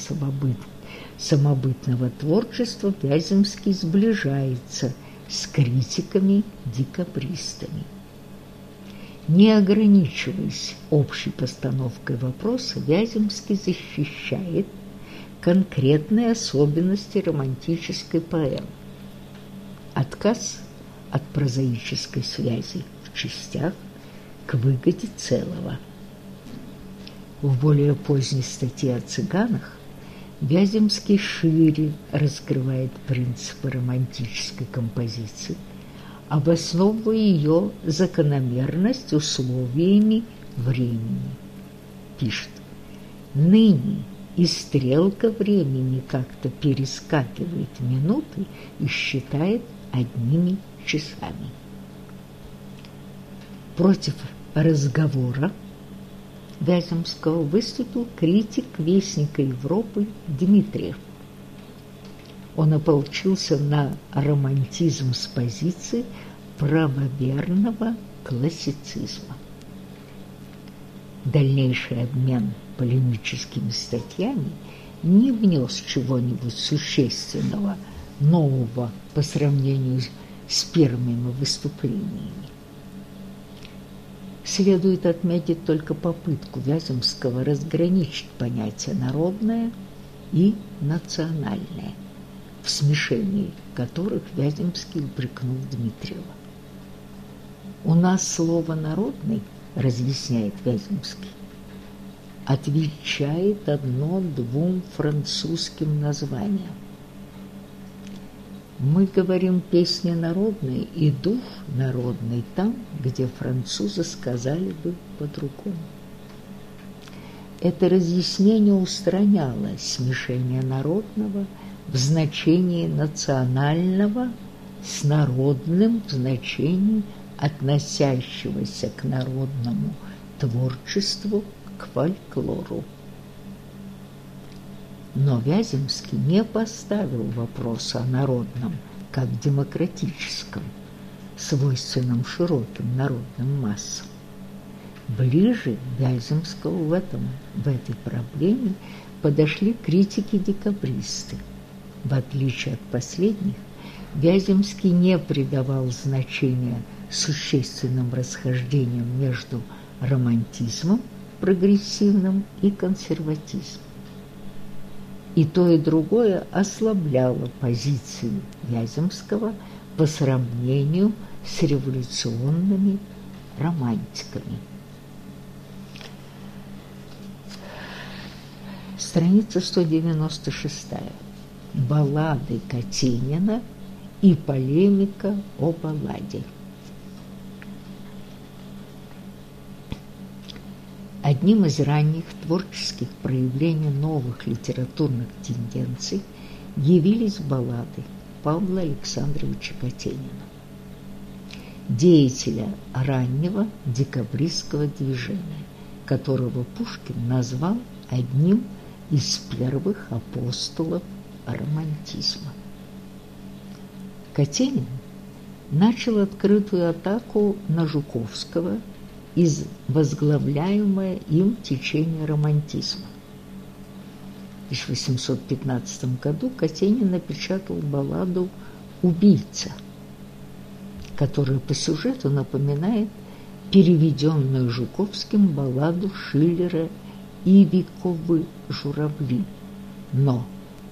самобытного творчества Вяземский сближается с критиками-декабристами. Не ограничиваясь общей постановкой вопроса, Вяземский защищает конкретные особенности романтической поэмы. Отказ от прозаической связи в частях к выгоде целого. В более поздней статье о цыганах Вяземский шире раскрывает принципы романтической композиции, обосновывая ее закономерность условиями времени. Пишет, ныне и стрелка времени как-то перескакивает минуты и считает одними часами. Против разговора Вяземского выступил критик Вестника Европы Дмитриев. Он ополчился на романтизм с позиции правоверного классицизма. Дальнейший обмен полемическими статьями не внес чего-нибудь существенного, нового по сравнению с первыми выступлениями. Следует отметить только попытку Вяземского разграничить понятия «народное» и «национальное», в смешении которых Вяземский упрекнул Дмитриева. «У нас слово «народный», — разъясняет Вяземский, отвечает одно-двум французским названиям. Мы говорим песни народные и дух народный там, где французы сказали бы по-другому. Это разъяснение устраняло смешение народного в значении национального с народным в значении относящегося к народному творчеству к фольклору. Но Вяземский не поставил вопрос о народном как демократическом, свойственном широким народным массам. Ближе Вяземского в, этом, в этой проблеме подошли критики-декабристы. В отличие от последних, Вяземский не придавал значения существенным расхождениям между романтизмом прогрессивным и консерватизм. И то, и другое ослабляло позиции Вяземского по сравнению с революционными романтиками. Страница 196. Баллады Катенина и полемика о балладе. Одним из ранних творческих проявлений новых литературных тенденций явились баллады Павла Александровича Катенина, деятеля раннего декабристского движения, которого Пушкин назвал одним из первых апостолов романтизма. Катенин начал открытую атаку на Жуковского – из возглавляемое им течение романтизма. В 1815 году Катенин напечатал балладу «Убийца», которая по сюжету напоминает переведенную Жуковским балладу Шиллера «Ивиковы журавли», но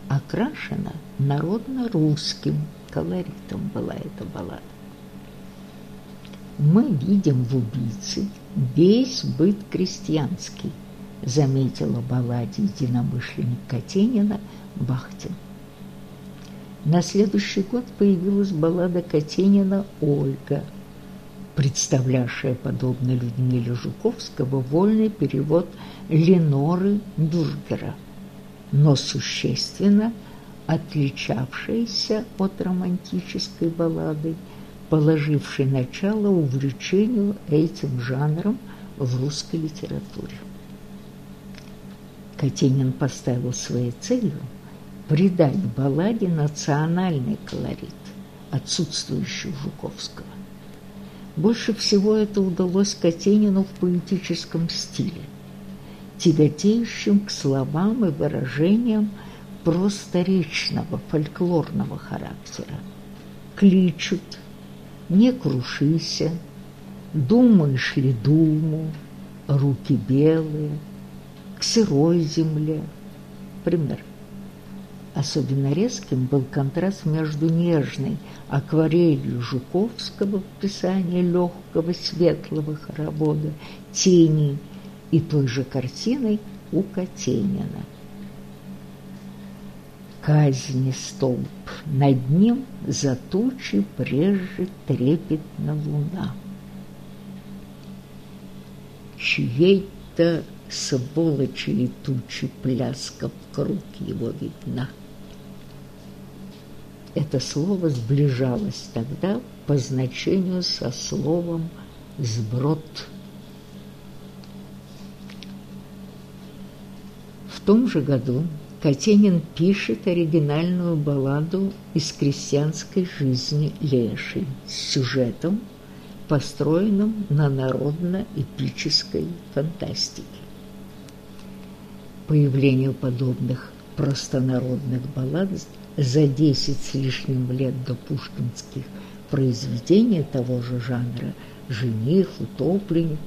окрашена народно-русским колоритом была эта баллада мы видим в убийце весь быт крестьянский, заметила балладе единомышленник Катенина Бахтин. На следующий год появилась баллада Катенина «Ольга», представлявшая, подобно Людмиле Жуковского, вольный перевод Леноры Бюргера, но существенно отличавшаяся от романтической баллады – положивший начало увлечению этим жанром в русской литературе. Катенин поставил своей целью придать балладе национальный колорит, отсутствующий у Жуковского. Больше всего это удалось Катенину в поэтическом стиле, тяготеющим к словам и выражениям просторечного фольклорного характера. Кличут, не крушися, думаешь ли думу, руки белые, к сырой земле. Пример. Особенно резким был контраст между нежной акварелью Жуковского в писании легкого светлого хоровода «Тени» и той же картиной у Катенина казни столб, над ним за тучи прежде трепетна луна. Чьей-то сволочи и тучи пляска в круг его видна. Это слово сближалось тогда по значению со словом «сброд». Том же году Катенин пишет оригинальную балладу из крестьянской жизни Леши с сюжетом, построенным на народно-эпической фантастике. Появлению подобных простонародных баллад за десять с лишним лет до пушкинских произведение того же жанра «Жених», «Утопленник»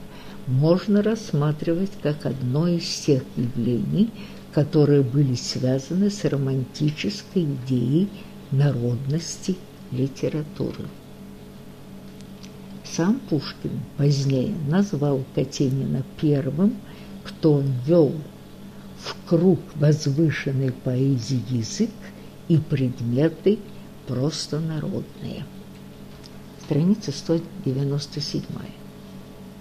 можно рассматривать как одно из тех явлений, которые были связаны с романтической идеей народности литературы. Сам Пушкин позднее назвал Катенина первым, кто ввел в круг возвышенной поэзии язык и предметы просто народные. Страница 197.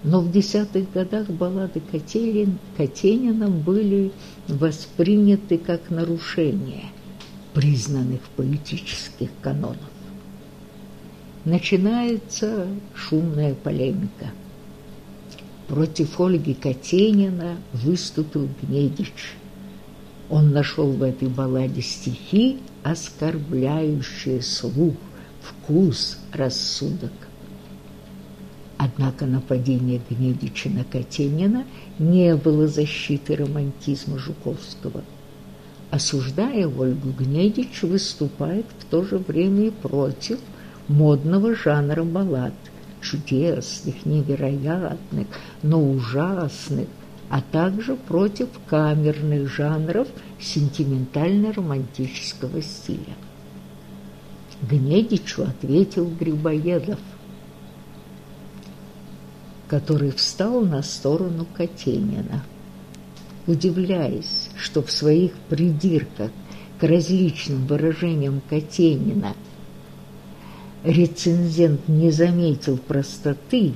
Но в десятых годах баллады Катенин, Катенина были восприняты как нарушение признанных поэтических канонов. Начинается шумная полемика. Против Ольги Катенина выступил Гнедич. Он нашел в этой балладе стихи, оскорбляющие слух, вкус, рассудок. Однако нападение Гнедича на Катенина не было защиты романтизма Жуковского. Осуждая Ольгу, Гнедич выступает в то же время и против модного жанра баллад, чудесных, невероятных, но ужасных, а также против камерных жанров сентиментально-романтического стиля. Гнедичу ответил Грибоедов – который встал на сторону Катенина. Удивляясь, что в своих придирках к различным выражениям Катенина рецензент не заметил простоты,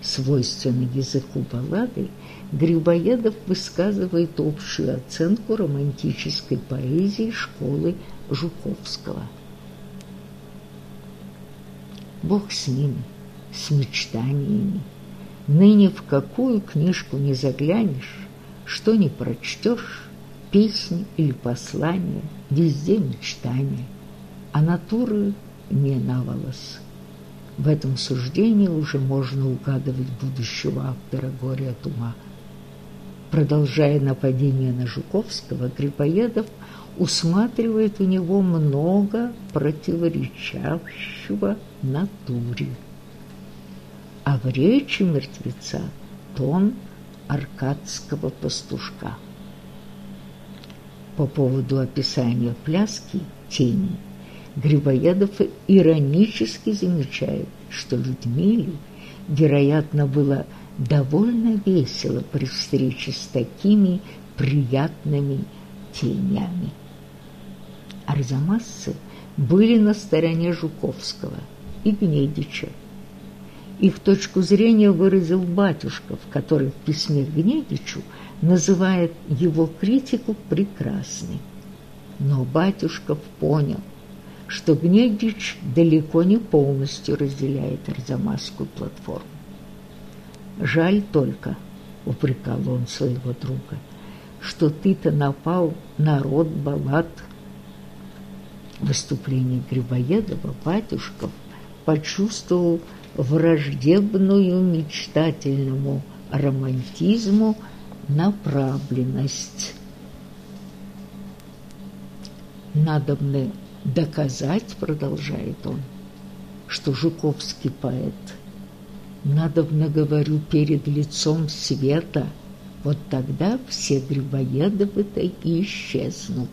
свойственной языку баллады, Грибоедов высказывает общую оценку романтической поэзии школы Жуковского. Бог с ними, с мечтаниями, Ныне в какую книжку не заглянешь, что не прочтешь, песни или послания, везде мечтания, а натуры не на волос. В этом суждении уже можно угадывать будущего автора «Горе от ума». Продолжая нападение на Жуковского, Грибоедов усматривает у него много противоречащего натуре а в речи мертвеца тон аркадского пастушка. По поводу описания пляски тени Грибоедов иронически замечает, что Людмиле, вероятно, было довольно весело при встрече с такими приятными тенями. Арзамасцы были на стороне Жуковского и Гнедича, их точку зрения выразил Батюшков, который в письме Гнедичу называет его критику прекрасной. Но Батюшков понял, что Гнедич далеко не полностью разделяет Арзамасскую платформу. «Жаль только», — упрекал он своего друга, «что ты-то напал на род баллад». Выступление Грибоедова Батюшков почувствовал враждебную мечтательному романтизму направленность. Надо мне доказать, продолжает он, что Жуковский поэт. Надо мне, говорю, перед лицом света, вот тогда все грибоедовы-то исчезнут.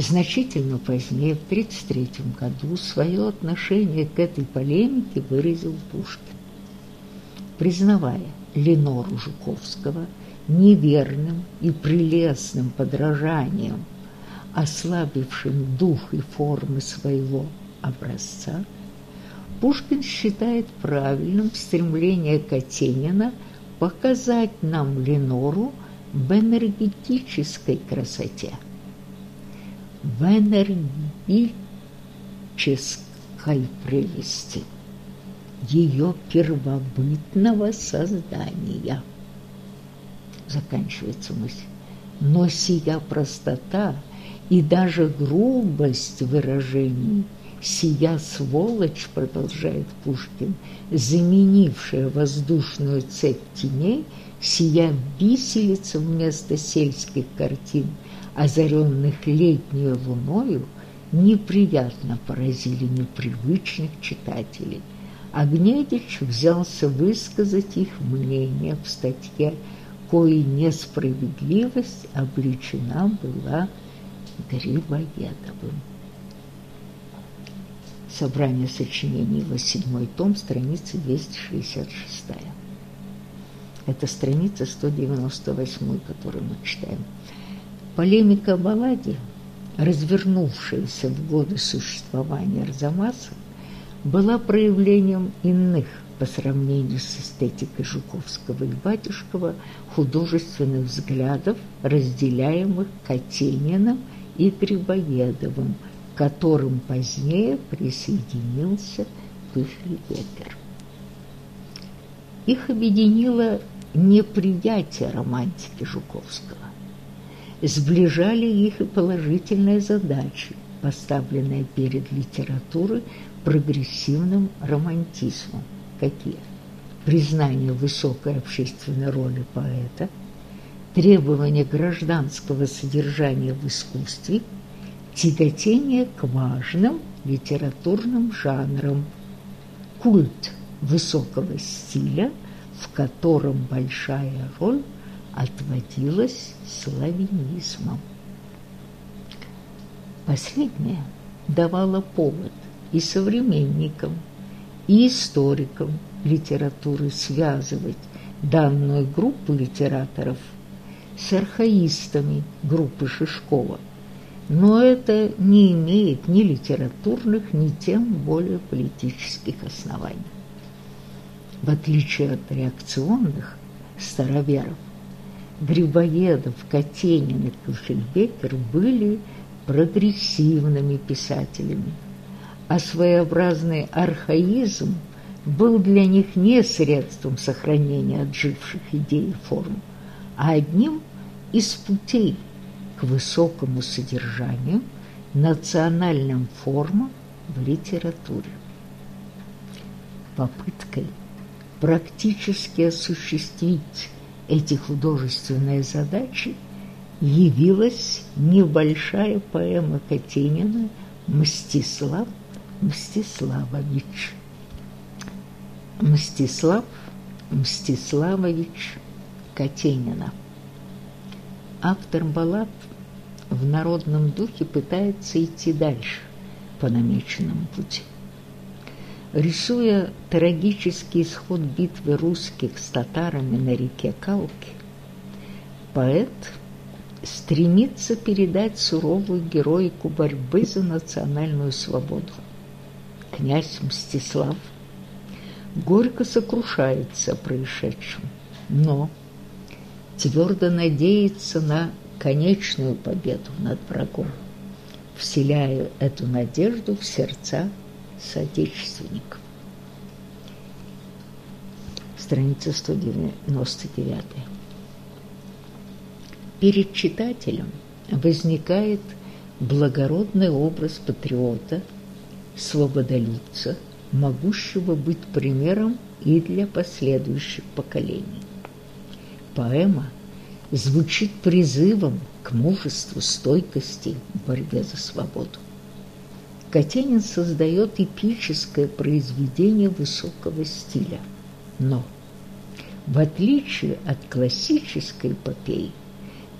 Значительно позднее, в 1933 году, свое отношение к этой полемике выразил Пушкин. Признавая Ленору Жуковского неверным и прелестным подражанием, ослабившим дух и формы своего образца, Пушкин считает правильным стремление Катенина показать нам Ленору в энергетической красоте в энергической прелести ее первобытного создания. Заканчивается мысль. Но сия простота и даже грубость выражений, сия сволочь, продолжает Пушкин, заменившая воздушную цепь теней, сия виселица вместо сельских картин – озаренных летнюю луною, неприятно поразили непривычных читателей, а Гнедич взялся высказать их мнение в статье, коей несправедливость обречена была Грибоедовым. Собрание сочинений, восьмой том, страница 266. Это страница 198, которую мы читаем. Полемика о балладе, развернувшаяся в годы существования Арзамаса, была проявлением иных по сравнению с эстетикой Жуковского и Батюшкова художественных взглядов, разделяемых Катениным и Грибоедовым, к которым позднее присоединился Пыфельбекер. Их объединило неприятие романтики Жуковского. Сближали их и положительные задачи, поставленные перед литературой прогрессивным романтизмом. Какие? Признание высокой общественной роли поэта, требование гражданского содержания в искусстве, тяготение к важным литературным жанрам, культ высокого стиля – в котором большая роль отводилась славянизмом. Последнее давало повод и современникам, и историкам литературы связывать данную группу литераторов с архаистами группы Шишкова, но это не имеет ни литературных, ни тем более политических оснований в отличие от реакционных староверов, Грибоедов, Катенин и Кушельбекер были прогрессивными писателями, а своеобразный архаизм был для них не средством сохранения отживших идей и форм, а одним из путей к высокому содержанию национальным формам в литературе. Попыткой практически осуществить эти художественные задачи явилась небольшая поэма Катенина «Мстислав Мстиславович». Мстислав Мстиславович Катенина. Автор баллад в народном духе пытается идти дальше по намеченному пути. Рисуя трагический исход битвы русских с татарами на реке Калки, поэт стремится передать суровую героику борьбы за национальную свободу. Князь Мстислав горько сокрушается происшедшим, но твердо надеется на конечную победу над врагом, вселяя эту надежду в сердца соотечественников. Страница 199. Перед читателем возникает благородный образ патриота, свободолюбца, могущего быть примером и для последующих поколений. Поэма звучит призывом к мужеству, стойкости борьбе за свободу. Катенин создает эпическое произведение высокого стиля, но, в отличие от классической эпопеи,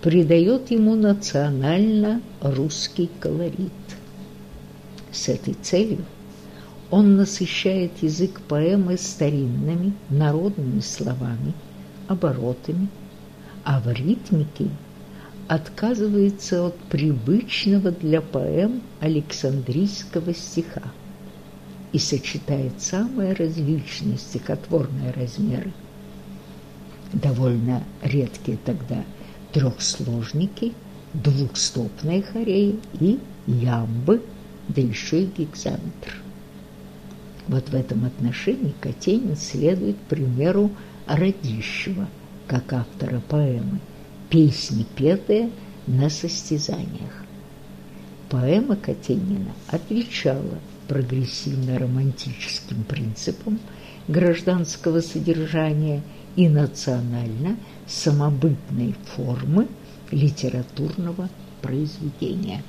придает ему национально-русский колорит. С этой целью он насыщает язык поэмы старинными народными словами, оборотами, а в ритмике отказывается от привычного для поэм Александрийского стиха и сочетает самые различные стихотворные размеры. Довольно редкие тогда трехсложники, двухстопные хореи и ямбы, да еще и гексаметр. Вот в этом отношении Катенин следует примеру Радищева, как автора поэмы, песни, петые на состязаниях. Поэма Катенина отвечала прогрессивно-романтическим принципам гражданского содержания и национально-самобытной формы литературного произведения –